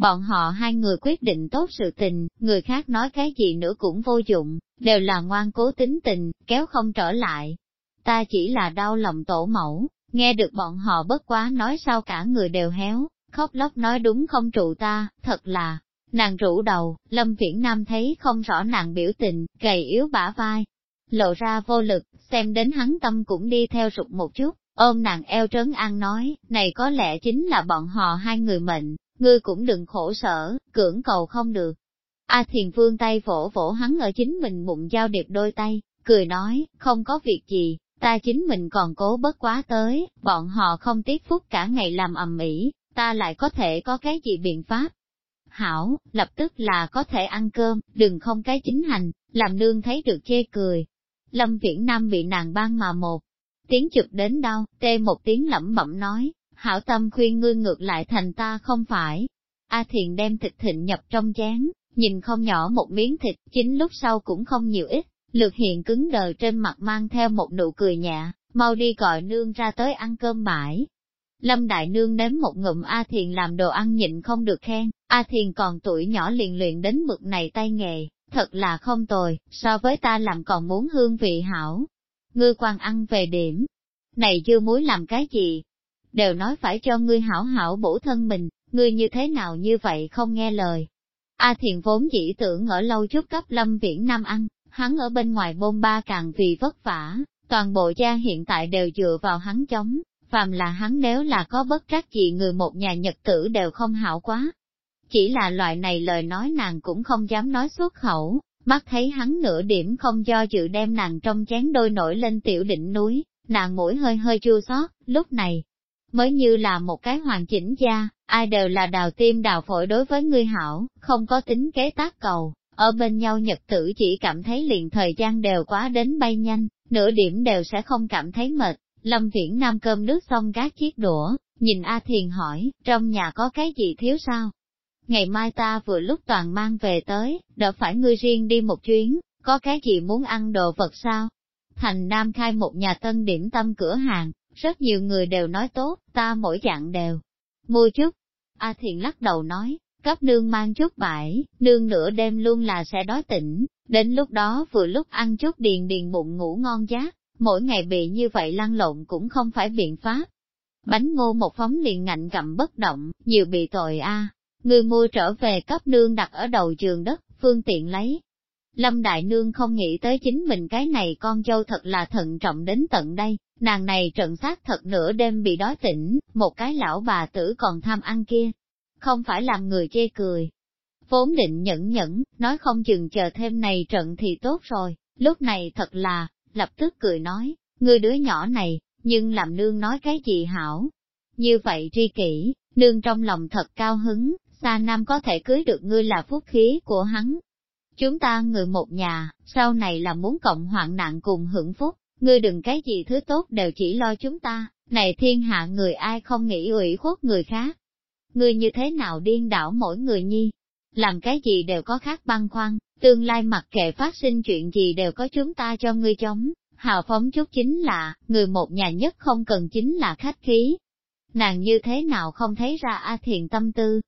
Speaker 1: Bọn họ hai người quyết định tốt sự tình, người khác nói cái gì nữa cũng vô dụng, đều là ngoan cố tính tình, kéo không trở lại. Ta chỉ là đau lòng tổ mẫu, nghe được bọn họ bất quá nói sao cả người đều héo, khóc lóc nói đúng không trụ ta, thật là. Nàng rũ đầu, Lâm Viễn Nam thấy không rõ nàng biểu tình, gầy yếu bả vai, lộ ra vô lực, xem đến hắn tâm cũng đi theo rụt một chút, ôm nàng eo trấn an nói, này có lẽ chính là bọn họ hai người mệnh, ngươi cũng đừng khổ sở, cưỡng cầu không được. A thiền vương tay vỗ vỗ hắn ở chính mình bụng giao điệp đôi tay, cười nói, không có việc gì, ta chính mình còn cố bất quá tới, bọn họ không tiếc phút cả ngày làm ầm ĩ, ta lại có thể có cái gì biện pháp. Hảo, lập tức là có thể ăn cơm, đừng không cái chính hành, làm nương thấy được chê cười. Lâm Viễn Nam bị nàng ban mà một, tiếng chụp đến đau, tê một tiếng lẩm bẩm nói, hảo tâm khuyên ngươi ngược lại thành ta không phải. A thiền đem thịt thịnh nhập trong chén, nhìn không nhỏ một miếng thịt, chính lúc sau cũng không nhiều ít, lược hiện cứng đờ trên mặt mang theo một nụ cười nhẹ, mau đi gọi nương ra tới ăn cơm bãi. Lâm Đại Nương nếm một ngụm A Thiền làm đồ ăn nhịn không được khen, A Thiền còn tuổi nhỏ liền luyện đến mực này tay nghề, thật là không tồi, so với ta làm còn muốn hương vị hảo. Ngươi quan ăn về điểm, này dưa muối làm cái gì, đều nói phải cho ngươi hảo hảo bổ thân mình, ngươi như thế nào như vậy không nghe lời. A Thiền vốn dĩ tưởng ở lâu chút cấp lâm viễn Nam ăn, hắn ở bên ngoài bôn ba càng vì vất vả, toàn bộ gia hiện tại đều dựa vào hắn chống, phàm là hắn nếu là có bất trắc gì người một nhà nhật tử đều không hảo quá. Chỉ là loại này lời nói nàng cũng không dám nói xuất khẩu, mắt thấy hắn nửa điểm không do dự đem nàng trong chén đôi nổi lên tiểu đỉnh núi, nàng mũi hơi hơi chua xót, lúc này, mới như là một cái hoàn chỉnh gia, ai đều là đào tim đào phổi đối với ngươi hảo, không có tính kế tác cầu, ở bên nhau nhật tử chỉ cảm thấy liền thời gian đều quá đến bay nhanh, nửa điểm đều sẽ không cảm thấy mệt. Lâm Viễn Nam cơm nước xong gác chiếc đũa, nhìn A Thiền hỏi, trong nhà có cái gì thiếu sao? Ngày mai ta vừa lúc toàn mang về tới, đỡ phải ngươi riêng đi một chuyến, có cái gì muốn ăn đồ vật sao? Thành Nam khai một nhà tân điểm tâm cửa hàng, rất nhiều người đều nói tốt, ta mỗi dạng đều. Mua chút. A thiện lắc đầu nói, cấp nương mang chút bãi, nương nửa đêm luôn là sẽ đói tỉnh, đến lúc đó vừa lúc ăn chút điền điền bụng ngủ ngon giá, mỗi ngày bị như vậy lăn lộn cũng không phải biện pháp. Bánh ngô một phóng liền ngạnh cầm bất động, nhiều bị tội a. Người mua trở về cấp nương đặt ở đầu trường đất, phương tiện lấy, Lâm Đại Nương không nghĩ tới chính mình cái này con dâu thật là thận trọng đến tận đây, nàng này trận sát thật nửa đêm bị đói tỉnh, một cái lão bà tử còn tham ăn kia. Không phải làm người chê cười. Vốn định nhẫn nhẫn, nói không chừng chờ thêm này trận thì tốt rồi, lúc này thật là, lập tức cười nói, người đứa nhỏ này, nhưng làm nương nói cái gì hảo. Như vậy tri kỷ, nương trong lòng thật cao hứng, xa nam có thể cưới được ngươi là phúc khí của hắn, chúng ta người một nhà, sau này là muốn cộng hoạn nạn cùng hưởng phúc, ngươi đừng cái gì thứ tốt đều chỉ lo chúng ta, này thiên hạ người ai không nghĩ ủy khuất người khác. Ngươi như thế nào điên đảo mỗi người nhi, làm cái gì đều có khác băn khoăn, tương lai mặc kệ phát sinh chuyện gì đều có chúng ta cho ngươi chống, hào phóng chút chính là, người một nhà nhất không cần chính là khách khí. Nàng như thế nào không thấy ra A thiện tâm tư,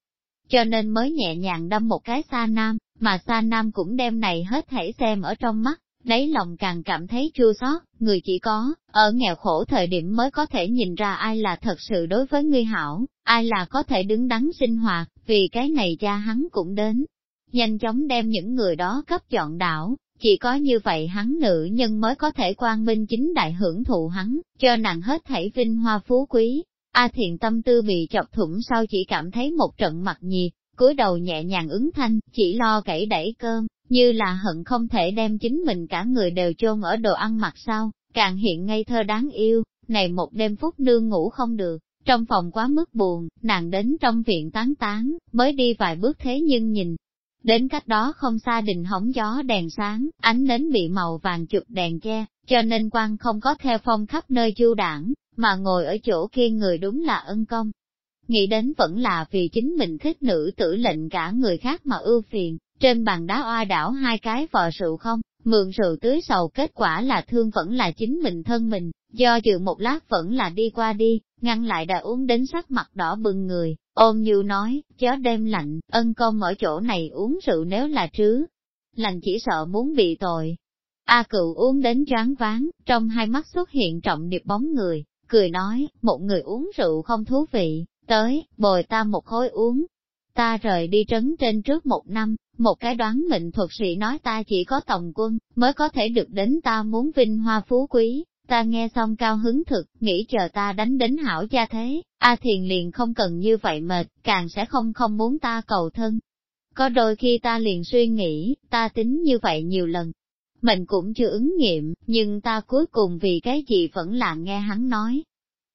Speaker 1: cho nên mới nhẹ nhàng đâm một cái xa nam, mà Sa Nam cũng đem này hết thảy xem ở trong mắt, đáy lòng càng cảm thấy chua xót, người chỉ có, ở nghèo khổ thời điểm mới có thể nhìn ra ai là thật sự đối với ngươi hảo, ai là có thể đứng đắn sinh hoạt, vì cái này cha hắn cũng đến. Nhanh chóng đem những người đó cấp chọn đảo, chỉ có như vậy hắn nữ nhân mới có thể quan minh chính đại hưởng thụ hắn, cho nàng hết thảy vinh hoa phú quý. A thiện tâm tư bị chọc thủng sau chỉ cảm thấy một trận mặt nhiệt, cúi đầu nhẹ nhàng ứng thanh, chỉ lo cẩy đẩy cơm, như là hận không thể đem chính mình cả người đều chôn ở đồ ăn mặt sau, càng hiện ngây thơ đáng yêu, này một đêm phút nương ngủ không được, trong phòng quá mức buồn, nàng đến trong viện tán tán, mới đi vài bước thế nhưng nhìn. Đến cách đó không xa đình hóng gió đèn sáng, ánh nến bị màu vàng chụp đèn che, cho nên quan không có theo phong khắp nơi chu đảng, mà ngồi ở chỗ kia người đúng là ân công, nghĩ đến vẫn là vì chính mình thích nữ tử lệnh cả người khác mà ưu phiền, trên bàn đá oa đảo hai cái vò rượu không, mượn rượu tưới sầu kết quả là thương vẫn là chính mình thân mình, do dự một lát vẫn là đi qua đi, ngăn lại đã uống đến sắc mặt đỏ bừng người, ôm như nói, chó đêm lạnh, ân công ở chỗ này uống rượu nếu là trứ, lành chỉ sợ muốn bị tội. A cựu uống đến choáng váng, trong hai mắt xuất hiện trọng điệp bóng người, cười nói, một người uống rượu không thú vị, tới, bồi ta một khối uống. Ta rời đi trấn trên trước một năm, một cái đoán mệnh thuật sĩ nói ta chỉ có tổng quân, mới có thể được đến ta muốn vinh hoa phú quý, ta nghe xong cao hứng thực, nghĩ chờ ta đánh đến hảo gia thế, A Thiền liền không cần như vậy mệt, càng sẽ không không muốn ta cầu thân. Có đôi khi ta liền suy nghĩ, ta tính như vậy nhiều lần. Mình cũng chưa ứng nghiệm, nhưng ta cuối cùng vì cái gì vẫn là nghe hắn nói,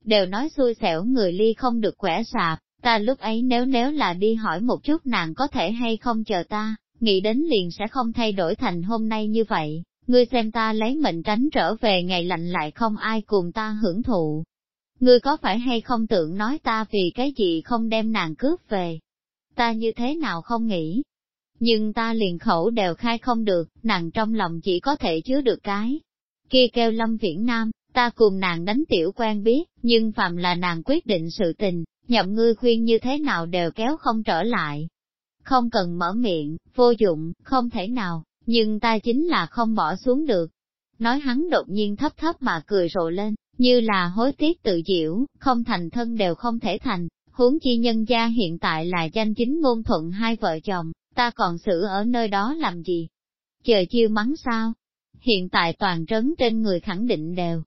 Speaker 1: đều nói xui xẻo người ly không được quẻ sạp, ta lúc ấy nếu nếu là đi hỏi một chút nàng có thể hay không chờ ta, nghĩ đến liền sẽ không thay đổi thành hôm nay như vậy, ngươi xem ta lấy mệnh tránh trở về ngày lạnh lại không ai cùng ta hưởng thụ. Ngươi có phải hay không tưởng nói ta vì cái gì không đem nàng cướp về? Ta như thế nào không nghĩ? Nhưng ta liền khẩu đều khai không được, nàng trong lòng chỉ có thể chứa được cái. Kia kêu lâm viễn nam, ta cùng nàng đánh tiểu quan biết, nhưng phạm là nàng quyết định sự tình, nhậm ngươi khuyên như thế nào đều kéo không trở lại. Không cần mở miệng, vô dụng, không thể nào, nhưng ta chính là không bỏ xuống được. Nói hắn đột nhiên thấp thấp mà cười rộ lên, như là hối tiếc tự diễu, không thành thân đều không thể thành, huống chi nhân gia hiện tại là danh chính ngôn thuận hai vợ chồng, ta còn xử ở nơi đó làm gì? Chờ chiêu mắng sao? Hiện tại toàn trấn trên người khẳng định đều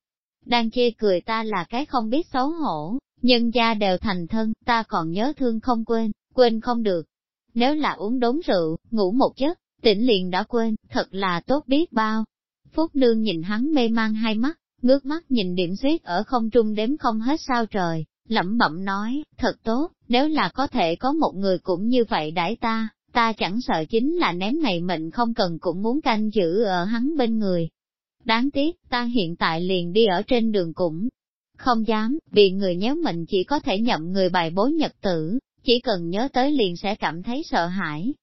Speaker 1: đang chê cười ta là cái không biết xấu hổ, nhân gia đều thành thân, ta còn nhớ thương không quên, quên không được. Nếu là uống đống rượu, ngủ một giấc, tỉnh liền đã quên, thật là tốt biết bao. Phúc Nương nhìn hắn mê mang hai mắt, ngước mắt nhìn điểm suyết ở không trung đếm không hết sao trời, lẩm bẩm nói, thật tốt, nếu là có thể có một người cũng như vậy đãi ta, ta chẳng sợ chính là ném ngày mệnh không cần cũng muốn canh giữ ở hắn bên người, Đáng tiếc, ta hiện tại liền đi ở trên đường cũng không dám, bị người nhéo mình chỉ có thể nhậm người bài bố nhật tử, chỉ cần nhớ tới liền sẽ cảm thấy sợ hãi.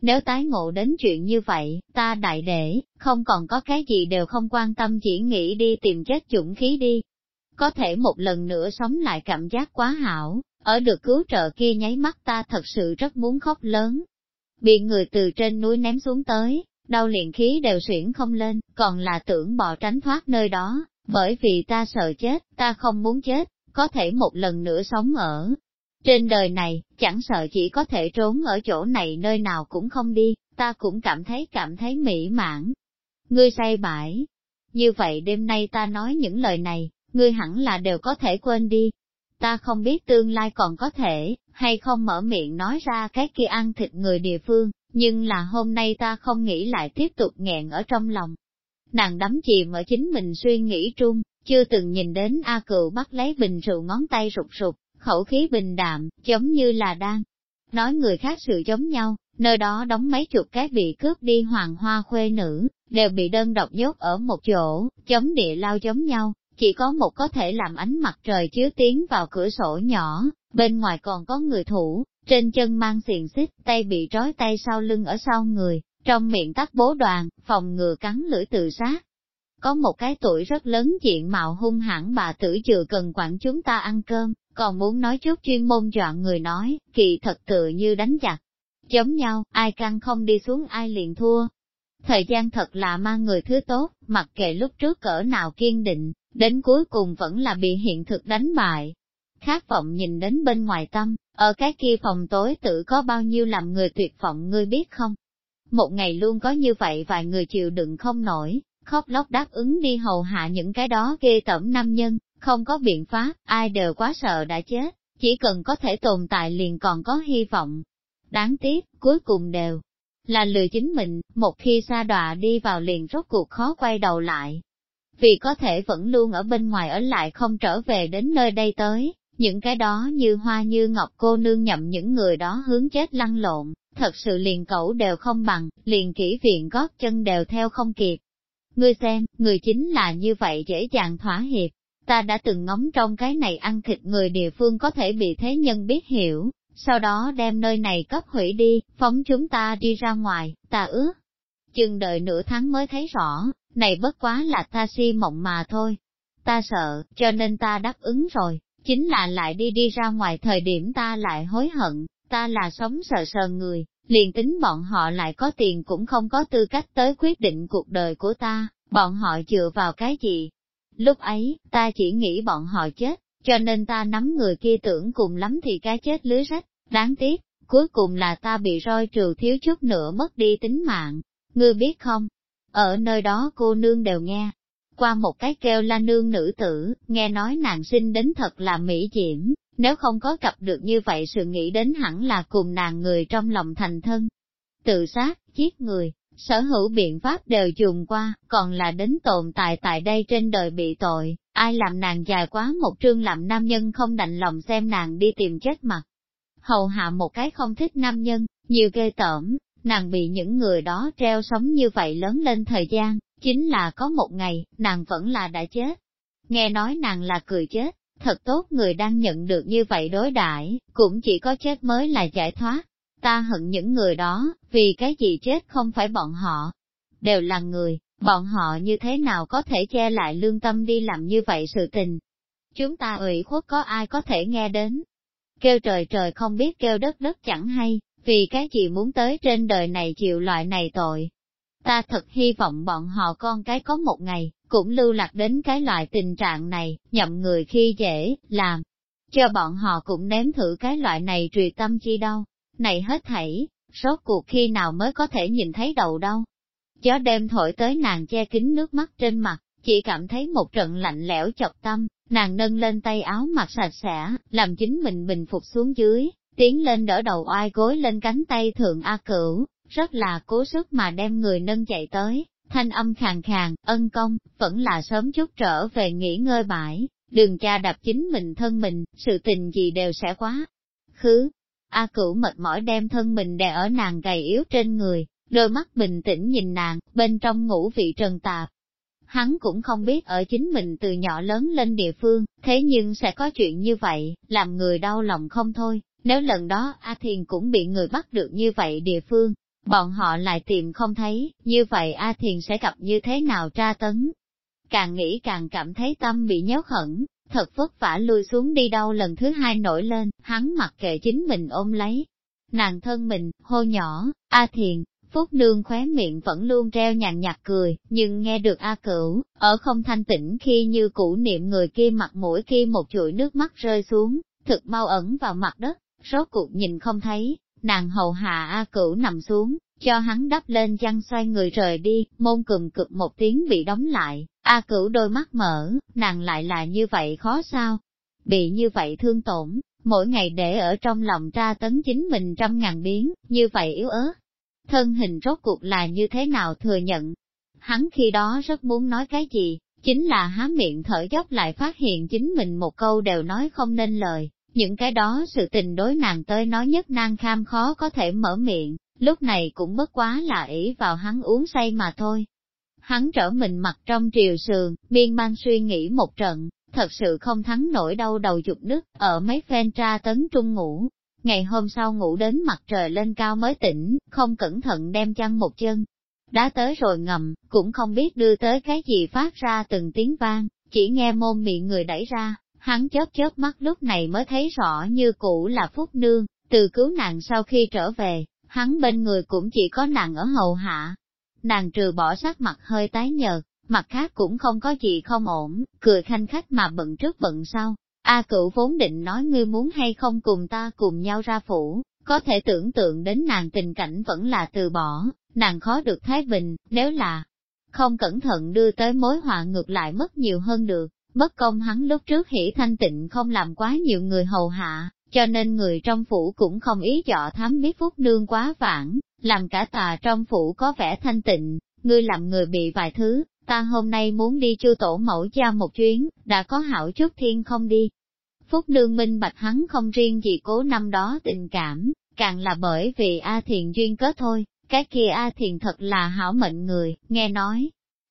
Speaker 1: Nếu tái ngộ đến chuyện như vậy, ta đại để, không còn có cái gì đều không quan tâm chỉ nghĩ đi tìm chết chủng khí đi. Có thể một lần nữa sống lại cảm giác quá hảo, ở được cứu trợ kia nháy mắt ta thật sự rất muốn khóc lớn. Bị người từ trên núi ném xuống tới, đau liền khí đều xuyển không lên, còn là tưởng bỏ tránh thoát nơi đó, bởi vì ta sợ chết, ta không muốn chết, có thể một lần nữa sống ở. Trên đời này, chẳng sợ chỉ có thể trốn ở chỗ này nơi nào cũng không đi, ta cũng cảm thấy cảm thấy mỹ mãn. Ngươi say bãi. Như vậy đêm nay ta nói những lời này, ngươi hẳn là đều có thể quên đi. Ta không biết tương lai còn có thể, hay không mở miệng nói ra cái kia ăn thịt người địa phương, nhưng là hôm nay ta không nghĩ lại tiếp tục nghẹn ở trong lòng. Nàng đắm chìm ở chính mình suy nghĩ trung, chưa từng nhìn đến A Cựu bắt lấy bình rượu ngón tay rụt rụt, khẩu khí bình đạm, giống như là đang nói người khác sự giống nhau, nơi đó đóng mấy chục cái bị cướp đi hoàng hoa khuê nữ, đều bị đơn độc nhốt ở một chỗ, chống địa lao giống nhau, chỉ có một có thể làm ánh mặt trời chiếu tiến vào cửa sổ nhỏ, bên ngoài còn có người thủ, trên chân mang xiềng xích, tay bị trói tay sau lưng ở sau người, trong miệng tắt bố đoàn, phòng ngừa cắn lưỡi tự sát. Có một cái tuổi rất lớn diện mạo hung hãn bà tử chừa cần quản chúng ta ăn cơm, còn muốn nói chút chuyên môn dọn người nói, kỳ thật tự như đánh giặc. Giống nhau, ai căng không đi xuống ai liền thua. Thời gian thật là mang người thứ tốt, mặc kệ lúc trước cỡ nào kiên định, đến cuối cùng vẫn là bị hiện thực đánh bại. Khát vọng nhìn đến bên ngoài tâm, ở cái kia phòng tối tự có bao nhiêu làm người tuyệt vọng ngươi biết không? Một ngày luôn có như vậy vài người chịu đựng không nổi, khóc lóc đáp ứng đi hầu hạ những cái đó ghê tẩm nam nhân, không có biện pháp, ai đều quá sợ đã chết, chỉ cần có thể tồn tại liền còn có hy vọng. Đáng tiếc, cuối cùng đều là lừa chính mình, một khi xa đọa đi vào liền rốt cuộc khó quay đầu lại. Vì có thể vẫn luôn ở bên ngoài ở lại không trở về đến nơi đây tới, những cái đó như hoa như ngọc cô nương nhậm những người đó hướng chết lăn lộn, thật sự liền cẩu đều không bằng, liền kỹ viện gót chân đều theo không kịp. Ngươi xem, người chính là như vậy dễ dàng thỏa hiệp, ta đã từng ngóng trong cái này ăn thịt người địa phương có thể bị thế nhân biết hiểu, sau đó đem nơi này cấp hủy đi, phóng chúng ta đi ra ngoài, ta ước. Chừng đợi nửa tháng mới thấy rõ, này bất quá là ta si mộng mà thôi. Ta sợ, cho nên ta đáp ứng rồi, Chính là lại đi đi ra ngoài thời điểm ta lại hối hận, ta là sống sợ sờ người, liền tính bọn họ lại có tiền cũng không có tư cách tới quyết định cuộc đời của ta, bọn họ dựa vào cái gì. Lúc ấy, ta chỉ nghĩ bọn họ chết, cho nên ta nắm người kia tưởng cùng lắm thì cái chết lưới rách, đáng tiếc, cuối cùng là ta bị roi trừ thiếu chút nữa mất đi tính mạng. Ngươi biết không, ở nơi đó cô nương đều nghe, qua một cái kêu la nương nữ tử, nghe nói nàng sinh đến thật là mỹ diễm, nếu không có gặp được như vậy sự nghĩ đến hẳn là cùng nàng người trong lòng thành thân. Tự sát, giết người, sở hữu biện pháp đều dùng qua, còn là đến tồn tại tại đây trên đời bị tội, ai làm nàng dài quá một trương làm nam nhân không đành lòng xem nàng đi tìm chết mặt. Hầu hạ một cái không thích nam nhân, nhiều ghê tởm, nàng bị những người đó treo sống như vậy lớn lên thời gian, Chính là có một ngày, nàng vẫn là đã chết. Nghe nói nàng là cười chết, thật tốt người đang nhận được như vậy đối đãi cũng chỉ có chết mới là giải thoát. Ta hận những người đó, vì cái gì chết không phải bọn họ. Đều là người, bọn họ như thế nào có thể che lại lương tâm đi làm như vậy sự tình. Chúng ta ủy khuất có ai có thể nghe đến. Kêu trời trời không biết kêu đất đất chẳng hay, vì cái gì muốn tới trên đời này chịu loại này tội ta thật hy vọng bọn họ con cái có một ngày, cũng lưu lạc đến cái loại tình trạng này, nhậm người khi dễ, làm. Cho bọn họ cũng nếm thử cái loại này trùy tâm chi đâu, này hết thảy, rốt cuộc khi nào mới có thể nhìn thấy đầu đâu. Gió đêm thổi tới nàng che kín nước mắt trên mặt, chỉ cảm thấy một trận lạnh lẽo chọc tâm, nàng nâng lên tay áo mặt sạch sẽ, làm chính mình bình phục xuống dưới, tiến lên đỡ đầu oai gối lên cánh tay thượng A Cửu, rất là cố sức mà đem người nâng chạy tới, thanh âm khàn khàn, ân công, vẫn là sớm chút trở về nghỉ ngơi bãi, Đường cha đạp chính mình thân mình, sự tình gì đều sẽ quá. Khứ, A cửu mệt mỏi đem thân mình đè ở nàng gầy yếu trên người, đôi mắt bình tĩnh nhìn nàng, bên trong ngủ vị trần tạp. Hắn cũng không biết ở chính mình từ nhỏ lớn lên địa phương, thế nhưng sẽ có chuyện như vậy, làm người đau lòng không thôi, nếu lần đó A Thiền cũng bị người bắt được như vậy địa phương, bọn họ lại tìm không thấy, như vậy A Thiền sẽ gặp như thế nào tra tấn. Càng nghĩ càng cảm thấy tâm bị nhéo khẩn, thật vất vả lui xuống đi đâu lần thứ hai nổi lên, hắn mặc kệ chính mình ôm lấy. Nàng thân mình, hô nhỏ, A Thiền, Phúc Nương khóe miệng vẫn luôn treo nhàn nhạt cười, nhưng nghe được A Cửu, ở không thanh tĩnh khi như cũ niệm người kia mặt mũi khi một chuỗi nước mắt rơi xuống, thực mau ẩn vào mặt đất, rốt cuộc nhìn không thấy, nàng hầu hạ A cửu nằm xuống, cho hắn đắp lên chăn xoay người rời đi, môn cùm cực một tiếng bị đóng lại, A cửu đôi mắt mở, nàng lại là như vậy khó sao? Bị như vậy thương tổn, mỗi ngày để ở trong lòng tra tấn chính mình trăm ngàn biến, như vậy yếu ớt. Thân hình rốt cuộc là như thế nào thừa nhận? Hắn khi đó rất muốn nói cái gì, chính là há miệng thở dốc lại phát hiện chính mình một câu đều nói không nên lời, những cái đó sự tình đối nàng tới nói nhất nan kham khó có thể mở miệng, lúc này cũng bất quá là ỷ vào hắn uống say mà thôi. Hắn trở mình mặt trong triều sườn, miên man suy nghĩ một trận, thật sự không thắng nổi đâu đầu dục nước ở mấy phen tra tấn trung ngủ. Ngày hôm sau ngủ đến mặt trời lên cao mới tỉnh, không cẩn thận đem chăn một chân. Đã tới rồi ngầm, cũng không biết đưa tới cái gì phát ra từng tiếng vang, chỉ nghe môn miệng người đẩy ra, Hắn chớp chớp mắt lúc này mới thấy rõ như cũ là Phúc Nương, từ cứu nạn sau khi trở về, hắn bên người cũng chỉ có nàng ở hầu hạ. Nàng trừ bỏ sắc mặt hơi tái nhợt, mặt khác cũng không có gì không ổn, cười khanh khách mà bận trước bận sau. A cửu vốn định nói ngươi muốn hay không cùng ta cùng nhau ra phủ, có thể tưởng tượng đến nàng tình cảnh vẫn là từ bỏ, nàng khó được thái bình, nếu là không cẩn thận đưa tới mối họa ngược lại mất nhiều hơn được. Bất công hắn lúc trước hỷ thanh tịnh không làm quá nhiều người hầu hạ, cho nên người trong phủ cũng không ý dọ thám biết phúc nương quá vãng, làm cả tà trong phủ có vẻ thanh tịnh, ngươi làm người bị vài thứ, ta hôm nay muốn đi chư tổ mẫu gia một chuyến, đã có hảo chút thiên không đi. Phúc nương minh bạch hắn không riêng gì cố năm đó tình cảm, càng là bởi vì A Thiền duyên cớ thôi, cái kia A Thiền thật là hảo mệnh người, nghe nói.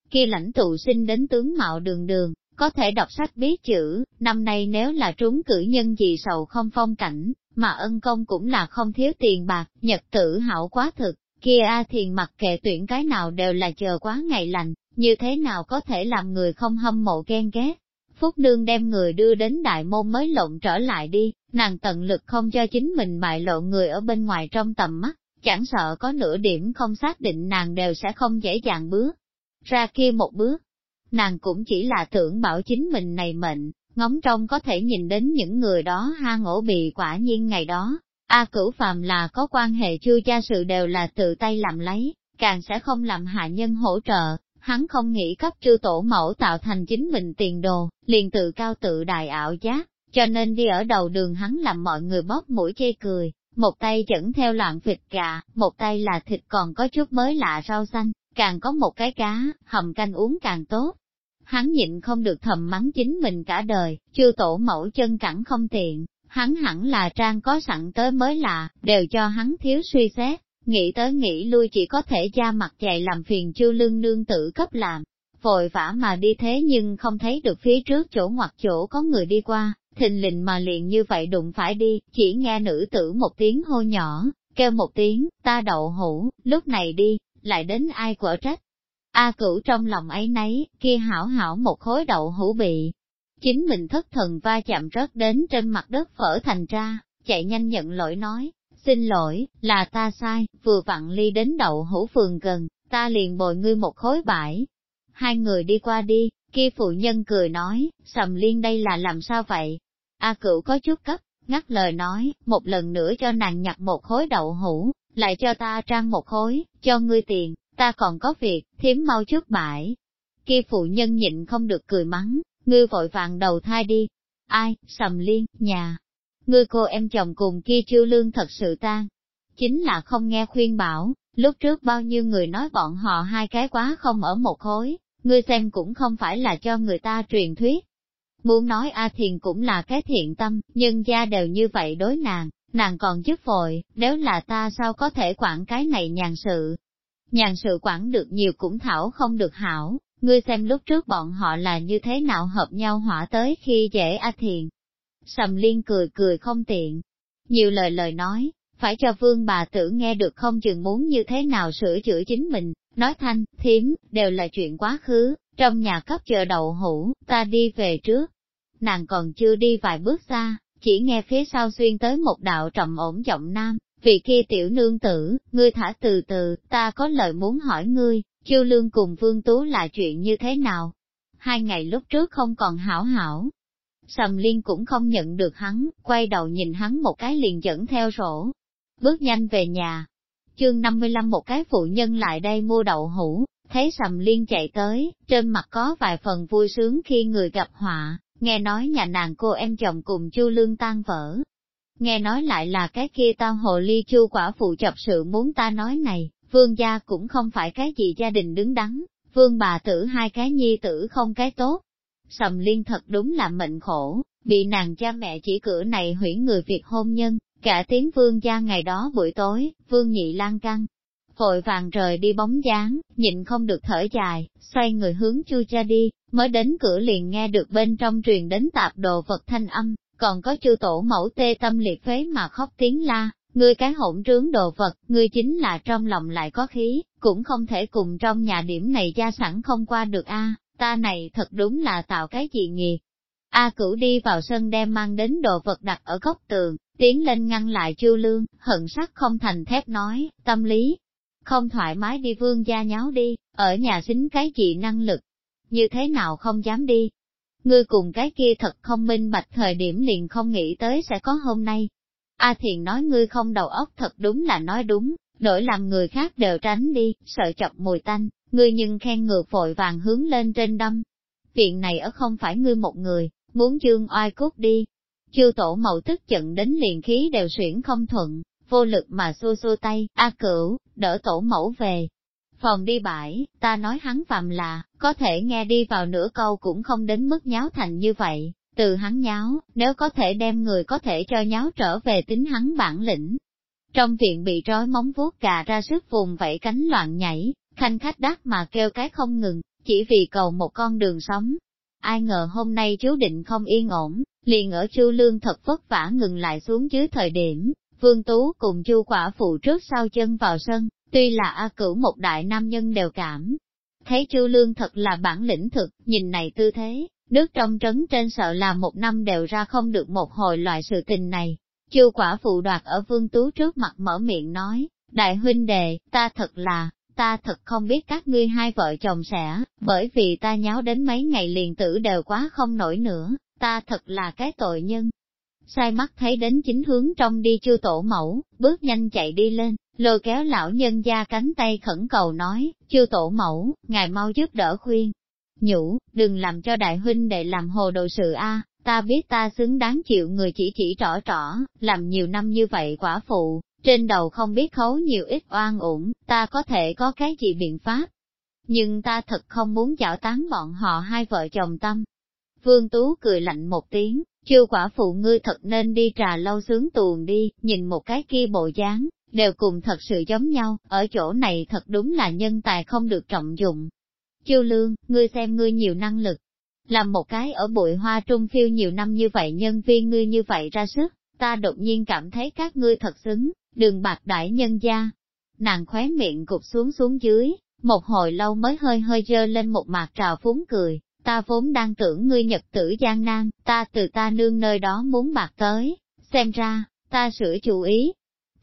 Speaker 1: Kia lãnh tụ sinh đến tướng mạo đường đường, có thể đọc sách biết chữ, năm nay nếu là trúng cử nhân gì sầu không phong cảnh, mà ân công cũng là không thiếu tiền bạc, nhật tử hảo quá thực, kia a thiền mặc kệ tuyển cái nào đều là chờ quá ngày lành, như thế nào có thể làm người không hâm mộ ghen ghét. Phúc Nương đem người đưa đến đại môn mới lộn trở lại đi, nàng tận lực không cho chính mình bại lộ người ở bên ngoài trong tầm mắt, chẳng sợ có nửa điểm không xác định nàng đều sẽ không dễ dàng bước ra kia một bước nàng cũng chỉ là tưởng bảo chính mình này mệnh, ngóng trong có thể nhìn đến những người đó ha ngổ bị quả nhiên ngày đó. A cửu phàm là có quan hệ chưa cha sự đều là tự tay làm lấy, càng sẽ không làm hạ nhân hỗ trợ, hắn không nghĩ cấp chư tổ mẫu tạo thành chính mình tiền đồ, liền tự cao tự đại ảo giác, cho nên đi ở đầu đường hắn làm mọi người bóp mũi chê cười, một tay chẩn theo loạn vịt gà, một tay là thịt còn có chút mới lạ rau xanh, càng có một cái cá, hầm canh uống càng tốt. Hắn nhịn không được thầm mắng chính mình cả đời, chưa tổ mẫu chân cẳng không tiện, hắn hẳn là trang có sẵn tới mới lạ, đều cho hắn thiếu suy xét, nghĩ tới nghĩ lui chỉ có thể ra mặt dày làm phiền chư lương nương tử cấp làm. Vội vã mà đi thế nhưng không thấy được phía trước chỗ ngoặt chỗ có người đi qua, thình lình mà liền như vậy đụng phải đi, chỉ nghe nữ tử một tiếng hô nhỏ, kêu một tiếng, ta đậu hũ, lúc này đi, lại đến ai quở trách. A cửu trong lòng ấy nấy, kia hảo hảo một khối đậu hũ bị. Chính mình thất thần va chạm rớt đến trên mặt đất phở thành ra, chạy nhanh nhận lỗi nói, xin lỗi, là ta sai, vừa vặn ly đến đậu hũ phường gần, ta liền bồi ngươi một khối bãi. Hai người đi qua đi, kia phụ nhân cười nói, sầm liên đây là làm sao vậy? A cửu có chút cấp, ngắt lời nói, một lần nữa cho nàng nhặt một khối đậu hũ, lại cho ta trang một khối, cho ngươi tiền, ta còn có việc, thiếm mau trước bãi. Kia phụ nhân nhịn không được cười mắng, ngươi vội vàng đầu thai đi. Ai, sầm liên, nhà. Ngươi cô em chồng cùng kia chiêu lương thật sự tan. Chính là không nghe khuyên bảo, lúc trước bao nhiêu người nói bọn họ hai cái quá không ở một khối, ngươi xem cũng không phải là cho người ta truyền thuyết. Muốn nói A Thiền cũng là cái thiện tâm, nhưng gia đều như vậy đối nàng, Nàng còn chức vội, nếu là ta sao có thể quản cái này nhàn sự. Nhàn sự quản được nhiều cũng thảo không được hảo, ngươi xem lúc trước bọn họ là như thế nào hợp nhau hỏa tới khi dễ A Thiền. Sầm Liên cười cười không tiện. Nhiều lời lời nói, phải cho vương bà tử nghe được không chừng muốn như thế nào sửa chữa chính mình, nói thanh, thiếm, đều là chuyện quá khứ, trong nhà cấp chờ đậu hũ, ta đi về trước. Nàng còn chưa đi vài bước xa, chỉ nghe phía sau xuyên tới một đạo trầm ổn giọng nam, vị kia tiểu nương tử, ngươi thả từ từ, ta có lời muốn hỏi ngươi, chiêu lương cùng vương tú là chuyện như thế nào? Hai ngày lúc trước không còn hảo hảo. Sầm liên cũng không nhận được hắn, quay đầu nhìn hắn một cái liền dẫn theo rổ. Bước nhanh về nhà. Chương 55 một cái phụ nhân lại đây mua đậu hũ, thấy sầm liên chạy tới, trên mặt có vài phần vui sướng khi người gặp họa, nghe nói nhà nàng cô em chồng cùng Chu Lương tan vỡ. Nghe nói lại là cái kia tao hồ ly Chu quả phụ chập sự muốn ta nói này, vương gia cũng không phải cái gì gia đình đứng đắn, vương bà tử hai cái nhi tử không cái tốt. Sầm liên thật đúng là mệnh khổ, bị nàng cha mẹ chỉ cửa này hủy người việc hôn nhân, cả tiếng vương gia ngày đó buổi tối, vương nhị lan căng, vội vàng rời đi bóng dáng, nhịn không được thở dài, xoay người hướng chu cha đi, mới đến cửa liền nghe được bên trong truyền đến tạp đồ vật thanh âm, còn có chư tổ mẫu tê tâm liệt phế mà khóc tiếng la, ngươi cái hỗn trướng đồ vật, ngươi chính là trong lòng lại có khí, cũng không thể cùng trong nhà điểm này gia sẵn không qua được a ta này thật đúng là tạo cái gì nghiệt. A cửu đi vào sân đem mang đến đồ vật đặt ở góc tường, tiến lên ngăn lại chư lương, hận sắc không thành thép nói, tâm lý, không thoải mái đi vương gia nháo đi, ở nhà xính cái gì năng lực, như thế nào không dám đi. Ngươi cùng cái kia thật không minh bạch thời điểm liền không nghĩ tới sẽ có hôm nay. A à Thiền nói ngươi không đầu óc thật đúng là nói đúng, đổi làm người khác đều tránh đi, sợ chọc mùi tanh, ngươi nhưng khen ngược vội vàng hướng lên trên đâm. Viện này ở không phải ngươi một người, muốn dương oai cốt đi. chưa tổ mậu tức giận đến liền khí đều xuyển không thuận, vô lực mà xua xua tay, A cửu, đỡ tổ mẫu về. Phòng đi bãi, ta nói hắn phạm là, có thể nghe đi vào nửa câu cũng không đến mức nháo thành như vậy, từ hắn nháo, nếu có thể đem người có thể cho nháo trở về tính hắn bản lĩnh. Trong viện bị trói móng vuốt cà ra sức vùng vẫy cánh loạn nhảy, khanh khách đắt mà kêu cái không ngừng, chỉ vì cầu một con đường sống. Ai ngờ hôm nay chú định không yên ổn, liền ở chu lương thật vất vả ngừng lại xuống dưới thời điểm, Vương Tú cùng Chu quả phụ trước sau chân vào sân, tuy là A cửu một đại nam nhân đều cảm. Thấy Chu Lương thật là bản lĩnh thực, nhìn này tư thế, nước trong trấn trên sợ là một năm đều ra không được một hồi loại sự tình này. Chu quả phụ đoạt ở Vương Tú trước mặt mở miệng nói, đại huynh đệ, ta thật là, ta thật không biết các ngươi hai vợ chồng sẽ, bởi vì ta nháo đến mấy ngày liền tử đều quá không nổi nữa, ta thật là cái tội nhân sai mắt thấy đến chính hướng trong đi chư tổ mẫu, bước nhanh chạy đi lên, lôi kéo lão nhân gia cánh tay khẩn cầu nói, chư tổ mẫu, ngài mau giúp đỡ khuyên. Nhũ, đừng làm cho đại huynh đệ làm hồ đồ sự a ta biết ta xứng đáng chịu người chỉ chỉ rõ rõ làm nhiều năm như vậy quả phụ, trên đầu không biết khấu nhiều ít oan uổng, ta có thể có cái gì biện pháp. Nhưng ta thật không muốn chảo tán bọn họ hai vợ chồng tâm, Vương Tú cười lạnh một tiếng, chư quả phụ ngươi thật nên đi trà lâu sướng tuồng đi, nhìn một cái kia bộ dáng, đều cùng thật sự giống nhau, ở chỗ này thật đúng là nhân tài không được trọng dụng. Chư lương, ngươi xem ngươi nhiều năng lực, làm một cái ở bụi hoa trung phiêu nhiều năm như vậy nhân viên ngươi như vậy ra sức, ta đột nhiên cảm thấy các ngươi thật xứng, đừng bạc đại nhân gia. Nàng khóe miệng gục xuống xuống dưới, một hồi lâu mới hơi hơi dơ lên một mặt trào phúng cười, ta vốn đang tưởng ngươi nhật tử gian nan, ta từ ta nương nơi đó muốn bạc tới, xem ra, ta sửa chú ý.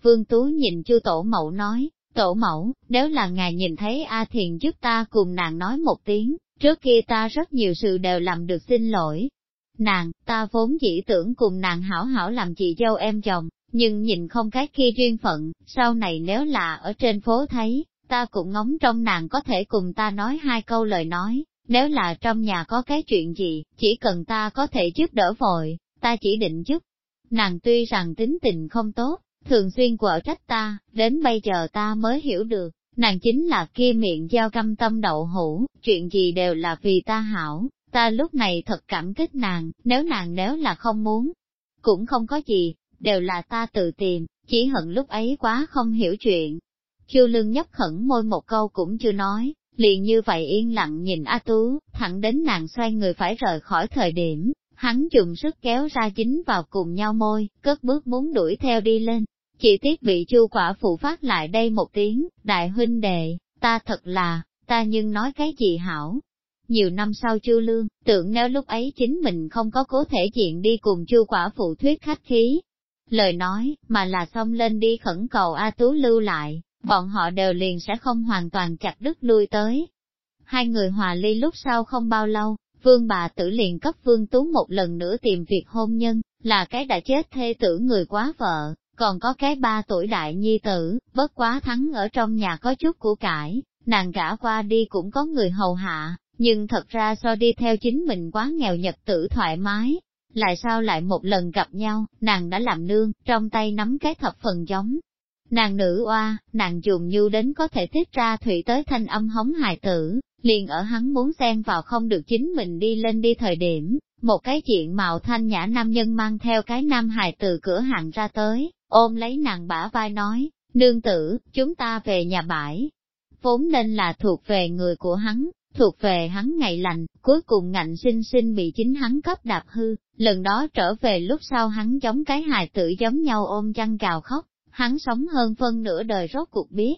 Speaker 1: Vương Tú nhìn chu tổ mẫu nói, tổ mẫu, nếu là ngài nhìn thấy A Thiền giúp ta cùng nàng nói một tiếng, trước kia ta rất nhiều sự đều làm được xin lỗi. Nàng, ta vốn chỉ tưởng cùng nàng hảo hảo làm chị dâu em chồng, nhưng nhìn không cái kia duyên phận, sau này nếu là ở trên phố thấy, ta cũng ngóng trong nàng có thể cùng ta nói hai câu lời nói, nếu là trong nhà có cái chuyện gì, chỉ cần ta có thể giúp đỡ vội, ta chỉ định giúp. Nàng tuy rằng tính tình không tốt, thường xuyên quở trách ta, đến bây giờ ta mới hiểu được, nàng chính là kia miệng giao căm tâm đậu hũ, chuyện gì đều là vì ta hảo, ta lúc này thật cảm kích nàng, nếu nàng nếu là không muốn, cũng không có gì, đều là ta tự tìm, chỉ hận lúc ấy quá không hiểu chuyện. Chu Lương nhấp khẩn môi một câu cũng chưa nói, liền như vậy yên lặng nhìn A Tú, thẳng đến nàng xoay người phải rời khỏi thời điểm, hắn dùng sức kéo ra chính vào cùng nhau môi, cất bước muốn đuổi theo đi lên. Chỉ tiếc bị chu quả phụ phát lại đây một tiếng, đại huynh đệ, ta thật là, ta nhưng nói cái gì hảo. Nhiều năm sau chu lương, tưởng nếu lúc ấy chính mình không có cố thể diện đi cùng chu quả phụ thuyết khách khí. Lời nói, mà là xong lên đi khẩn cầu A Tú lưu lại, bọn họ đều liền sẽ không hoàn toàn chặt đứt lui tới. Hai người hòa ly lúc sau không bao lâu, vương bà tử liền cấp vương tú một lần nữa tìm việc hôn nhân, là cái đã chết thê tử người quá vợ, còn có cái ba tuổi đại nhi tử, bất quá thắng ở trong nhà có chút của cải, nàng gả qua đi cũng có người hầu hạ, nhưng thật ra so đi theo chính mình quá nghèo nhật tử thoải mái. Lại sao lại một lần gặp nhau, nàng đã làm nương, trong tay nắm cái thập phần giống, Nàng nữ oa, nàng dùng như đến có thể thích ra thủy tới thanh âm hống hài tử, liền ở hắn muốn xen vào không được chính mình đi lên đi thời điểm, một cái chuyện mạo thanh nhã nam nhân mang theo cái nam hài tử cửa hàng ra tới, ôm lấy nàng bả vai nói, nương tử, chúng ta về nhà bãi. Vốn nên là thuộc về người của hắn, thuộc về hắn ngày lành, cuối cùng ngạnh sinh sinh bị chính hắn cấp đạp hư, lần đó trở về lúc sau hắn giống cái hài tử giống nhau ôm chăn cào khóc, hắn sống hơn phân nửa đời rốt cuộc biết.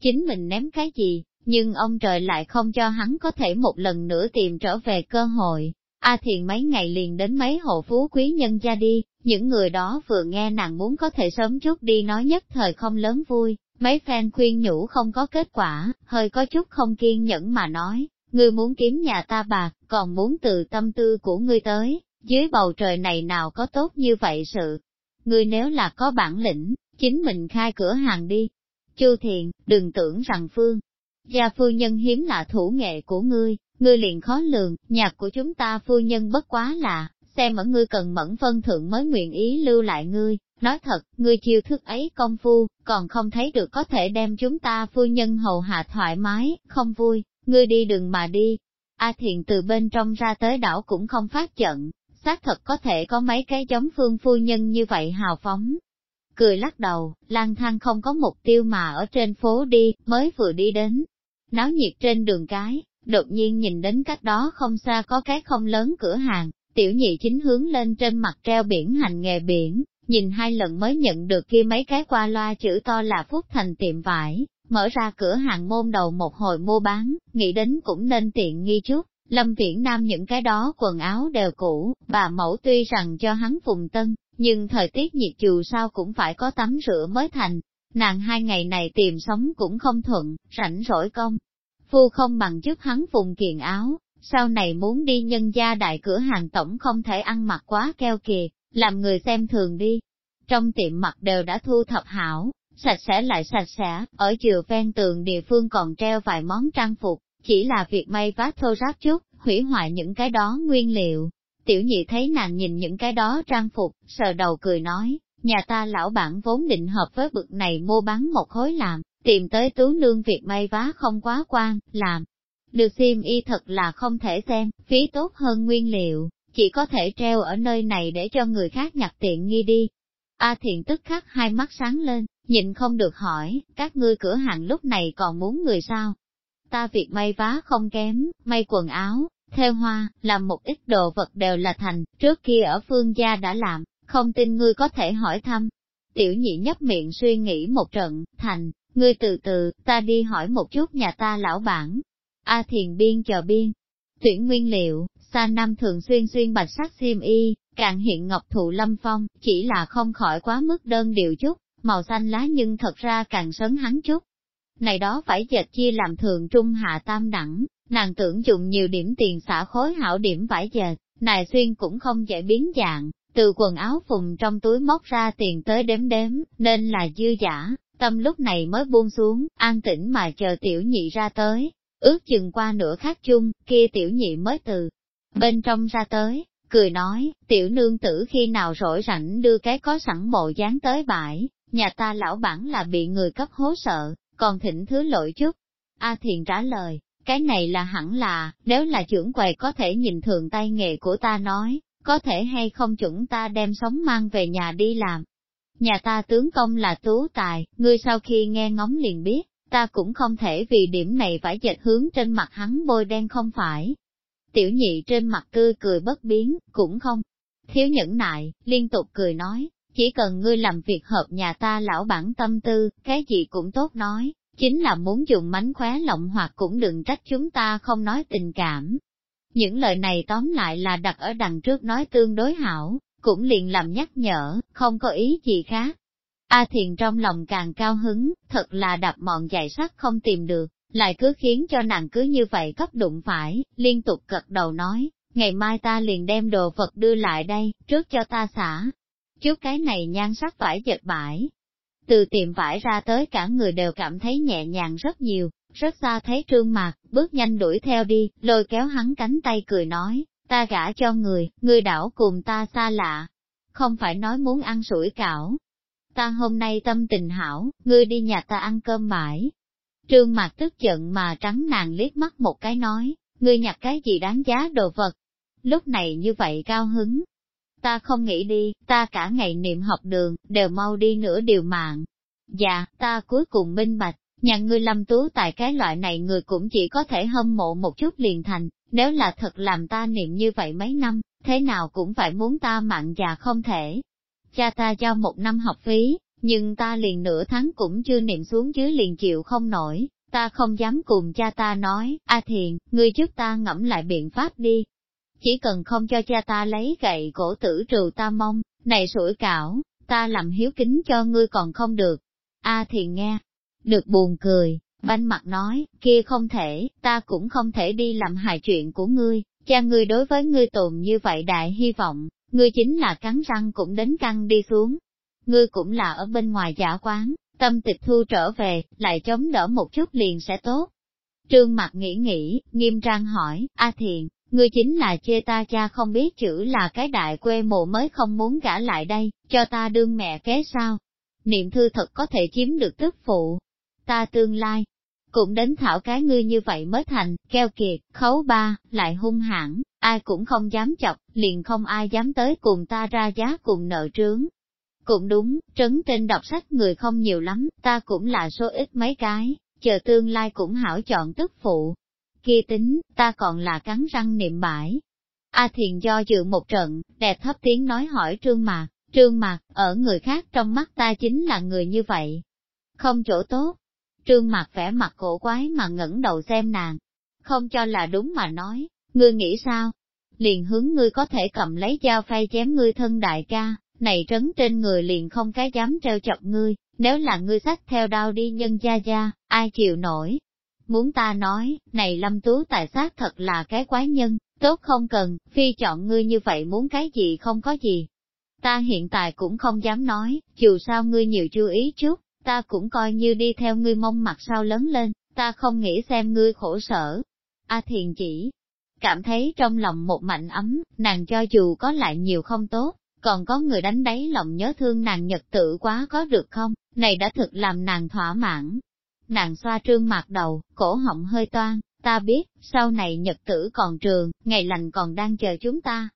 Speaker 1: Chính mình ném cái gì, nhưng ông trời lại không cho hắn có thể một lần nữa tìm trở về cơ hội. A Thiền mấy ngày liền đến mấy hộ phú quý nhân gia đi, những người đó vừa nghe nàng muốn có thể sớm chút đi nói nhất thời không lớn vui, mấy fan khuyên nhủ không có kết quả, hơi có chút không kiên nhẫn mà nói, ngươi muốn kiếm nhà ta bạc, còn muốn từ tâm tư của ngươi tới, dưới bầu trời này nào có tốt như vậy sự. Ngươi nếu là có bản lĩnh, chính mình khai cửa hàng đi. Chu Thiện, đừng tưởng rằng Phương, gia phu nhân hiếm là thủ nghệ của ngươi, ngươi liền khó lường, nhạc của chúng ta phu nhân bất quá là, xem ở ngươi cần mẫn phân thượng mới nguyện ý lưu lại ngươi, nói thật, ngươi chiêu thức ấy công phu, còn không thấy được có thể đem chúng ta phu nhân hầu hạ thoải mái, không vui, ngươi đi đừng mà đi. A thiện từ bên trong ra tới đảo cũng không phát trận, xác thật có thể có mấy cái giống phương phu nhân như vậy hào phóng, cười lắc đầu, lang thang không có mục tiêu mà ở trên phố đi, mới vừa đi đến. Náo nhiệt trên đường cái, đột nhiên nhìn đến cách đó không xa có cái không lớn cửa hàng, tiểu nhị chính hướng lên trên mặt treo biển hành nghề biển, nhìn hai lần mới nhận được kia mấy cái qua loa chữ to là Phúc Thành tiệm vải, mở ra cửa hàng môn đầu một hồi mua bán, nghĩ đến cũng nên tiện nghi chút. Lâm Viễn Nam những cái đó quần áo đều cũ, bà mẫu tuy rằng cho hắn phùng tân, nhưng thời tiết nhiệt dù sao cũng phải có tắm rửa mới thành. Nàng hai ngày này tìm sống cũng không thuận, rảnh rỗi công. Phu không bằng chức hắn vùng kiện áo, sau này muốn đi nhân gia đại cửa hàng tổng không thể ăn mặc quá keo kìa, làm người xem thường đi. Trong tiệm mặt đều đã thu thập hảo, sạch sẽ lại sạch sẽ, ở chừa ven tường địa phương còn treo vài món trang phục, chỉ là việc may vá thô ráp chút, hủy hoại những cái đó nguyên liệu, Tiểu nhị thấy nàng nhìn những cái đó trang phục, sờ đầu cười nói, nhà ta lão bản vốn định hợp với bực này mua bán một khối làm, tìm tới tú nương việc may vá không quá quan, làm. Được xiêm y thật là không thể xem, phí tốt hơn nguyên liệu, chỉ có thể treo ở nơi này để cho người khác nhặt tiện nghi đi. A thiện tức khắc hai mắt sáng lên, nhịn không được hỏi, các ngươi cửa hàng lúc này còn muốn người sao? Ta việc may vá không kém, may quần áo, theo hoa, làm một ít đồ vật đều là thành, trước kia ở phương gia đã làm, không tin ngươi có thể hỏi thăm. Tiểu nhị nhấp miệng suy nghĩ một trận, thành, ngươi từ từ, ta đi hỏi một chút nhà ta lão bản. A thiền biên chờ biên, tuyển nguyên liệu, xa năm thường xuyên xuyên bạch sắc xiêm y, càng hiện ngọc thụ lâm phong, chỉ là không khỏi quá mức đơn điệu chút, màu xanh lá nhưng thật ra càng sấn hắn chút. Này đó phải dệt chia làm thường trung hạ tam đẳng, Nàng tưởng dùng nhiều điểm tiền xả khối hảo điểm vải dệt, nài xuyên cũng không dễ biến dạng, từ quần áo phùng trong túi móc ra tiền tới đếm đếm, nên là dư giả, tâm lúc này mới buông xuống, an tĩnh mà chờ tiểu nhị ra tới, ước chừng qua nửa khắc chung, kia tiểu nhị mới từ bên trong ra tới, cười nói, tiểu nương tử khi nào rỗi rảnh đưa cái có sẵn bộ dáng tới bãi, nhà ta lão bản là bị người cấp hố sợ, còn thỉnh thứ lỗi chút. A Thiền trả lời, cái này là hẳn là, nếu là trưởng quầy có thể nhìn thường tay nghề của ta nói, có thể hay không chuẩn ta đem sống mang về nhà đi làm. Nhà ta tướng công là tú tài, ngươi sau khi nghe ngóng liền biết, ta cũng không thể vì điểm này phải dệt hướng trên mặt hắn bôi đen không phải. Tiểu nhị trên mặt tươi cười bất biến, cũng không. Thiếu nhẫn nại, liên tục cười nói, chỉ cần ngươi làm việc hợp nhà ta lão bản tâm tư, cái gì cũng tốt nói, Chính là muốn dùng mánh khóe lộng hoặc cũng đừng trách chúng ta không nói tình cảm. Những lời này tóm lại là đặt ở đằng trước nói tương đối hảo, cũng liền làm nhắc nhở, không có ý gì khác. A Thiền trong lòng càng cao hứng, thật là đập mọn dạy sắt không tìm được, lại cứ khiến cho nàng cứ như vậy cấp đụng phải, liên tục cật đầu nói, ngày mai ta liền đem đồ vật đưa lại đây, trước cho ta xả. Trước cái này nhan sắc phải giật bãi, từ tiệm vải ra tới cả người đều cảm thấy nhẹ nhàng rất nhiều, rất xa thấy trương mạc, bước nhanh đuổi theo đi, lôi kéo hắn cánh tay cười nói, ta gả cho người, người đảo cùng ta xa lạ. Không phải nói muốn ăn sủi cảo. Ta hôm nay tâm tình hảo, ngươi đi nhà ta ăn cơm mãi. Trương mạc tức giận mà trắng nàng liếc mắt một cái nói, ngươi nhặt cái gì đáng giá đồ vật. Lúc này như vậy cao hứng, ta không nghĩ đi, ta cả ngày niệm học đường, đều mau đi nửa điều mạng. Dạ, ta cuối cùng minh bạch, nhà ngươi lâm tú tại cái loại này người cũng chỉ có thể hâm mộ một chút liền thành, nếu là thật làm ta niệm như vậy mấy năm, thế nào cũng phải muốn ta mạng già không thể. Cha ta cho một năm học phí, nhưng ta liền nửa tháng cũng chưa niệm xuống chứ liền chịu không nổi, ta không dám cùng cha ta nói, a thiền, ngươi trước ta ngẫm lại biện pháp đi, chỉ cần không cho cha ta lấy gậy cổ tử trừ ta mong, này sủi cảo, ta làm hiếu kính cho ngươi còn không được. A à thì nghe, được buồn cười, banh mặt nói, kia không thể, ta cũng không thể đi làm hài chuyện của ngươi, cha ngươi đối với ngươi tồn như vậy đại hy vọng, ngươi chính là cắn răng cũng đến căng đi xuống. Ngươi cũng là ở bên ngoài giả quán, tâm tịch thu trở về, lại chống đỡ một chút liền sẽ tốt. Trương mặt nghĩ nghĩ, nghiêm trang hỏi, A Thiện, ngươi chính là chê ta cha không biết chữ là cái đại quê mộ mới không muốn gả lại đây, cho ta đương mẹ kế sao. Niệm thư thật có thể chiếm được tức phụ. Ta tương lai, cũng đến thảo cái ngươi như vậy mới thành, keo kiệt, khấu ba, lại hung hãn, ai cũng không dám chọc, liền không ai dám tới cùng ta ra giá cùng nợ trướng. Cũng đúng, trấn trên đọc sách người không nhiều lắm, ta cũng là số ít mấy cái, chờ tương lai cũng hảo chọn tức phụ, kia tính, ta còn là cắn răng niệm bãi. A Thiền do dự một trận, đẹp thấp tiếng nói hỏi Trương Mạc, Trương Mạc, ở người khác trong mắt ta chính là người như vậy. Không chỗ tốt. Trương Mạc vẻ mặt cổ quái mà ngẩng đầu xem nàng. Không cho là đúng mà nói, ngươi nghĩ sao? Liền hướng ngươi có thể cầm lấy dao phay chém ngươi thân đại ca, này trấn trên người liền không cái dám treo chọc ngươi, nếu là ngươi sách theo đao đi nhân gia gia, ai chịu nổi, Muốn ta nói, này Lâm Tú tài sát thật là cái quái nhân, tốt không cần, phi chọn ngươi như vậy muốn cái gì không có gì. Ta hiện tại cũng không dám nói, dù sao ngươi nhiều chú ý chút, ta cũng coi như đi theo ngươi mong mặt sau lớn lên, ta không nghĩ xem ngươi khổ sở. A thiền chỉ, cảm thấy trong lòng một mạnh ấm, nàng cho dù có lại nhiều không tốt, còn có người đánh đáy lòng nhớ thương nàng nhật tử quá có được không, này đã thực làm nàng thỏa mãn, Nàng xoa trương mặt đầu, cổ họng hơi toan, ta biết, sau này nhật tử còn trường, ngày lành còn đang chờ chúng ta.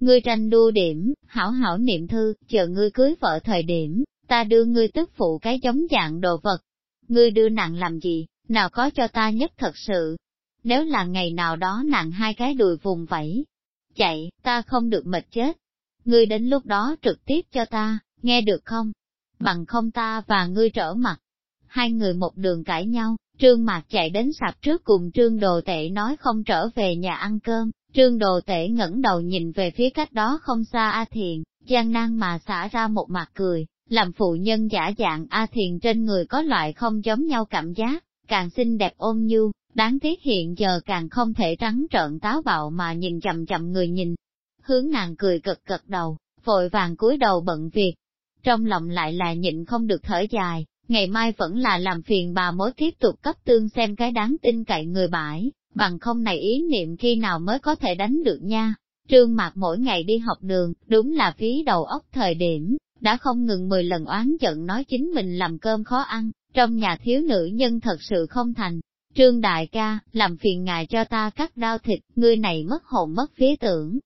Speaker 1: Ngươi tranh đua điểm, hảo hảo niệm thư, chờ ngươi cưới vợ thời điểm, ta đưa ngươi tức phụ cái giống dạng đồ vật. Ngươi đưa nàng làm gì, nào có cho ta nhất thật sự. Nếu là ngày nào đó nàng hai cái đùi vùng vẫy, chạy, ta không được mệt chết. Ngươi đến lúc đó trực tiếp cho ta, nghe được không? Bằng không ta và ngươi trở mặt hai người một đường cãi nhau, Trương Mạc chạy đến sạp trước cùng Trương Đồ Tệ nói không trở về nhà ăn cơm, Trương Đồ Tệ ngẩng đầu nhìn về phía cách đó không xa A Thiền, gian nan mà xả ra một mặt cười, làm phụ nhân giả dạng A Thiền trên người có loại không giống nhau cảm giác, càng xinh đẹp ôn nhu, đáng tiếc hiện giờ càng không thể trắng trợn táo bạo mà nhìn chậm chậm người nhìn. Hướng nàng cười cực cực đầu, vội vàng cúi đầu bận việc, trong lòng lại là nhịn không được thở dài, ngày mai vẫn là làm phiền bà mối tiếp tục cấp tương xem cái đáng tin cậy người bãi, bằng không này ý niệm khi nào mới có thể đánh được nha. Trương Mạc mỗi ngày đi học đường, đúng là phí đầu óc thời điểm, đã không ngừng 10 lần oán giận nói chính mình làm cơm khó ăn, trong nhà thiếu nữ nhân thật sự không thành. Trương đại ca, làm phiền ngài cho ta cắt đao thịt, ngươi này mất hồn mất phía tưởng.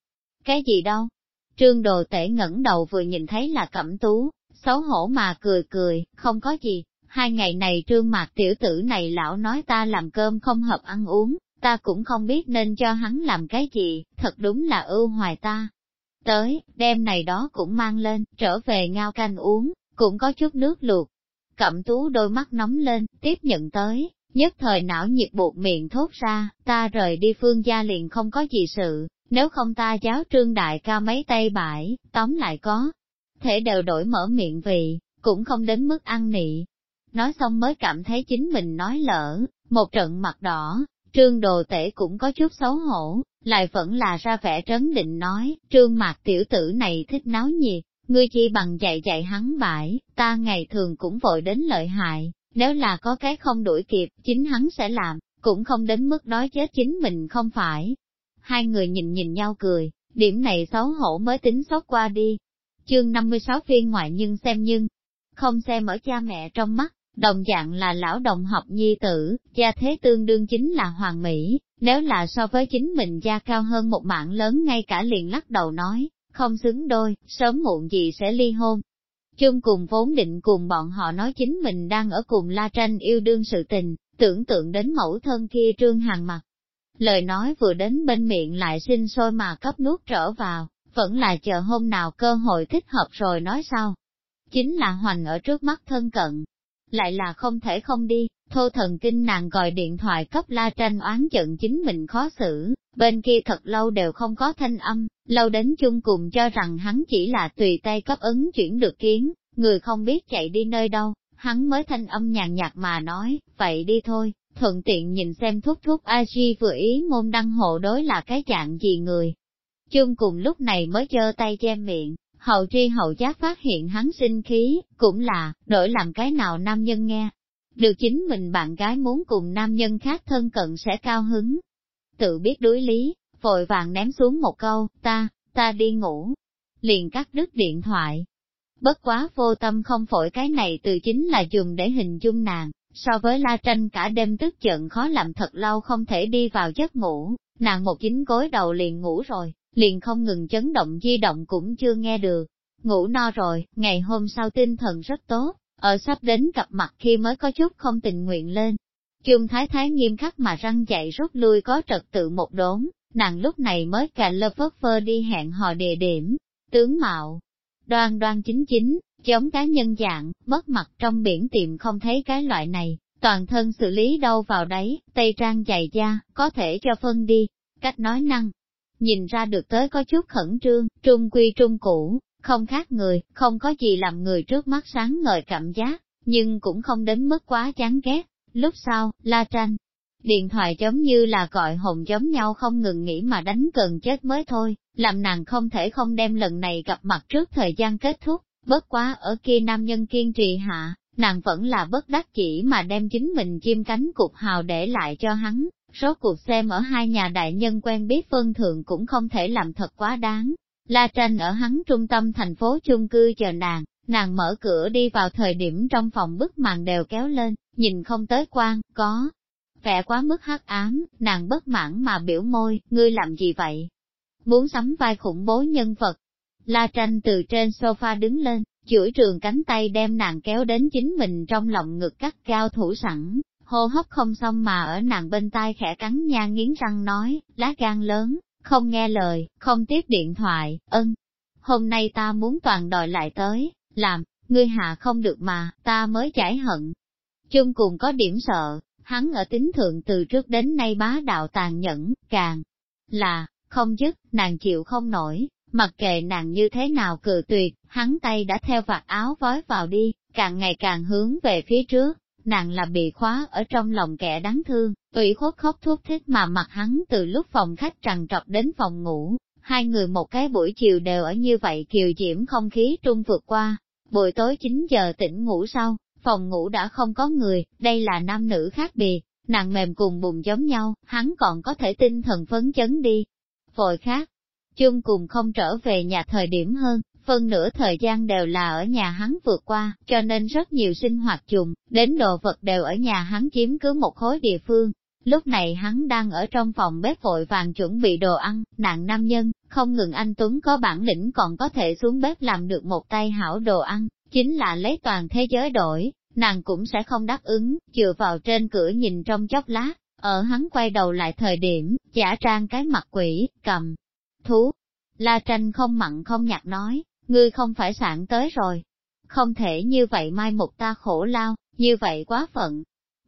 Speaker 1: Cái gì đâu? Trương đồ tể ngẩng đầu vừa nhìn thấy là cẩm tú, xấu hổ mà cười cười, không có gì, hai ngày này trương mạc tiểu tử này lão nói ta làm cơm không hợp ăn uống, ta cũng không biết nên cho hắn làm cái gì, thật đúng là ưu hoài ta. Tới, đêm này đó cũng mang lên, trở về ngao canh uống, cũng có chút nước luộc. Cẩm tú đôi mắt nóng lên, tiếp nhận tới, nhất thời não nhiệt buộc miệng thốt ra, ta rời đi phương gia liền không có gì sự, nếu không ta giáo trương đại ca mấy tay bãi, tóm lại có, thể đều đổi mở miệng vì, cũng không đến mức ăn nị. Nói xong mới cảm thấy chính mình nói lỡ, một trận mặt đỏ, trương đồ tể cũng có chút xấu hổ, lại vẫn là ra vẻ trấn định nói, trương mặt tiểu tử này thích náo nhiệt, ngươi chi bằng dạy dạy hắn bãi, ta ngày thường cũng vội đến lợi hại, nếu là có cái không đuổi kịp, chính hắn sẽ làm, cũng không đến mức đói chết chính mình không phải. Hai người nhìn nhìn nhau cười, điểm này xấu hổ mới tính xót qua đi, chương 56 phiên ngoại nhưng xem nhưng, không xem ở cha mẹ trong mắt, đồng dạng là lão đồng học nhi tử, gia thế tương đương chính là hoàng mỹ, nếu là so với chính mình gia cao hơn một mạng lớn ngay cả liền lắc đầu nói, không xứng đôi, sớm muộn gì sẽ ly hôn. Chung cùng vốn định cùng bọn họ nói chính mình đang ở cùng la tranh yêu đương sự tình, tưởng tượng đến mẫu thân kia trương hàng mặt. Lời nói vừa đến bên miệng lại sinh sôi mà cấp nuốt trở vào, vẫn là chờ hôm nào cơ hội thích hợp rồi nói sau. Chính là hoành ở trước mắt thân cận, lại là không thể không đi, thô thần kinh nàng gọi điện thoại cấp la tranh oán giận chính mình khó xử, bên kia thật lâu đều không có thanh âm, lâu đến chung cùng cho rằng hắn chỉ là tùy tay cấp ứng chuyển được kiến, người không biết chạy đi nơi đâu, hắn mới thanh âm nhàn nhạt mà nói, vậy đi thôi, thuận tiện nhìn xem thúc thúc A-di vừa ý môn đăng hộ đối là cái dạng gì người chung cùng lúc này mới giơ tay che miệng, hậu tri hậu giác phát hiện hắn sinh khí, cũng là, đổi làm cái nào nam nhân nghe. Được chính mình bạn gái muốn cùng nam nhân khác thân cận sẽ cao hứng. Tự biết đối lý, vội vàng ném xuống một câu, ta, ta đi ngủ. Liền cắt đứt điện thoại. Bất quá vô tâm không phổi cái này từ chính là dùng để hình dung nàng, so với la tranh cả đêm tức giận khó làm thật lâu không thể đi vào giấc ngủ, nàng một chính gối đầu liền ngủ rồi, liền không ngừng chấn động di động cũng chưa nghe được. Ngủ no rồi, ngày hôm sau tinh thần rất tốt, ở sắp đến gặp mặt khi mới có chút không tình nguyện lên. trương thái thái nghiêm khắc mà răng chạy rút lui có trật tự một đốn, nàng lúc này mới cà lơ phớt phơ đi hẹn hò địa điểm, tướng mạo. Đoan đoan chính chính, chống cá nhân dạng, mất mặt trong biển tìm không thấy cái loại này, toàn thân xử lý đâu vào đấy, tây trang dày da, có thể cho phân đi. Cách nói năng, nhìn ra được tới có chút khẩn trương, trung quy trung cũ, không khác người, không có gì làm người trước mắt sáng ngời cảm giác, nhưng cũng không đến mức quá chán ghét. Lúc sau, la tranh, điện thoại giống như là gọi hồn giống nhau không ngừng nghĩ mà đánh cần chết mới thôi, làm nàng không thể không đem lần này gặp mặt trước thời gian kết thúc, bất quá ở kia nam nhân kiên trì hạ, nàng vẫn là bất đắc chỉ mà đem chính mình chim cánh cục hào để lại cho hắn, Rốt cuộc xem ở hai nhà đại nhân quen biết phân thượng cũng không thể làm thật quá đáng. La tranh ở hắn trung tâm thành phố chung cư chờ nàng, nàng mở cửa đi vào thời điểm trong phòng bức màn đều kéo lên, nhìn không tới quan, có. Vẻ quá mức hắc ám, nàng bất mãn mà biểu môi, ngươi làm gì vậy? Muốn sắm vai khủng bố nhân vật. La tranh từ trên sofa đứng lên, chuỗi trường cánh tay đem nàng kéo đến chính mình trong lòng ngực cắt cao thủ sẵn, hô hấp không xong mà ở nàng bên tai khẽ cắn nha nghiến răng nói, lá gan lớn, không nghe lời, không tiếp điện thoại, ân. Hôm nay ta muốn toàn đòi lại tới, làm, ngươi hạ không được mà, ta mới giải hận. Chung cùng có điểm sợ, hắn ở tính thượng từ trước đến nay bá đạo tàn nhẫn, càng là, không dứt, nàng chịu không nổi, mặc kệ nàng như thế nào cự tuyệt, hắn tay đã theo vạt áo vói vào đi, càng ngày càng hướng về phía trước nàng là bị khóa ở trong lòng kẻ đáng thương, tùy khuất khóc thuốc thích mà mặt hắn từ lúc phòng khách trằn trọc đến phòng ngủ, hai người một cái buổi chiều đều ở như vậy kiều diễm không khí trung vượt qua, buổi tối 9 giờ tỉnh ngủ sau, phòng ngủ đã không có người, đây là nam nữ khác biệt, nàng mềm cùng bùn giống nhau, hắn còn có thể tinh thần phấn chấn đi. Vội khác, chung cùng không trở về nhà thời điểm hơn, phân nửa thời gian đều là ở nhà hắn vượt qua, cho nên rất nhiều sinh hoạt dùng, đến đồ vật đều ở nhà hắn chiếm cứ một khối địa phương. Lúc này hắn đang ở trong phòng bếp vội vàng chuẩn bị đồ ăn, nạn nam nhân, không ngừng anh Tuấn có bản lĩnh còn có thể xuống bếp làm được một tay hảo đồ ăn, chính là lấy toàn thế giới đổi, nàng cũng sẽ không đáp ứng, dựa vào trên cửa nhìn trong chốc lát, ở hắn quay đầu lại thời điểm, giả trang cái mặt quỷ, cầm, thú. La tranh không mặn không nhạt nói, ngươi không phải sẵn tới rồi. Không thể như vậy mai một ta khổ lao, như vậy quá phận.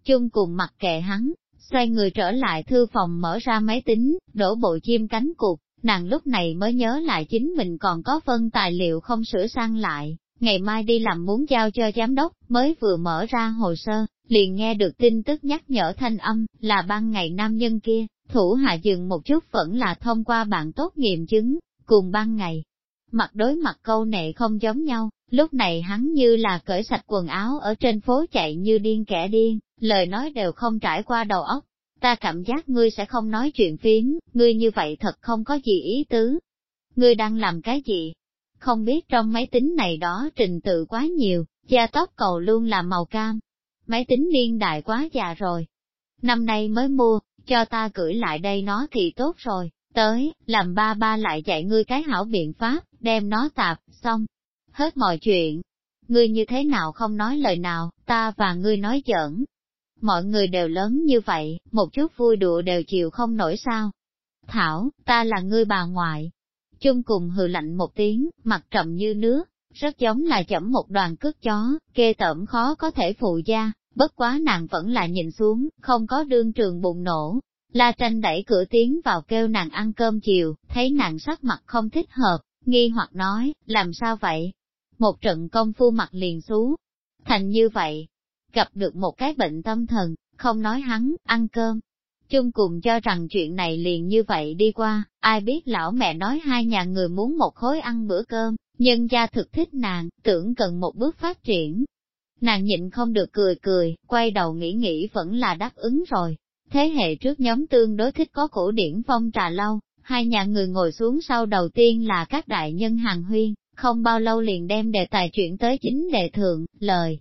Speaker 1: Chung cùng mặc kệ hắn, xoay người trở lại thư phòng mở ra máy tính, đổ bộ chim cánh cụt, nàng lúc này mới nhớ lại chính mình còn có phân tài liệu không sửa sang lại, ngày mai đi làm muốn giao cho giám đốc, mới vừa mở ra hồ sơ, liền nghe được tin tức nhắc nhở thanh âm, là ban ngày nam nhân kia, thủ hạ dừng một chút vẫn là thông qua bạn tốt nghiệm chứng, cùng ban ngày, mặt đối mặt câu này không giống nhau, lúc này hắn như là cởi sạch quần áo ở trên phố chạy như điên kẻ điên, lời nói đều không trải qua đầu óc. Ta cảm giác ngươi sẽ không nói chuyện phiếm, ngươi như vậy thật không có gì ý tứ. Ngươi đang làm cái gì? Không biết trong máy tính này đó trình tự quá nhiều, da tóc cầu luôn là màu cam. Máy tính niên đại quá già rồi. Năm nay mới mua, cho ta gửi lại đây nó thì tốt rồi, Tới, làm ba ba lại dạy ngươi cái hảo biện pháp, đem nó tạp, xong. Hết mọi chuyện. Ngươi như thế nào không nói lời nào, ta và ngươi nói giỡn. Mọi người đều lớn như vậy, một chút vui đùa đều chịu không nổi sao. Thảo, ta là ngươi bà ngoại. Chung cùng hừ lạnh một tiếng, mặt trầm như nước, rất giống là chẩm một đoàn cướp chó, kê tởm khó có thể phụ gia, bất quá nàng vẫn là nhìn xuống, không có đương trường bùng nổ, La tranh đẩy cửa tiến vào kêu nàng ăn cơm chiều, thấy nàng sắc mặt không thích hợp, nghi hoặc nói, làm sao vậy? Một trận công phu mặt liền xú, thành như vậy, gặp được một cái bệnh tâm thần, không nói hắn, ăn cơm. Chung cùng cho rằng chuyện này liền như vậy đi qua, ai biết lão mẹ nói hai nhà người muốn một khối ăn bữa cơm, nhân gia thực thích nàng, tưởng cần một bước phát triển. Nàng nhịn không được cười cười, quay đầu nghĩ nghĩ vẫn là đáp ứng rồi, Thế hệ trước nhóm tương đối thích có cổ điển phong trà lâu, hai nhà người ngồi xuống sau đầu tiên là các đại nhân hàng huyên, không bao lâu liền đem đề tài chuyển tới chính đề thượng, lời.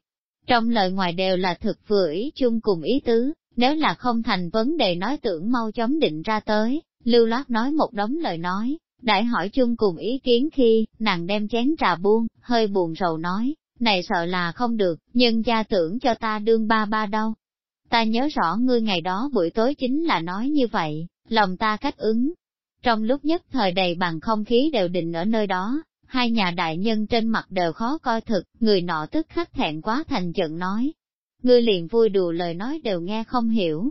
Speaker 1: Trong lời ngoài đều là thực vừa ý chung cùng ý tứ, nếu là không thành vấn đề nói tưởng mau chóng định ra tới, lưu loát nói một đống lời nói, đại hỏi chung cùng ý kiến khi, nàng đem chén trà buông, hơi buồn rầu nói, này sợ là không được, nhân gia tưởng cho ta đương ba ba đâu, ta nhớ rõ ngươi ngày đó buổi tối chính là nói như vậy, lòng ta cách ứng. Trong lúc nhất thời đầy bằng không khí đều định ở nơi đó, hai nhà đại nhân trên mặt đều khó coi thực, người nọ tức khắc thẹn quá thành giận nói. Ngươi liền vui đùa lời nói đều nghe không hiểu.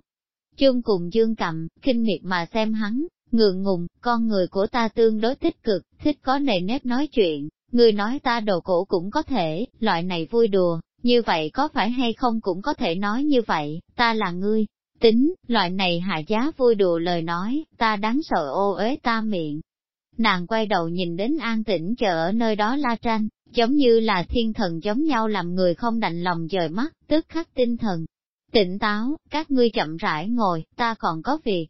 Speaker 1: Chung cùng dương cầm, kinh miệt mà xem hắn, ngượng ngùng, con người của ta tương đối tích cực, thích có nề nếp nói chuyện, người nói ta đồ cổ cũng có thể, loại này vui đùa, như vậy có phải hay không cũng có thể nói như vậy, ta là ngươi, tính, loại này hạ giá vui đùa lời nói, ta đáng sợ ô ế ta miệng. Nàng quay đầu nhìn đến an tĩnh chờ ở nơi đó la tranh, giống như là thiên thần giống nhau làm người không đành lòng dời mắt, tức khắc tinh thần. Tỉnh táo, các ngươi chậm rãi ngồi, ta còn có việc.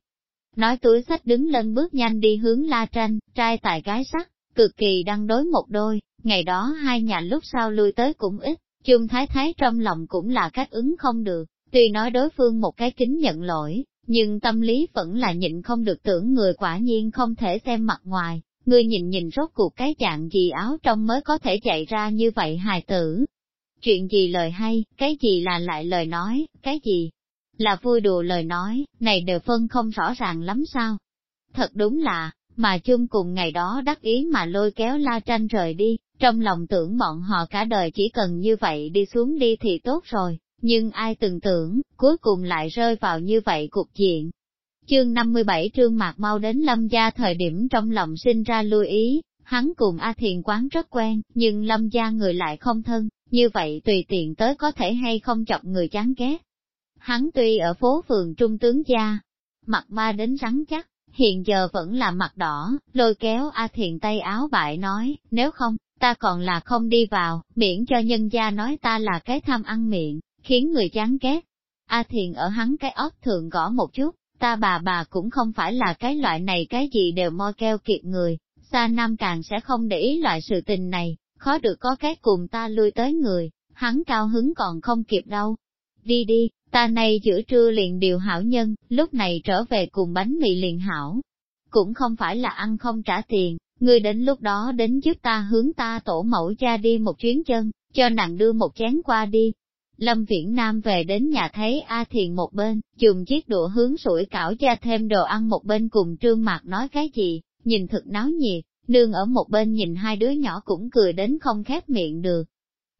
Speaker 1: Nói túi sách đứng lên bước nhanh đi hướng la tranh, trai tài gái sắc, cực kỳ đăng đối một đôi, ngày đó hai nhà lúc sau lui tới cũng ít, Trương Thái Thái trong lòng cũng là cách ứng không được, tuy nói đối phương một cái kính nhận lỗi, nhưng tâm lý vẫn là nhịn không được tưởng người quả nhiên không thể xem mặt ngoài, người nhìn nhìn rốt cuộc cái dạng gì áo trong mới có thể chạy ra như vậy hài tử. Chuyện gì lời hay, cái gì là lại lời nói, cái gì là vui đùa lời nói, này đều phân không rõ ràng lắm sao. Thật đúng là, mà chung cùng ngày đó đắc ý mà lôi kéo la tranh rời đi, trong lòng tưởng bọn họ cả đời chỉ cần như vậy đi xuống đi thì tốt rồi, nhưng ai từng tưởng, cuối cùng lại rơi vào như vậy cục diện. Chương 57 trương mạc mau đến lâm gia thời điểm trong lòng sinh ra lưu ý, hắn cùng A Thiền quán rất quen, nhưng lâm gia người lại không thân, như vậy tùy tiện tới có thể hay không chọc người chán ghét. Hắn tuy ở phố phường trung tướng gia, mặt ma đến rắn chắc, hiện giờ vẫn là mặt đỏ, lôi kéo A Thiện tay áo bại nói, nếu không, ta còn là không đi vào, miễn cho nhân gia nói ta là cái tham ăn miệng, khiến người chán ghét. A Thiện ở hắn cái óc thường gõ một chút, ta bà bà cũng không phải là cái loại này cái gì đều mo keo kiệt người, xa nam càng sẽ không để ý loại sự tình này, khó được có cái cùng ta lui tới người, hắn cao hứng còn không kịp đâu, đi đi, ta nay giữa trưa liền điều hảo nhân, lúc này trở về cùng bánh mì liền hảo. Cũng không phải là ăn không trả tiền, ngươi đến lúc đó đến giúp ta hướng ta tổ mẫu cha đi một chuyến chân, cho nàng đưa một chén qua đi. Lâm Viễn Nam về đến nhà thấy A Thiền một bên, dùng chiếc đũa hướng sủi cảo cha thêm đồ ăn một bên cùng Trương Mạc nói cái gì, nhìn thật náo nhiệt, nương ở một bên nhìn hai đứa nhỏ cũng cười đến không khép miệng được.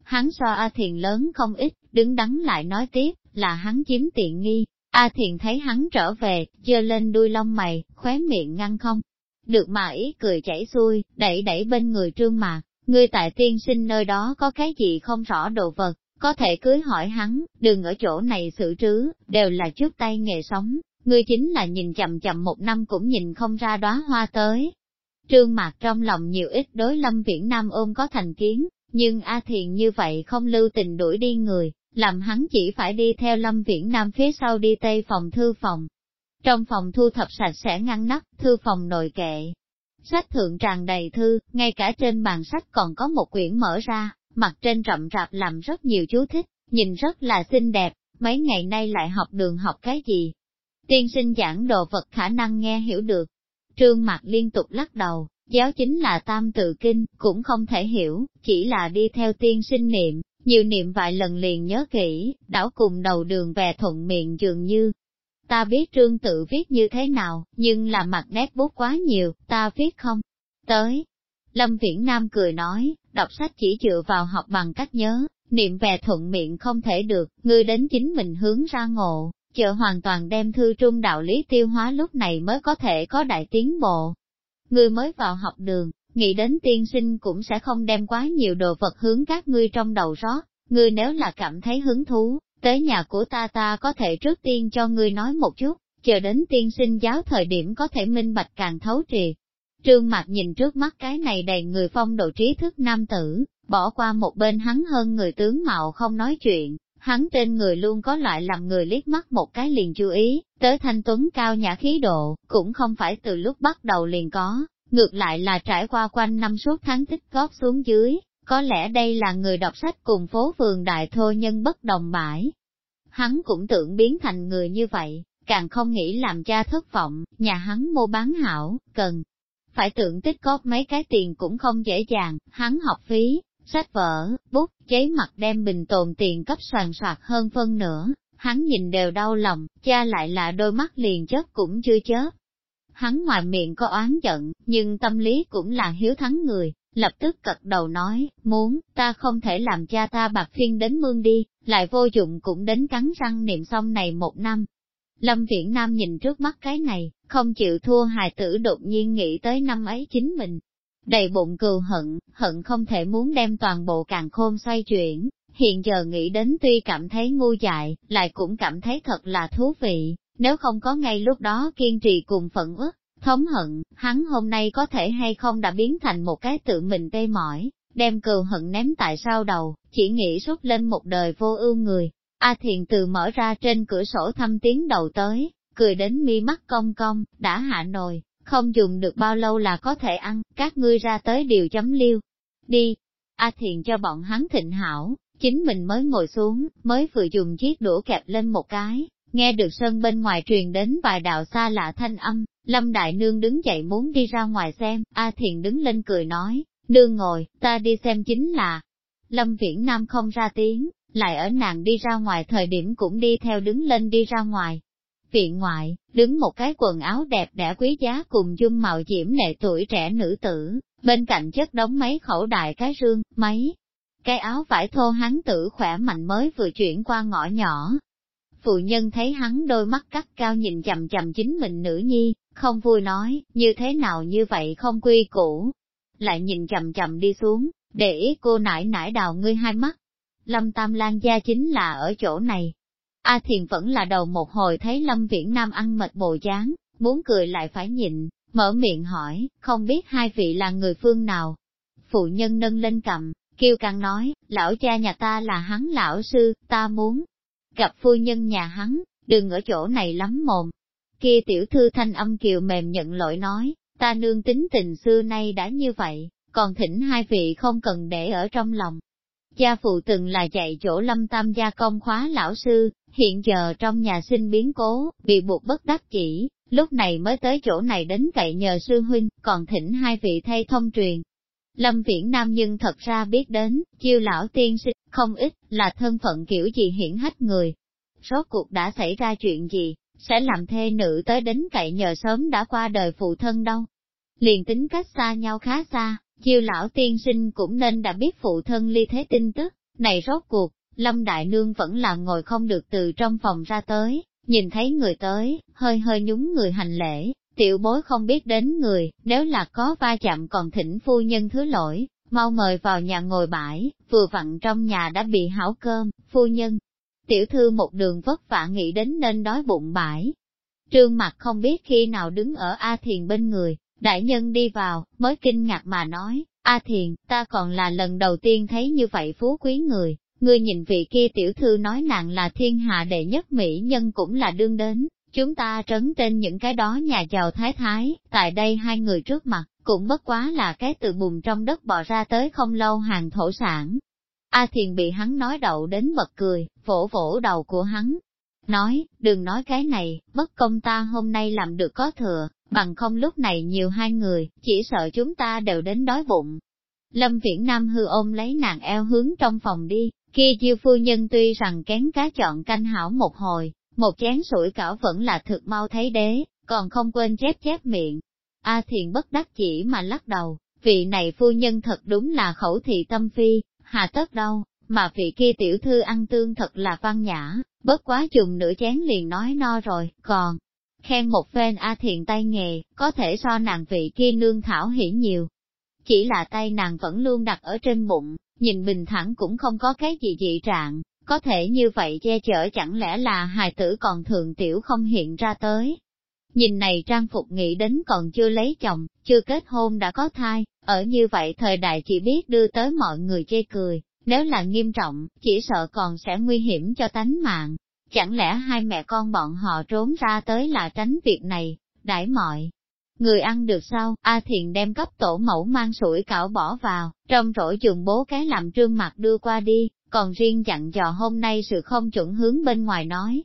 Speaker 1: Hắn so A Thiền lớn không ít, đứng đắn lại nói tiếp, là hắn chiếm tiện nghi. A à thiền thấy hắn trở về, giơ lên đuôi lông mày, khóe miệng ngăn không. Được mà ý cười chảy xuôi, đẩy đẩy bên người trương mạc, người tại tiên sinh nơi đó có cái gì không rõ đồ vật, có thể cưới hỏi hắn, đừng ở chỗ này xử trứ, đều là trước tay nghề sống, ngươi chính là nhìn chậm chậm một năm cũng nhìn không ra đóa hoa tới. Trương Mạc trong lòng nhiều ít đối Lâm Viễn Nam ôm có thành kiến, nhưng A Thiền như vậy không lưu tình đuổi đi người, làm hắn chỉ phải đi theo Lâm Viễn Nam phía sau đi tây phòng thư phòng. Trong phòng thu thập sạch sẽ ngăn nắp, thư phòng nội kệ. Sách thượng tràn đầy thư, ngay cả trên bàn sách còn có một quyển mở ra, mặt trên rậm rạp làm rất nhiều chú thích, nhìn rất là xinh đẹp, mấy ngày nay lại học đường học cái gì. Tiên sinh giảng đồ vật khả năng nghe hiểu được. Trương mặt liên tục lắc đầu, giáo chính là tam tự kinh, cũng không thể hiểu, chỉ là đi theo tiên sinh niệm, nhiều niệm vài lần liền nhớ kỹ, đảo cùng đầu đường về thuận miệng dường như. Ta biết trương tự viết như thế nào, nhưng là mặt nét bút quá nhiều, ta viết không? Tới. Lâm Viễn Nam cười nói, đọc sách chỉ dựa vào học bằng cách nhớ, niệm về thuận miệng không thể được, ngươi đến chính mình hướng ra ngộ, chờ hoàn toàn đem thư trung đạo lý tiêu hóa lúc này mới có thể có đại tiến bộ. Ngươi mới vào học đường, nghĩ đến tiên sinh cũng sẽ không đem quá nhiều đồ vật hướng các ngươi trong đầu rót, ngươi nếu là cảm thấy hứng thú, tới nhà của ta ta có thể trước tiên cho ngươi nói một chút, chờ đến tiên sinh giáo thời điểm có thể minh bạch càng thấu triệt. Trương Mạc nhìn trước mắt cái này đầy người phong độ trí thức nam tử, bỏ qua một bên hắn hơn người tướng mạo không nói chuyện, hắn trên người luôn có loại làm người liếc mắt một cái liền chú ý, tới thanh tuấn cao nhã khí độ, cũng không phải từ lúc bắt đầu liền có, ngược lại là trải qua quanh năm suốt tháng tích góp xuống dưới, có lẽ đây là người đọc sách cùng phố phường đại thô nhân bất đồng bãi. Hắn cũng tưởng biến thành người như vậy, càng không nghĩ làm cha thất vọng, nhà hắn mua bán hảo, cần. Phải tưởng tích góp mấy cái tiền cũng không dễ dàng, hắn học phí, sách vở, bút, giấy mặt đem bình tồn tiền cấp soàn soạt hơn phân nữa, hắn nhìn đều đau lòng, cha lại là đôi mắt liền chết cũng chưa chết. Hắn ngoài miệng có oán giận, nhưng tâm lý cũng là hiếu thắng người, lập tức cật đầu nói, muốn, ta không thể làm cha ta bạc phiên đến mương đi, lại vô dụng cũng đến cắn răng niệm xong này một năm. Lâm Viễn Nam nhìn trước mắt cái này, không chịu thua hài tử đột nhiên nghĩ tới năm ấy chính mình. Đầy bụng cừu hận, hận không thể muốn đem toàn bộ càng khôn xoay chuyển, hiện giờ nghĩ đến tuy cảm thấy ngu dại, lại cũng cảm thấy thật là thú vị. Nếu không có ngay lúc đó kiên trì cùng phận ức, thống hận, hắn hôm nay có thể hay không đã biến thành một cái tự mình tê mỏi, đem cừu hận ném tại sau đầu, chỉ nghĩ rút lên một đời vô ưu người. A thiền từ mở ra trên cửa sổ thăm tiếng đầu tới, cười đến mi mắt cong cong, đã hạ nồi, không dùng được bao lâu là có thể ăn, các ngươi ra tới điều chấm liêu. Đi, A thiền cho bọn hắn thịnh hảo, chính mình mới ngồi xuống, mới vừa dùng chiếc đũa kẹp lên một cái, Nghe được sân bên ngoài truyền đến vài đạo xa lạ thanh âm, Lâm Đại Nương đứng dậy muốn đi ra ngoài xem, A Thiền đứng lên cười nói, Nương ngồi, ta đi xem chính là. Lâm Viễn Nam không ra tiếng, lại ở nàng đi ra ngoài thời điểm cũng đi theo đứng lên đi ra ngoài. Viện ngoại, đứng một cái quần áo đẹp đẽ quý giá cùng dung mạo diễm lệ tuổi trẻ nữ tử, bên cạnh chất đóng mấy khẩu đại cái rương, mấy. Cái áo vải thô hắn tử khỏe mạnh mới vừa chuyển qua ngõ nhỏ, phụ nhân thấy hắn đôi mắt cắt cao nhìn chầm chầm chính mình nữ nhi, không vui nói, như thế nào như vậy không quy củ. Lại nhìn chầm chầm đi xuống, để ý cô nãi nãi đào ngươi hai mắt. Lâm Tam Lan gia chính là ở chỗ này. A Thiền vẫn là đầu một hồi thấy Lâm Viễn Nam ăn mệt bồ dáng, muốn cười lại phải nhịn, mở miệng hỏi, không biết hai vị là người phương nào. Phụ nhân nâng lên cầm, kêu càng nói, lão cha nhà ta là hắn lão sư, ta muốn gặp phu nhân nhà hắn, đừng ở chỗ này lắm mồm. Kia tiểu thư thanh âm kiều mềm nhận lỗi nói, ta nương tính tình xưa nay đã như vậy, còn thỉnh hai vị không cần để ở trong lòng. Gia phụ từng là dạy chỗ lâm tam gia công khóa lão sư, hiện giờ trong nhà sinh biến cố, bị buộc bất đắc chỉ, lúc này mới tới chỗ này đến cậy nhờ sư huynh, còn thỉnh hai vị thay thông truyền, Lâm Viễn Nam nhưng thật ra biết đến, chiêu lão tiên sinh, không ít, là thân phận kiểu gì hiển hách người. Rốt cuộc đã xảy ra chuyện gì, sẽ làm thê nữ tới đến cậy nhờ sớm đã qua đời phụ thân đâu. Liền tính cách xa nhau khá xa, chiêu lão tiên sinh cũng nên đã biết phụ thân ly thế tin tức, này rốt cuộc, Lâm Đại Nương vẫn là ngồi không được từ trong phòng ra tới, nhìn thấy người tới, hơi hơi nhúng người hành lễ, Tiểu bối không biết đến người, nếu là có va chạm còn thỉnh phu nhân thứ lỗi, mau mời vào nhà ngồi bãi, vừa vặn trong nhà đã bị hảo cơm, phu nhân. Tiểu thư một đường vất vả nghĩ đến nên đói bụng bãi. Trương mặt không biết khi nào đứng ở A Thiền bên người, đại nhân đi vào, mới kinh ngạc mà nói, A Thiền, ta còn là lần đầu tiên thấy như vậy phú quý người, ngươi nhìn vị kia tiểu thư nói nàng là thiên hạ đệ nhất mỹ nhân cũng là đương đến, Chúng ta trấn trên những cái đó nhà giàu thái thái, tại đây hai người trước mặt, cũng bất quá là cái từ bùn trong đất bò ra tới không lâu hàng thổ sản. A Thiền bị hắn nói đậu đến bật cười, vỗ vỗ đầu của hắn. Nói, đừng nói cái này, bất công ta hôm nay làm được có thừa, bằng không lúc này nhiều hai người, chỉ sợ chúng ta đều đến đói bụng. Lâm Viễn Nam hư ôm lấy nàng eo hướng trong phòng đi, kia chiêu phu nhân tuy rằng kén cá chọn canh hảo một hồi, một chén sủi cảo vẫn là thực mau thấy đế, còn không quên chép chép miệng. A à thiền bất đắc chỉ mà lắc đầu, vị này phu nhân thật đúng là khẩu thị tâm phi, hà tất đâu, mà vị kia tiểu thư ăn tương thật là văn nhã, bất quá dùng nửa chén liền nói no rồi, còn khen một phen A thiện tay nghề, có thể so nàng vị kia nương thảo hỉ nhiều. Chỉ là tay nàng vẫn luôn đặt ở trên bụng, nhìn bình thẳng cũng không có cái gì dị trạng, có thể như vậy che chở chẳng lẽ là hài tử còn thường tiểu không hiện ra tới. Nhìn này trang phục nghĩ đến còn chưa lấy chồng, chưa kết hôn đã có thai, ở như vậy thời đại chỉ biết đưa tới mọi người chê cười, nếu là nghiêm trọng, chỉ sợ còn sẽ nguy hiểm cho tánh mạng. Chẳng lẽ hai mẹ con bọn họ trốn ra tới là tránh việc này, đãi mọi. Người ăn được sao, A Thiền đem cấp tổ mẫu mang sủi cảo bỏ vào, trong rổ dùng bố cái làm trương mặt đưa qua đi, còn riêng dặn dò hôm nay sự không chuẩn hướng bên ngoài nói.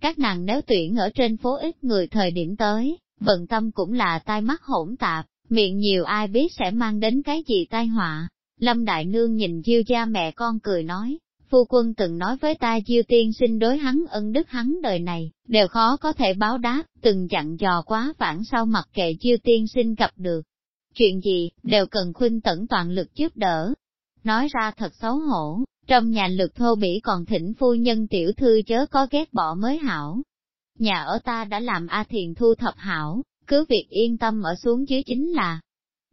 Speaker 1: Các nàng nếu tuyển ở trên phố ít người thời điểm tới, vận tâm cũng là tai mắt hỗn tạp, miệng nhiều ai biết sẽ mang đến cái gì tai họa. Lâm Đại Nương nhìn Diêu gia mẹ con cười nói, phu quân từng nói với ta Diêu tiên sinh đối hắn ân đức hắn đời này, đều khó có thể báo đáp, từng dặn dò quá vãng sau mặc kệ Diêu tiên sinh gặp được. Chuyện gì, đều cần khuyên tẩn toàn lực giúp đỡ. Nói ra thật xấu hổ, trong nhà lực thô bỉ còn thỉnh phu nhân tiểu thư chớ có ghét bỏ mới hảo. Nhà ở ta đã làm A Thiền thu thập hảo, cứ việc yên tâm ở xuống chứ chính là.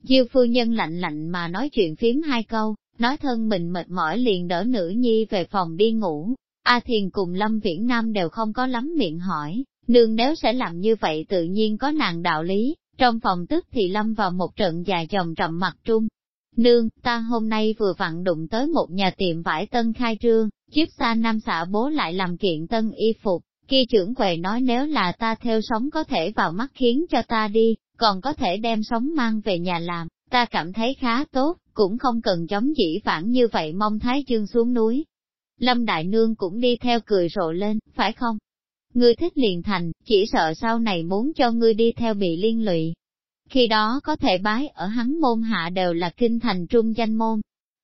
Speaker 1: Diêu phu nhân lạnh lạnh mà nói chuyện phím hai câu, nói thân mình mệt mỏi liền đỡ nữ nhi về phòng đi ngủ. A Thiền cùng Lâm Viễn Nam đều không có lắm miệng hỏi, nương nếu sẽ làm như vậy tự nhiên có nàng đạo lý, trong phòng tức thì lâm vào một trận dài chồng trầm mặt trung, Nương, ta hôm nay vừa vặn đụng tới một nhà tiệm vải tân khai trương, chiếc xa nam xã bố lại làm kiện tân y phục, kia trưởng quầy nói nếu là ta theo sống có thể vào mắt khiến cho ta đi, còn có thể đem sống mang về nhà làm, ta cảm thấy khá tốt, cũng không cần chống dĩ vãng như vậy mong Thái Dương xuống núi. Lâm Đại Nương cũng đi theo cười rộ lên, phải không? Ngươi thích liền thành, chỉ sợ sau này muốn cho ngươi đi theo bị liên lụy, khi đó có thể bái ở hắn môn hạ đều là kinh thành trung danh môn.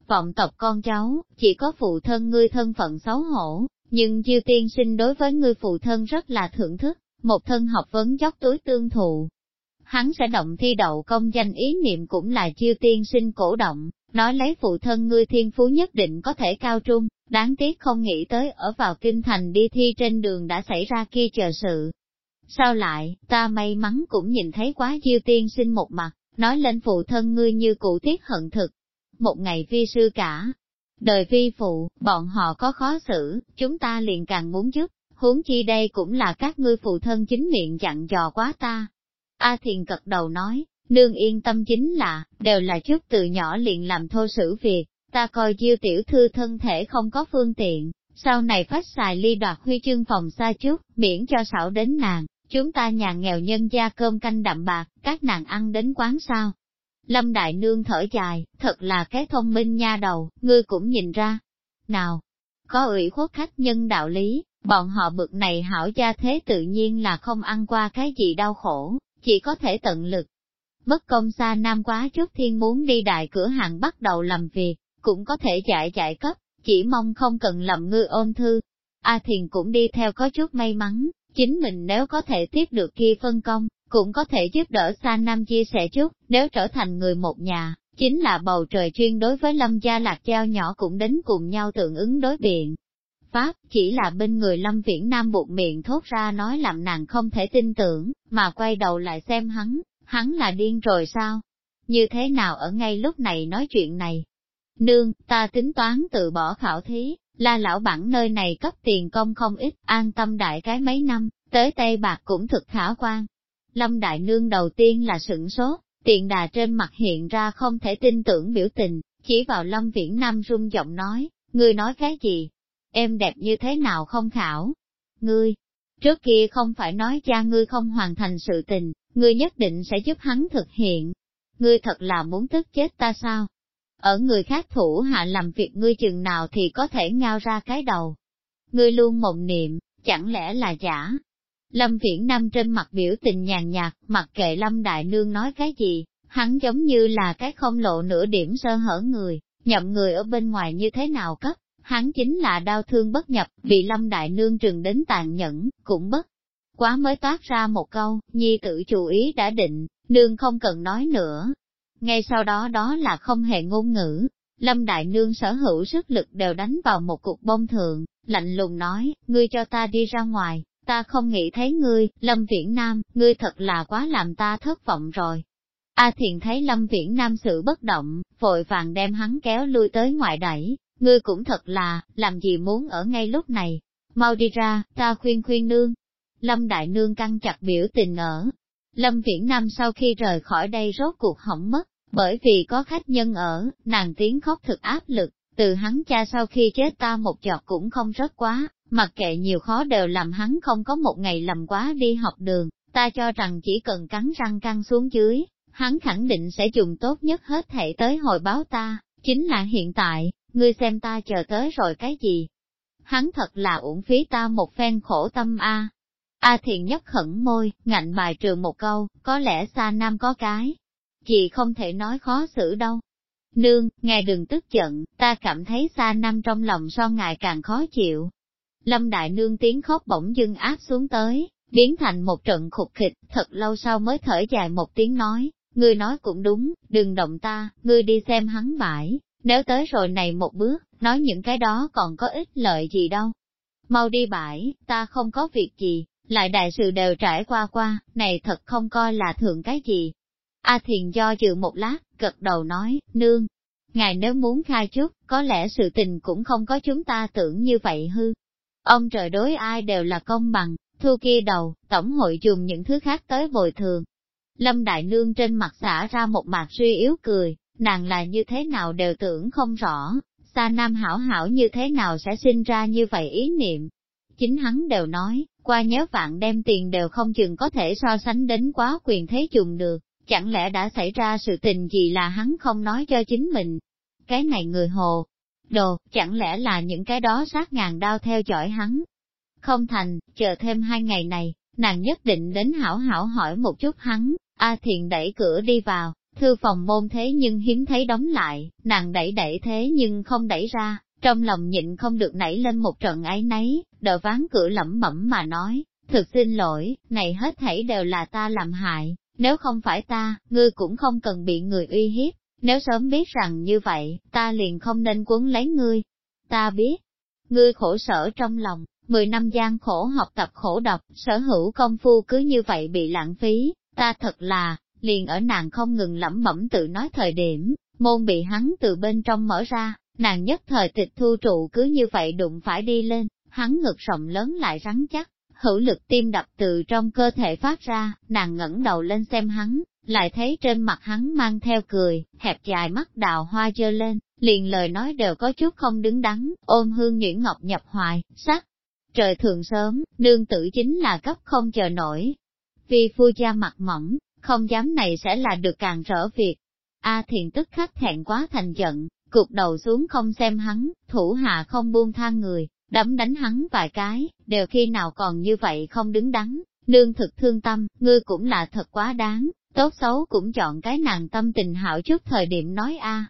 Speaker 1: Vọng tộc con cháu, chỉ có phụ thân ngươi thân phận xấu hổ, nhưng chiêu tiên sinh đối với ngươi phụ thân rất là thưởng thức, một thân học vấn dốc túi tương thụ. Hắn sẽ động thi đậu công danh ý niệm cũng là chiêu tiên sinh cổ động, nói lấy phụ thân ngươi thiên phú nhất định có thể cao trung, đáng tiếc không nghĩ tới ở vào kinh thành đi thi trên đường đã xảy ra kia chờ sự, Sao lại, ta may mắn cũng nhìn thấy quá diêu tiên sinh một mặt, nói lên phụ thân ngươi như cụ tiết hận thực. Một ngày vi sư cả, đời vi phụ, bọn họ có khó xử, chúng ta liền càng muốn giúp, huống chi đây cũng là các ngươi phụ thân chính miệng dặn dò quá ta. A thiền cật đầu nói, nương yên tâm chính là, đều là chút từ nhỏ liền làm thô sử việc, ta coi diêu tiểu thư thân thể không có phương tiện, sau này phát xài ly đoạt huy chương phòng xa trước, miễn cho xảo đến nàng chúng ta nhà nghèo nhân gia cơm canh đậm bạc, các nàng ăn đến quán sao. Lâm Đại Nương thở dài, thật là cái thông minh nha đầu, ngươi cũng nhìn ra. Nào, có ủy khuất khách nhân đạo lý, bọn họ bực này hảo gia thế tự nhiên là không ăn qua cái gì đau khổ, chỉ có thể tận lực. Bất công xa Nam quá chút thiên muốn đi đại cửa hàng bắt đầu làm việc, cũng có thể giải giải cấp, chỉ mong không cần lầm ngư ôm thư. A Thiền cũng đi theo có chút may mắn, chính mình nếu có thể tiếp được kia phân công, cũng có thể giúp đỡ Sa Nam chia sẻ chút, nếu trở thành người một nhà, chính là bầu trời chuyên đối với Lâm Gia Lạc treo nhỏ cũng đến cùng nhau tương ứng đối biện. Pháp chỉ là bên người Lâm Viễn Nam buộc miệng thốt ra nói làm nàng không thể tin tưởng, mà quay đầu lại xem hắn, hắn là điên rồi sao? Như thế nào ở ngay lúc này nói chuyện này? Nương, ta tính toán tự bỏ khảo thí, La lão bản nơi này cấp tiền công không ít, an tâm đại cái mấy năm, tới Tây Bạc cũng thực khả quan. Lâm Đại Nương đầu tiên là sửng sốt, tiền đà trên mặt hiện ra không thể tin tưởng biểu tình, chỉ vào Lâm Viễn Nam rung giọng nói, ngươi nói cái gì? Em đẹp như thế nào không khảo? Ngươi, trước kia không phải nói cha ngươi không hoàn thành sự tình, ngươi nhất định sẽ giúp hắn thực hiện. Ngươi thật là muốn tức chết ta sao? ở người khác thủ hạ làm việc ngươi chừng nào thì có thể ngao ra cái đầu. Ngươi luôn mộng niệm, chẳng lẽ là giả? Lâm Viễn Nam trên mặt biểu tình nhàn nhạt, mặc kệ Lâm Đại Nương nói cái gì, hắn giống như là cái không lộ nửa điểm sơ hở người, nhậm người ở bên ngoài như thế nào cấp, hắn chính là đau thương bất nhập, bị Lâm Đại Nương trừng đến tàn nhẫn, cũng bất. Quá mới toát ra một câu, nhi tử chủ ý đã định, nương không cần nói nữa, ngay sau đó đó là không hề ngôn ngữ. Lâm Đại Nương sở hữu sức lực đều đánh vào một cục bông thượng, lạnh lùng nói, ngươi cho ta đi ra ngoài, ta không nghĩ thấy ngươi, Lâm Viễn Nam, ngươi thật là quá làm ta thất vọng rồi. A à Thiền thấy Lâm Viễn Nam sự bất động, vội vàng đem hắn kéo lui tới ngoài đẩy, ngươi cũng thật là, làm gì muốn ở ngay lúc này, mau đi ra, ta khuyên khuyên nương. Lâm Đại Nương căng chặt biểu tình ở. Lâm Viễn Nam sau khi rời khỏi đây rốt cuộc hỏng mất, bởi vì có khách nhân ở, nàng tiếng khóc thực áp lực, từ hắn cha sau khi chết ta một giọt cũng không rất quá, mặc kệ nhiều khó đều làm hắn không có một ngày làm quá đi học đường, ta cho rằng chỉ cần cắn răng căng xuống dưới, hắn khẳng định sẽ dùng tốt nhất hết thể tới hồi báo ta, chính là hiện tại, ngươi xem ta chờ tới rồi cái gì. Hắn thật là uổng phí ta một phen khổ tâm a. A thiện nhất khẩn môi, ngạnh bài trừ một câu, có lẽ xa nam có cái, chị không thể nói khó xử đâu. Nương, ngài đừng tức giận, ta cảm thấy xa năm trong lòng so ngài càng khó chịu. Lâm Đại Nương tiếng khóc bỗng dưng áp xuống tới, biến thành một trận khục khịch, thật lâu sau mới thở dài một tiếng nói, ngươi nói cũng đúng, đừng động ta, ngươi đi xem hắn bãi, nếu tới rồi này một bước, nói những cái đó còn có ích lợi gì đâu. Mau đi bãi, ta không có việc gì, lại đại sự đều trải qua qua, này thật không coi là thường cái gì, A Thiền do dự một lát, gật đầu nói, nương, ngài nếu muốn khai chút, có lẽ sự tình cũng không có chúng ta tưởng như vậy hư. Ông trời đối ai đều là công bằng, thu kia đầu, tổng hội dùng những thứ khác tới bồi thường. Lâm Đại Nương trên mặt xả ra một mạc suy yếu cười, nàng là như thế nào đều tưởng không rõ, xa nam hảo hảo như thế nào sẽ sinh ra như vậy ý niệm. Chính hắn đều nói, qua nhớ vạn đem tiền đều không chừng có thể so sánh đến quá quyền thế dùng được. Chẳng lẽ đã xảy ra sự tình gì là hắn không nói cho chính mình? Cái này người hồ, đồ, chẳng lẽ là những cái đó sát ngàn đao theo dõi hắn? Không thành, chờ thêm hai ngày này, nàng nhất định đến hảo hảo hỏi một chút hắn, A à, Thiền đẩy cửa đi vào, thư phòng môn thế nhưng hiếm thấy đóng lại, nàng đẩy đẩy thế nhưng không đẩy ra, trong lòng nhịn không được nảy lên một trận ái nấy, đỡ ván cửa lẩm bẩm mà nói, thực xin lỗi, này hết thảy đều là ta làm hại, nếu không phải ta, ngươi cũng không cần bị người uy hiếp, nếu sớm biết rằng như vậy, ta liền không nên quấn lấy ngươi. Ta biết, ngươi khổ sở trong lòng, mười năm gian khổ học tập khổ độc, sở hữu công phu cứ như vậy bị lãng phí, ta thật là, liền ở nàng không ngừng lẩm bẩm tự nói thời điểm, môn bị hắn từ bên trong mở ra, nàng nhất thời tịch thu trụ cứ như vậy đụng phải đi lên, hắn ngực rộng lớn lại rắn chắc, hữu lực tim đập từ trong cơ thể phát ra, nàng ngẩng đầu lên xem hắn, lại thấy trên mặt hắn mang theo cười, hẹp dài mắt đào hoa dơ lên, liền lời nói đều có chút không đứng đắn, ôm hương nhuyễn ngọc nhập hoài, sắc. Trời thường sớm, nương tử chính là cấp không chờ nổi. Vì phu gia mặt mỏng, không dám này sẽ là được càng rỡ việc. A thiền tức khắc thẹn quá thành giận, cục đầu xuống không xem hắn, thủ hạ không buông tha người, đấm đánh hắn vài cái, đều khi nào còn như vậy không đứng đắn, nương thực thương tâm, ngươi cũng là thật quá đáng, tốt xấu cũng chọn cái nàng tâm tình hảo chút thời điểm nói a.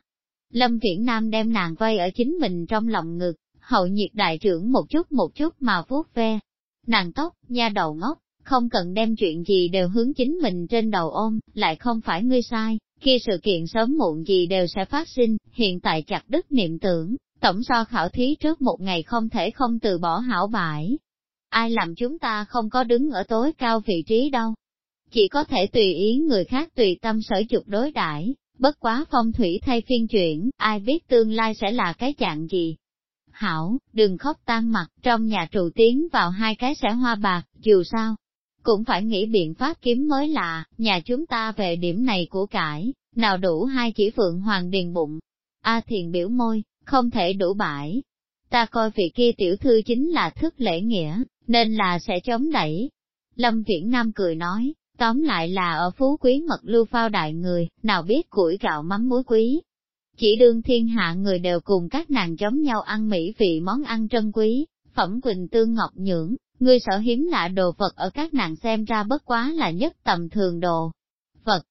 Speaker 1: Lâm Viễn Nam đem nàng vây ở chính mình trong lòng ngực, hậu nhiệt đại trưởng một chút một chút mà vuốt ve. Nàng tóc, nha đầu ngốc, không cần đem chuyện gì đều hướng chính mình trên đầu ôm, lại không phải ngươi sai, khi sự kiện sớm muộn gì đều sẽ phát sinh, hiện tại chặt đứt niệm tưởng, tổng so khảo thí trước một ngày không thể không từ bỏ hảo bãi. Ai làm chúng ta không có đứng ở tối cao vị trí đâu. Chỉ có thể tùy ý người khác tùy tâm sở dục đối đãi bất quá phong thủy thay phiên chuyển, ai biết tương lai sẽ là cái dạng gì. Hảo, đừng khóc tan mặt, trong nhà trụ tiến vào hai cái sẽ hoa bạc, dù sao. Cũng phải nghĩ biện pháp kiếm mới lạ, nhà chúng ta về điểm này của cải, nào đủ hai chỉ phượng hoàng điền bụng. A thiền biểu môi, không thể đủ bãi. Ta coi vị kia tiểu thư chính là thức lễ nghĩa, nên là sẽ chống đẩy. Lâm Viễn Nam cười nói, tóm lại là ở phú quý mật lưu phao đại người, nào biết củi gạo mắm muối quý. Chỉ đương thiên hạ người đều cùng các nàng chống nhau ăn mỹ vị món ăn trân quý, phẩm quỳnh tương ngọc nhưỡng, người sở hiếm lạ đồ vật ở các nàng xem ra bất quá là nhất tầm thường đồ. Vật,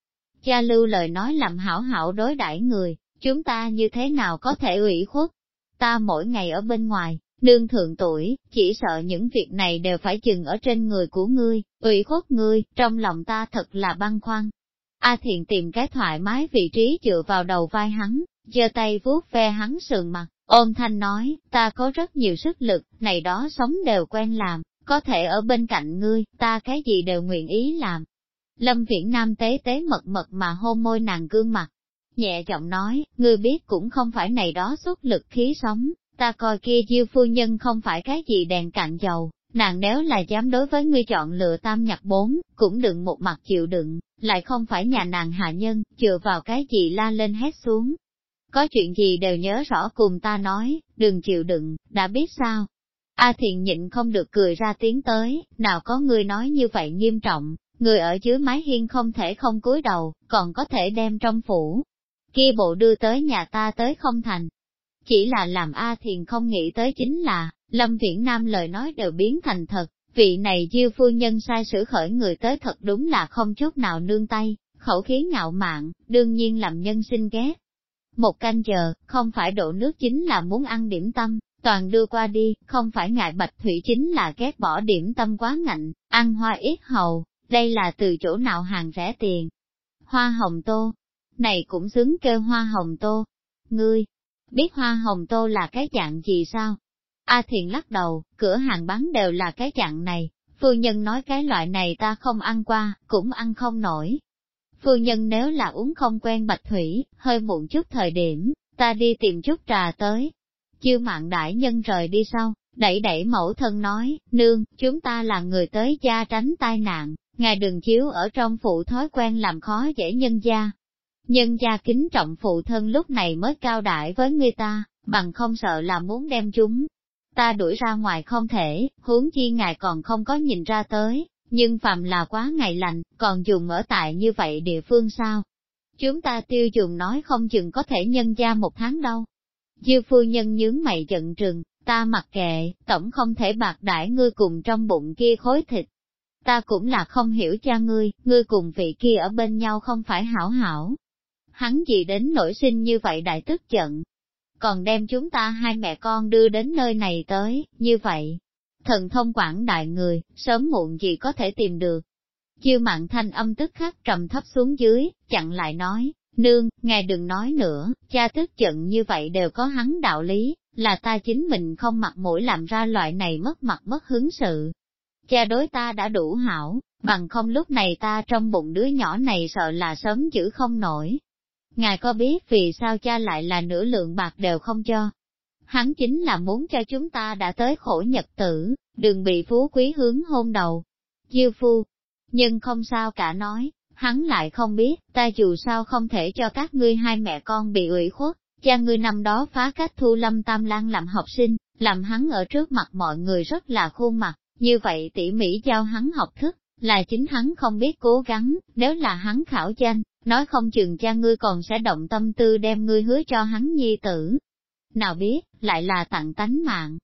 Speaker 1: cha lưu lời nói làm hảo hảo đối đãi người, chúng ta như thế nào có thể ủy khuất? Ta mỗi ngày ở bên ngoài, đương thượng tuổi, chỉ sợ những việc này đều phải chừng ở trên người của ngươi, ủy khuất ngươi, trong lòng ta thật là băn khoăn. A Thiện tìm cái thoải mái vị trí dựa vào đầu vai hắn, giơ tay vuốt ve hắn sườn mặt, ôm thanh nói, ta có rất nhiều sức lực, này đó sống đều quen làm, có thể ở bên cạnh ngươi, ta cái gì đều nguyện ý làm. Lâm Viễn Nam tế tế mật mật mà hôn môi nàng gương mặt, Nhẹ giọng nói, ngươi biết cũng không phải này đó xuất lực khí sống, ta coi kia diêu phu nhân không phải cái gì đèn cạn dầu, nàng nếu là dám đối với ngươi chọn lựa tam nhặt bốn, cũng đừng một mặt chịu đựng, lại không phải nhà nàng hạ nhân, chừa vào cái gì la lên hét xuống. Có chuyện gì đều nhớ rõ cùng ta nói, đừng chịu đựng, đã biết sao. A à thiện nhịn không được cười ra tiếng tới, nào có người nói như vậy nghiêm trọng, người ở dưới mái hiên không thể không cúi đầu, còn có thể đem trong phủ, kia bộ đưa tới nhà ta tới không thành. Chỉ là làm A Thiền không nghĩ tới chính là, Lâm Viễn Nam lời nói đều biến thành thật, vị này diêu phu nhân sai sử khởi người tới thật đúng là không chút nào nương tay, khẩu khí ngạo mạn, đương nhiên làm nhân sinh ghét. Một canh giờ, không phải đổ nước chính là muốn ăn điểm tâm, toàn đưa qua đi, không phải ngại bạch thủy chính là ghét bỏ điểm tâm quá ngạnh, ăn hoa ít hầu, đây là từ chỗ nào hàng rẻ tiền. Hoa hồng tô, này cũng xứng kêu hoa hồng tô. Ngươi, biết hoa hồng tô là cái dạng gì sao? A à Thiền lắc đầu, cửa hàng bán đều là cái dạng này, phu nhân nói cái loại này ta không ăn qua, cũng ăn không nổi. Phu nhân nếu là uống không quen bạch thủy, hơi muộn chút thời điểm, ta đi tìm chút trà tới. Chiêu mạng đại nhân rời đi sau, đẩy đẩy mẫu thân nói, nương, chúng ta là người tới gia tránh tai nạn, ngài đừng chiếu ở trong phụ thói quen làm khó dễ nhân gia, Nhân gia kính trọng phụ thân lúc này mới cao đại với người ta, bằng không sợ là muốn đem chúng. Ta đuổi ra ngoài không thể, huống chi ngài còn không có nhìn ra tới, nhưng phạm là quá ngày lạnh, còn dùng ở tại như vậy địa phương sao? Chúng ta tiêu dùng nói không chừng có thể nhân gia một tháng đâu. Dư phu nhân nhướng mày giận trừng, ta mặc kệ, tổng không thể bạc đãi ngươi cùng trong bụng kia khối thịt. Ta cũng là không hiểu cha ngươi, ngươi cùng vị kia ở bên nhau không phải hảo hảo, hắn gì đến nổi sinh như vậy đại tức giận. Còn đem chúng ta hai mẹ con đưa đến nơi này tới, như vậy. Thần thông quảng đại người, sớm muộn gì có thể tìm được. Chiêu mạng thanh âm tức khắc trầm thấp xuống dưới, chặn lại nói, nương, ngài đừng nói nữa, cha tức giận như vậy đều có hắn đạo lý, là ta chính mình không mặc mũi làm ra loại này mất mặt mất hứng sự. Cha đối ta đã đủ hảo, bằng không lúc này ta trong bụng đứa nhỏ này sợ là sớm giữ không nổi. Ngài có biết vì sao cha lại là nửa lượng bạc đều không cho? Hắn chính là muốn cho chúng ta đã tới khổ nhật tử, đừng bị phú quý hướng hôn đầu. Diêu phu, nhưng không sao cả nói, hắn lại không biết, ta dù sao không thể cho các ngươi hai mẹ con bị ủy khuất, cha ngươi năm đó phá cách thu lâm tam lang làm học sinh, làm hắn ở trước mặt mọi người rất là khuôn mặt, như vậy tỉ mỉ giao hắn học thức, là chính hắn không biết cố gắng, nếu là hắn khảo danh, nói không chừng cha ngươi còn sẽ động tâm tư đem ngươi hứa cho hắn nhi tử. Nào biết, lại là tặng tánh mạng.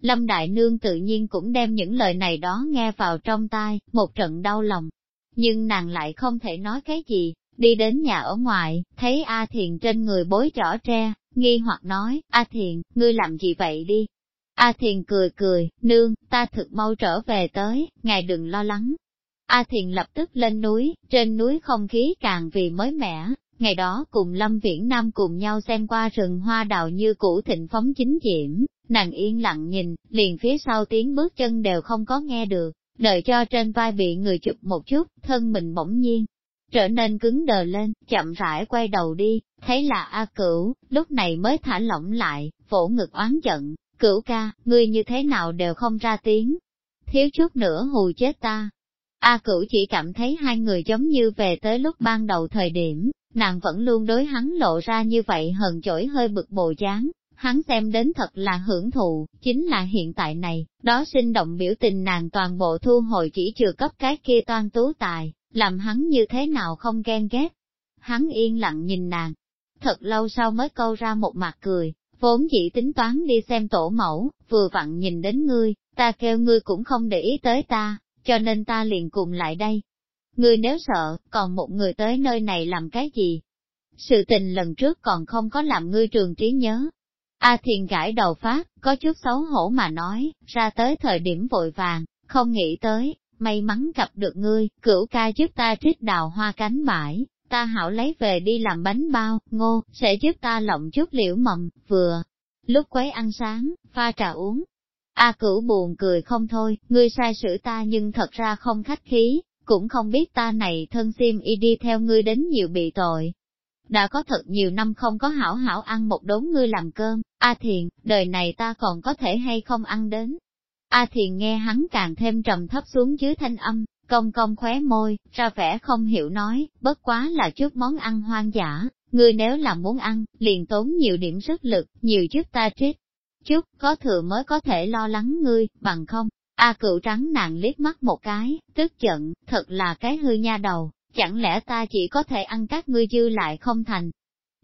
Speaker 1: Lâm Đại Nương tự nhiên cũng đem những lời này đó nghe vào trong tai, một trận đau lòng. Nhưng nàng lại không thể nói cái gì, đi đến nhà ở ngoài, thấy A Thiền trên người bối rõ tre, nghi hoặc nói, A Thiền, ngươi làm gì vậy đi? A Thiền cười cười, nương, ta thực mau trở về tới, ngài đừng lo lắng. A Thiền lập tức lên núi, trên núi không khí càng vì mới mẻ, ngày đó cùng Lâm Viễn Nam cùng nhau xem qua rừng hoa đào như cũ thịnh phóng chính diễm, nàng yên lặng nhìn, liền phía sau tiếng bước chân đều không có nghe được, đợi cho trên vai bị người chụp một chút, thân mình bỗng nhiên. Trở nên cứng đờ lên, chậm rãi quay đầu đi, thấy là A Cửu, lúc này mới thả lỏng lại, vỗ ngực oán giận, Cửu ca, ngươi như thế nào đều không ra tiếng. Thiếu chút nữa hù chết ta, A cửu chỉ cảm thấy hai người giống như về tới lúc ban đầu thời điểm, nàng vẫn luôn đối hắn lộ ra như vậy hờn chổi hơi bực bồ dáng, hắn xem đến thật là hưởng thụ, chính là hiện tại này, đó sinh động biểu tình nàng toàn bộ thu hồi chỉ trừ cấp cái kia toan tú tài, làm hắn như thế nào không ghen ghét. Hắn yên lặng nhìn nàng, thật lâu sau mới câu ra một mặt cười, vốn chỉ tính toán đi xem tổ mẫu, vừa vặn nhìn đến ngươi, ta kêu ngươi cũng không để ý tới ta, cho nên ta liền cùng lại đây. Ngươi nếu sợ, còn một người tới nơi này làm cái gì? Sự tình lần trước còn không có làm ngươi trường trí nhớ. A thiền gãi đầu phát, có chút xấu hổ mà nói, ra tới thời điểm vội vàng, không nghĩ tới, may mắn gặp được ngươi, cửu ca giúp ta trích đào hoa cánh bãi, ta hảo lấy về đi làm bánh bao, ngô, sẽ giúp ta lộng chút liễu mầm, vừa. Lúc quấy ăn sáng, pha trà uống, A cửu buồn cười không thôi, ngươi sai sử ta nhưng thật ra không khách khí, cũng không biết ta này thân sim y đi theo ngươi đến nhiều bị tội. Đã có thật nhiều năm không có hảo hảo ăn một đốn ngươi làm cơm, A thiền, đời này ta còn có thể hay không ăn đến. A thiền nghe hắn càng thêm trầm thấp xuống dưới thanh âm, cong cong khóe môi, ra vẻ không hiểu nói, bất quá là chút món ăn hoang dã, ngươi nếu là muốn ăn, liền tốn nhiều điểm sức lực, nhiều chút ta trích. Chút có thừa mới có thể lo lắng ngươi, bằng không, A cựu trắng nàng liếc mắt một cái, tức giận, thật là cái hư nha đầu, chẳng lẽ ta chỉ có thể ăn các ngươi dư lại không thành.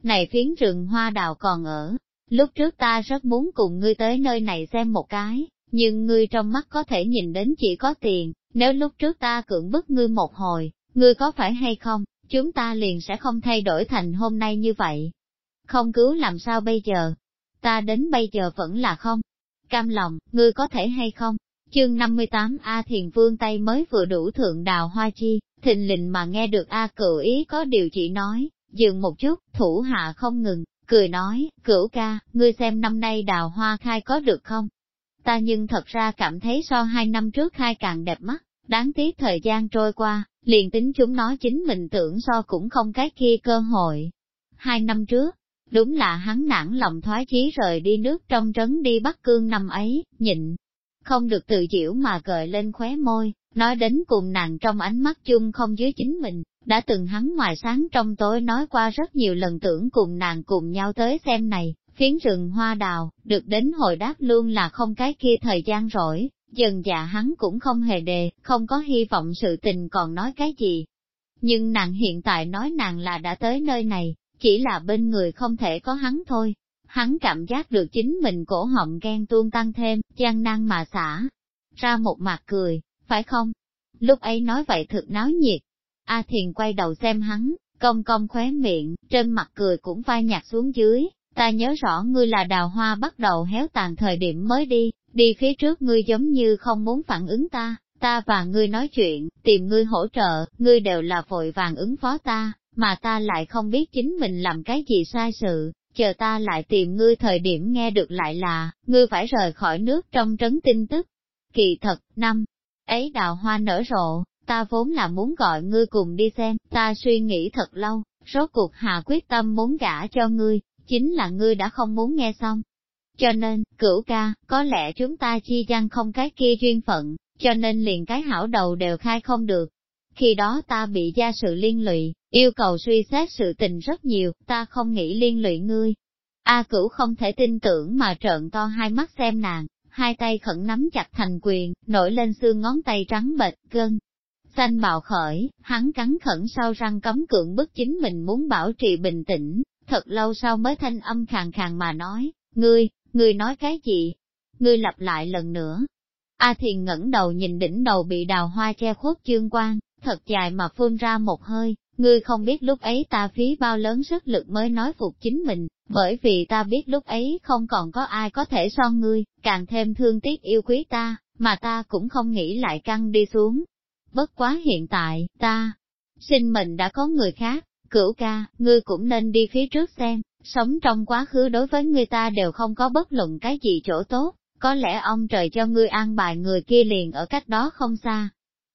Speaker 1: Này phiến rừng hoa đào còn ở, lúc trước ta rất muốn cùng ngươi tới nơi này xem một cái, nhưng ngươi trong mắt có thể nhìn đến chỉ có tiền, nếu lúc trước ta cưỡng bức ngươi một hồi, ngươi có phải hay không, chúng ta liền sẽ không thay đổi thành hôm nay như vậy. Không cứu làm sao bây giờ, ta đến bây giờ vẫn là không. Cam lòng, ngươi có thể hay không? Chương 58 A Thiền Vương tay mới vừa đủ thượng đào hoa chi, thình lình mà nghe được A cử ý có điều chỉ nói, dừng một chút, thủ hạ không ngừng, cười nói, cửu ca, ngươi xem năm nay đào hoa khai có được không? Ta nhưng thật ra cảm thấy so hai năm trước khai càng đẹp mắt, đáng tiếc thời gian trôi qua, liền tính chúng nó chính mình tưởng so cũng không cái kia cơ hội. Hai năm trước, Đúng là hắn nản lòng thoái chí rời đi nước trong trấn đi Bắc Cương năm ấy, nhịn, không được tự diễu mà gợi lên khóe môi, nói đến cùng nàng trong ánh mắt chung không dưới chính mình, đã từng hắn ngoài sáng trong tối nói qua rất nhiều lần tưởng cùng nàng cùng nhau tới xem này, phiến rừng hoa đào, được đến hồi đáp luôn là không cái kia thời gian rỗi, dần dạ hắn cũng không hề đề, không có hy vọng sự tình còn nói cái gì. Nhưng nàng hiện tại nói nàng là đã tới nơi này, chỉ là bên người không thể có hắn thôi. Hắn cảm giác được chính mình cổ họng ghen tuôn tăng thêm, gian năng mà xả. Ra một mặt cười, phải không? Lúc ấy nói vậy thực náo nhiệt. A Thiền quay đầu xem hắn, cong cong khóe miệng, trên mặt cười cũng phai nhạt xuống dưới. Ta nhớ rõ ngươi là đào hoa bắt đầu héo tàn thời điểm mới đi, đi phía trước ngươi giống như không muốn phản ứng ta, ta và ngươi nói chuyện, tìm ngươi hỗ trợ, ngươi đều là vội vàng ứng phó ta, mà ta lại không biết chính mình làm cái gì sai sự, chờ ta lại tìm ngươi thời điểm nghe được lại là, ngươi phải rời khỏi nước trong trấn tin tức. Kỳ thật, năm, ấy đào hoa nở rộ, ta vốn là muốn gọi ngươi cùng đi xem, ta suy nghĩ thật lâu, rốt cuộc hà quyết tâm muốn gả cho ngươi, chính là ngươi đã không muốn nghe xong. Cho nên, cửu ca, có lẽ chúng ta chi gian không cái kia duyên phận, cho nên liền cái hảo đầu đều khai không được, khi đó ta bị gia sự liên lụy, yêu cầu suy xét sự tình rất nhiều, ta không nghĩ liên lụy ngươi. A cửu không thể tin tưởng mà trợn to hai mắt xem nàng, hai tay khẩn nắm chặt thành quyền, nổi lên xương ngón tay trắng bệch, gân. Xanh bạo khởi, hắn cắn khẩn sau răng cấm cưỡng bức chính mình muốn bảo trì bình tĩnh, thật lâu sau mới thanh âm khàn khàn mà nói, ngươi, ngươi nói cái gì? Ngươi lặp lại lần nữa. A thiền ngẩng đầu nhìn đỉnh đầu bị đào hoa che khuất chương quang thật dài mà phun ra một hơi, ngươi không biết lúc ấy ta phí bao lớn sức lực mới nói phục chính mình, bởi vì ta biết lúc ấy không còn có ai có thể so ngươi, càng thêm thương tiếc yêu quý ta, mà ta cũng không nghĩ lại căng đi xuống. Bất quá hiện tại, ta, sinh mình đã có người khác, cửu ca, ngươi cũng nên đi phía trước xem, sống trong quá khứ đối với người ta đều không có bất luận cái gì chỗ tốt, có lẽ ông trời cho ngươi an bài người kia liền ở cách đó không xa,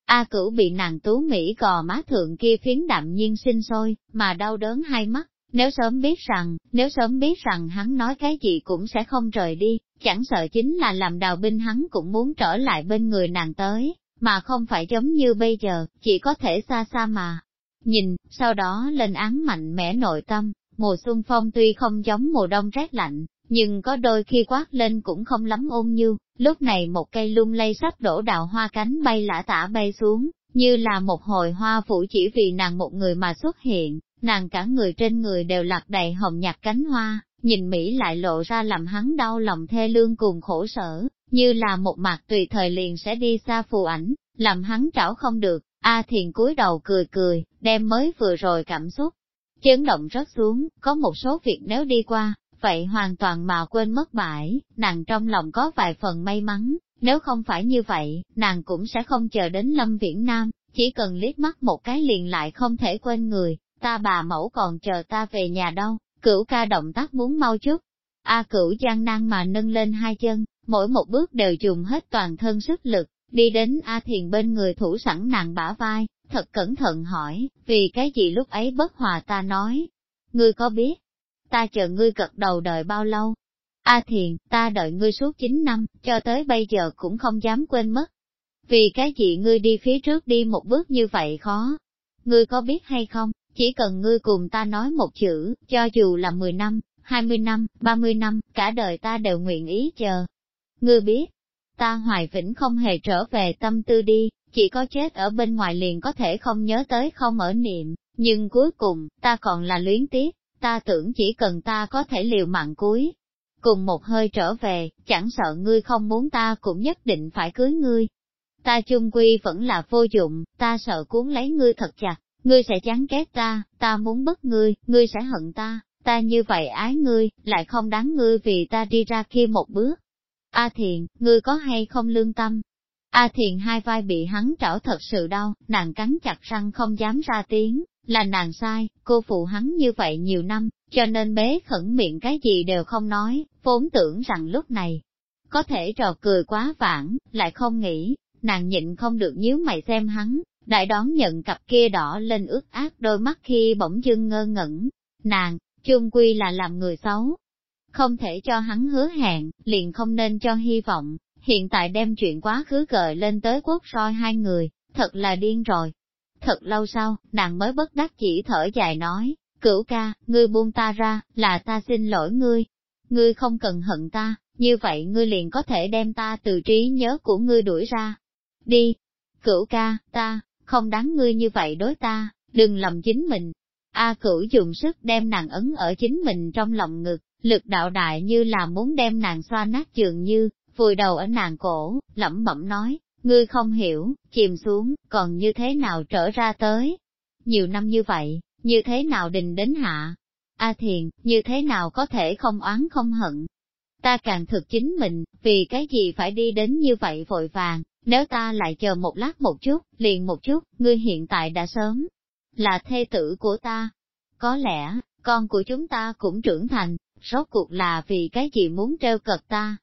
Speaker 1: A cửu bị nàng tú Mỹ cò má thượng kia phiến đạm nhiên sinh sôi, mà đau đớn hai mắt, nếu sớm biết rằng, nếu sớm biết rằng hắn nói cái gì cũng sẽ không rời đi, chẳng sợ chính là làm đào binh hắn cũng muốn trở lại bên người nàng tới, mà không phải giống như bây giờ, chỉ có thể xa xa mà. Nhìn, sau đó lên án mạnh mẽ nội tâm, mùa xuân phong tuy không giống mùa đông rét lạnh, nhưng có đôi khi quát lên cũng không lắm ôn như, lúc này một cây lung lay sắp đổ đào hoa cánh bay lả tả bay xuống, như là một hồi hoa phủ chỉ vì nàng một người mà xuất hiện, nàng cả người trên người đều lạc đầy hồng nhạt cánh hoa, nhìn Mỹ lại lộ ra làm hắn đau lòng thê lương cùng khổ sở, như là một mặt tùy thời liền sẽ đi xa phù ảnh, làm hắn trảo không được, A Thiền cúi đầu cười cười, đem mới vừa rồi cảm xúc. Chấn động rất xuống, có một số việc nếu đi qua, vậy hoàn toàn mà quên mất bãi, nàng trong lòng có vài phần may mắn, nếu không phải như vậy, nàng cũng sẽ không chờ đến Lâm Viễn Nam, chỉ cần liếc mắt một cái liền lại không thể quên người, ta bà mẫu còn chờ ta về nhà đâu, cửu ca động tác muốn mau chút. A cửu gian nan mà nâng lên hai chân, mỗi một bước đều dùng hết toàn thân sức lực, đi đến A Thiền bên người thủ sẵn nàng bả vai, thật cẩn thận hỏi, vì cái gì lúc ấy bất hòa ta nói. Ngươi có biết, ta chờ ngươi cật đầu đợi bao lâu? A thiền, ta đợi ngươi suốt 9 năm, cho tới bây giờ cũng không dám quên mất. Vì cái gì ngươi đi phía trước đi một bước như vậy khó? Ngươi có biết hay không, chỉ cần ngươi cùng ta nói một chữ, cho dù là 10 năm, 20 năm, 30 năm, cả đời ta đều nguyện ý chờ. Ngươi biết, ta hoài vĩnh không hề trở về tâm tư đi, chỉ có chết ở bên ngoài liền có thể không nhớ tới không ở niệm, nhưng cuối cùng, ta còn là luyến tiếc, ta tưởng chỉ cần ta có thể liều mạng cuối. Cùng một hơi trở về, chẳng sợ ngươi không muốn ta cũng nhất định phải cưới ngươi. Ta chung quy vẫn là vô dụng, ta sợ cuốn lấy ngươi thật chặt, ngươi sẽ chán ghét ta, ta muốn bất ngươi, ngươi sẽ hận ta, ta như vậy ái ngươi, lại không đáng ngươi vì ta đi ra kia một bước. A à thiền, ngươi có hay không lương tâm? A à thiền hai vai bị hắn trảo thật sự đau, nàng cắn chặt răng không dám ra tiếng, là nàng sai, cô phụ hắn như vậy nhiều năm, cho nên bế khẩn miệng cái gì đều không nói, vốn tưởng rằng lúc này có thể trò cười quá vãng, lại không nghĩ, nàng nhịn không được nhíu mày xem hắn, đại đón nhận cặp kia đỏ lên ướt át đôi mắt khi bỗng dưng ngơ ngẩn, nàng, chung quy là làm người xấu. Không thể cho hắn hứa hẹn, liền không nên cho hy vọng, hiện tại đem chuyện quá khứ gợi lên tới quốc soi hai người, thật là điên rồi. Thật lâu sau, nàng mới bất đắc chỉ thở dài nói, cửu ca, ngươi buông ta ra, là ta xin lỗi ngươi. Ngươi không cần hận ta, như vậy ngươi liền có thể đem ta từ trí nhớ của ngươi đuổi ra. Đi, cửu ca, ta, không đáng ngươi như vậy đối ta, đừng lầm chính mình. A cửu dùng sức đem nàng ấn ở chính mình trong lòng ngực, lực đạo đại như là muốn đem nàng xoa nát giường như, vùi đầu ở nàng cổ, lẩm bẩm nói, Ngươi không hiểu, chìm xuống, còn như thế nào trở ra tới? Nhiều năm như vậy, như thế nào đình đến hạ? A thiền, như thế nào có thể không oán không hận? Ta càng thực chính mình, vì cái gì phải đi đến như vậy vội vàng, nếu ta lại chờ một lát một chút, liền một chút, ngươi hiện tại đã sớm, là thê tử của ta. Có lẽ, con của chúng ta cũng trưởng thành, rốt cuộc là vì cái gì muốn treo cật ta.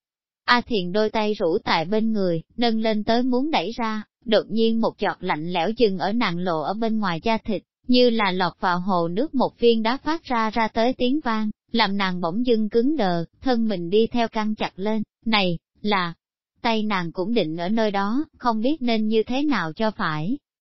Speaker 1: A Thiền đôi tay rủ tại bên người, nâng lên tới muốn đẩy ra, đột nhiên một chọt lạnh lẽo dừng ở nặng lộ ở bên ngoài da thịt, như là lọt vào hồ nước một viên đá phát ra ra tới tiếng vang, làm nàng bỗng dưng cứng đờ, thân mình đi theo căng chặt lên, này, là, tay nàng cũng định ở nơi đó, không biết nên như thế nào cho phải,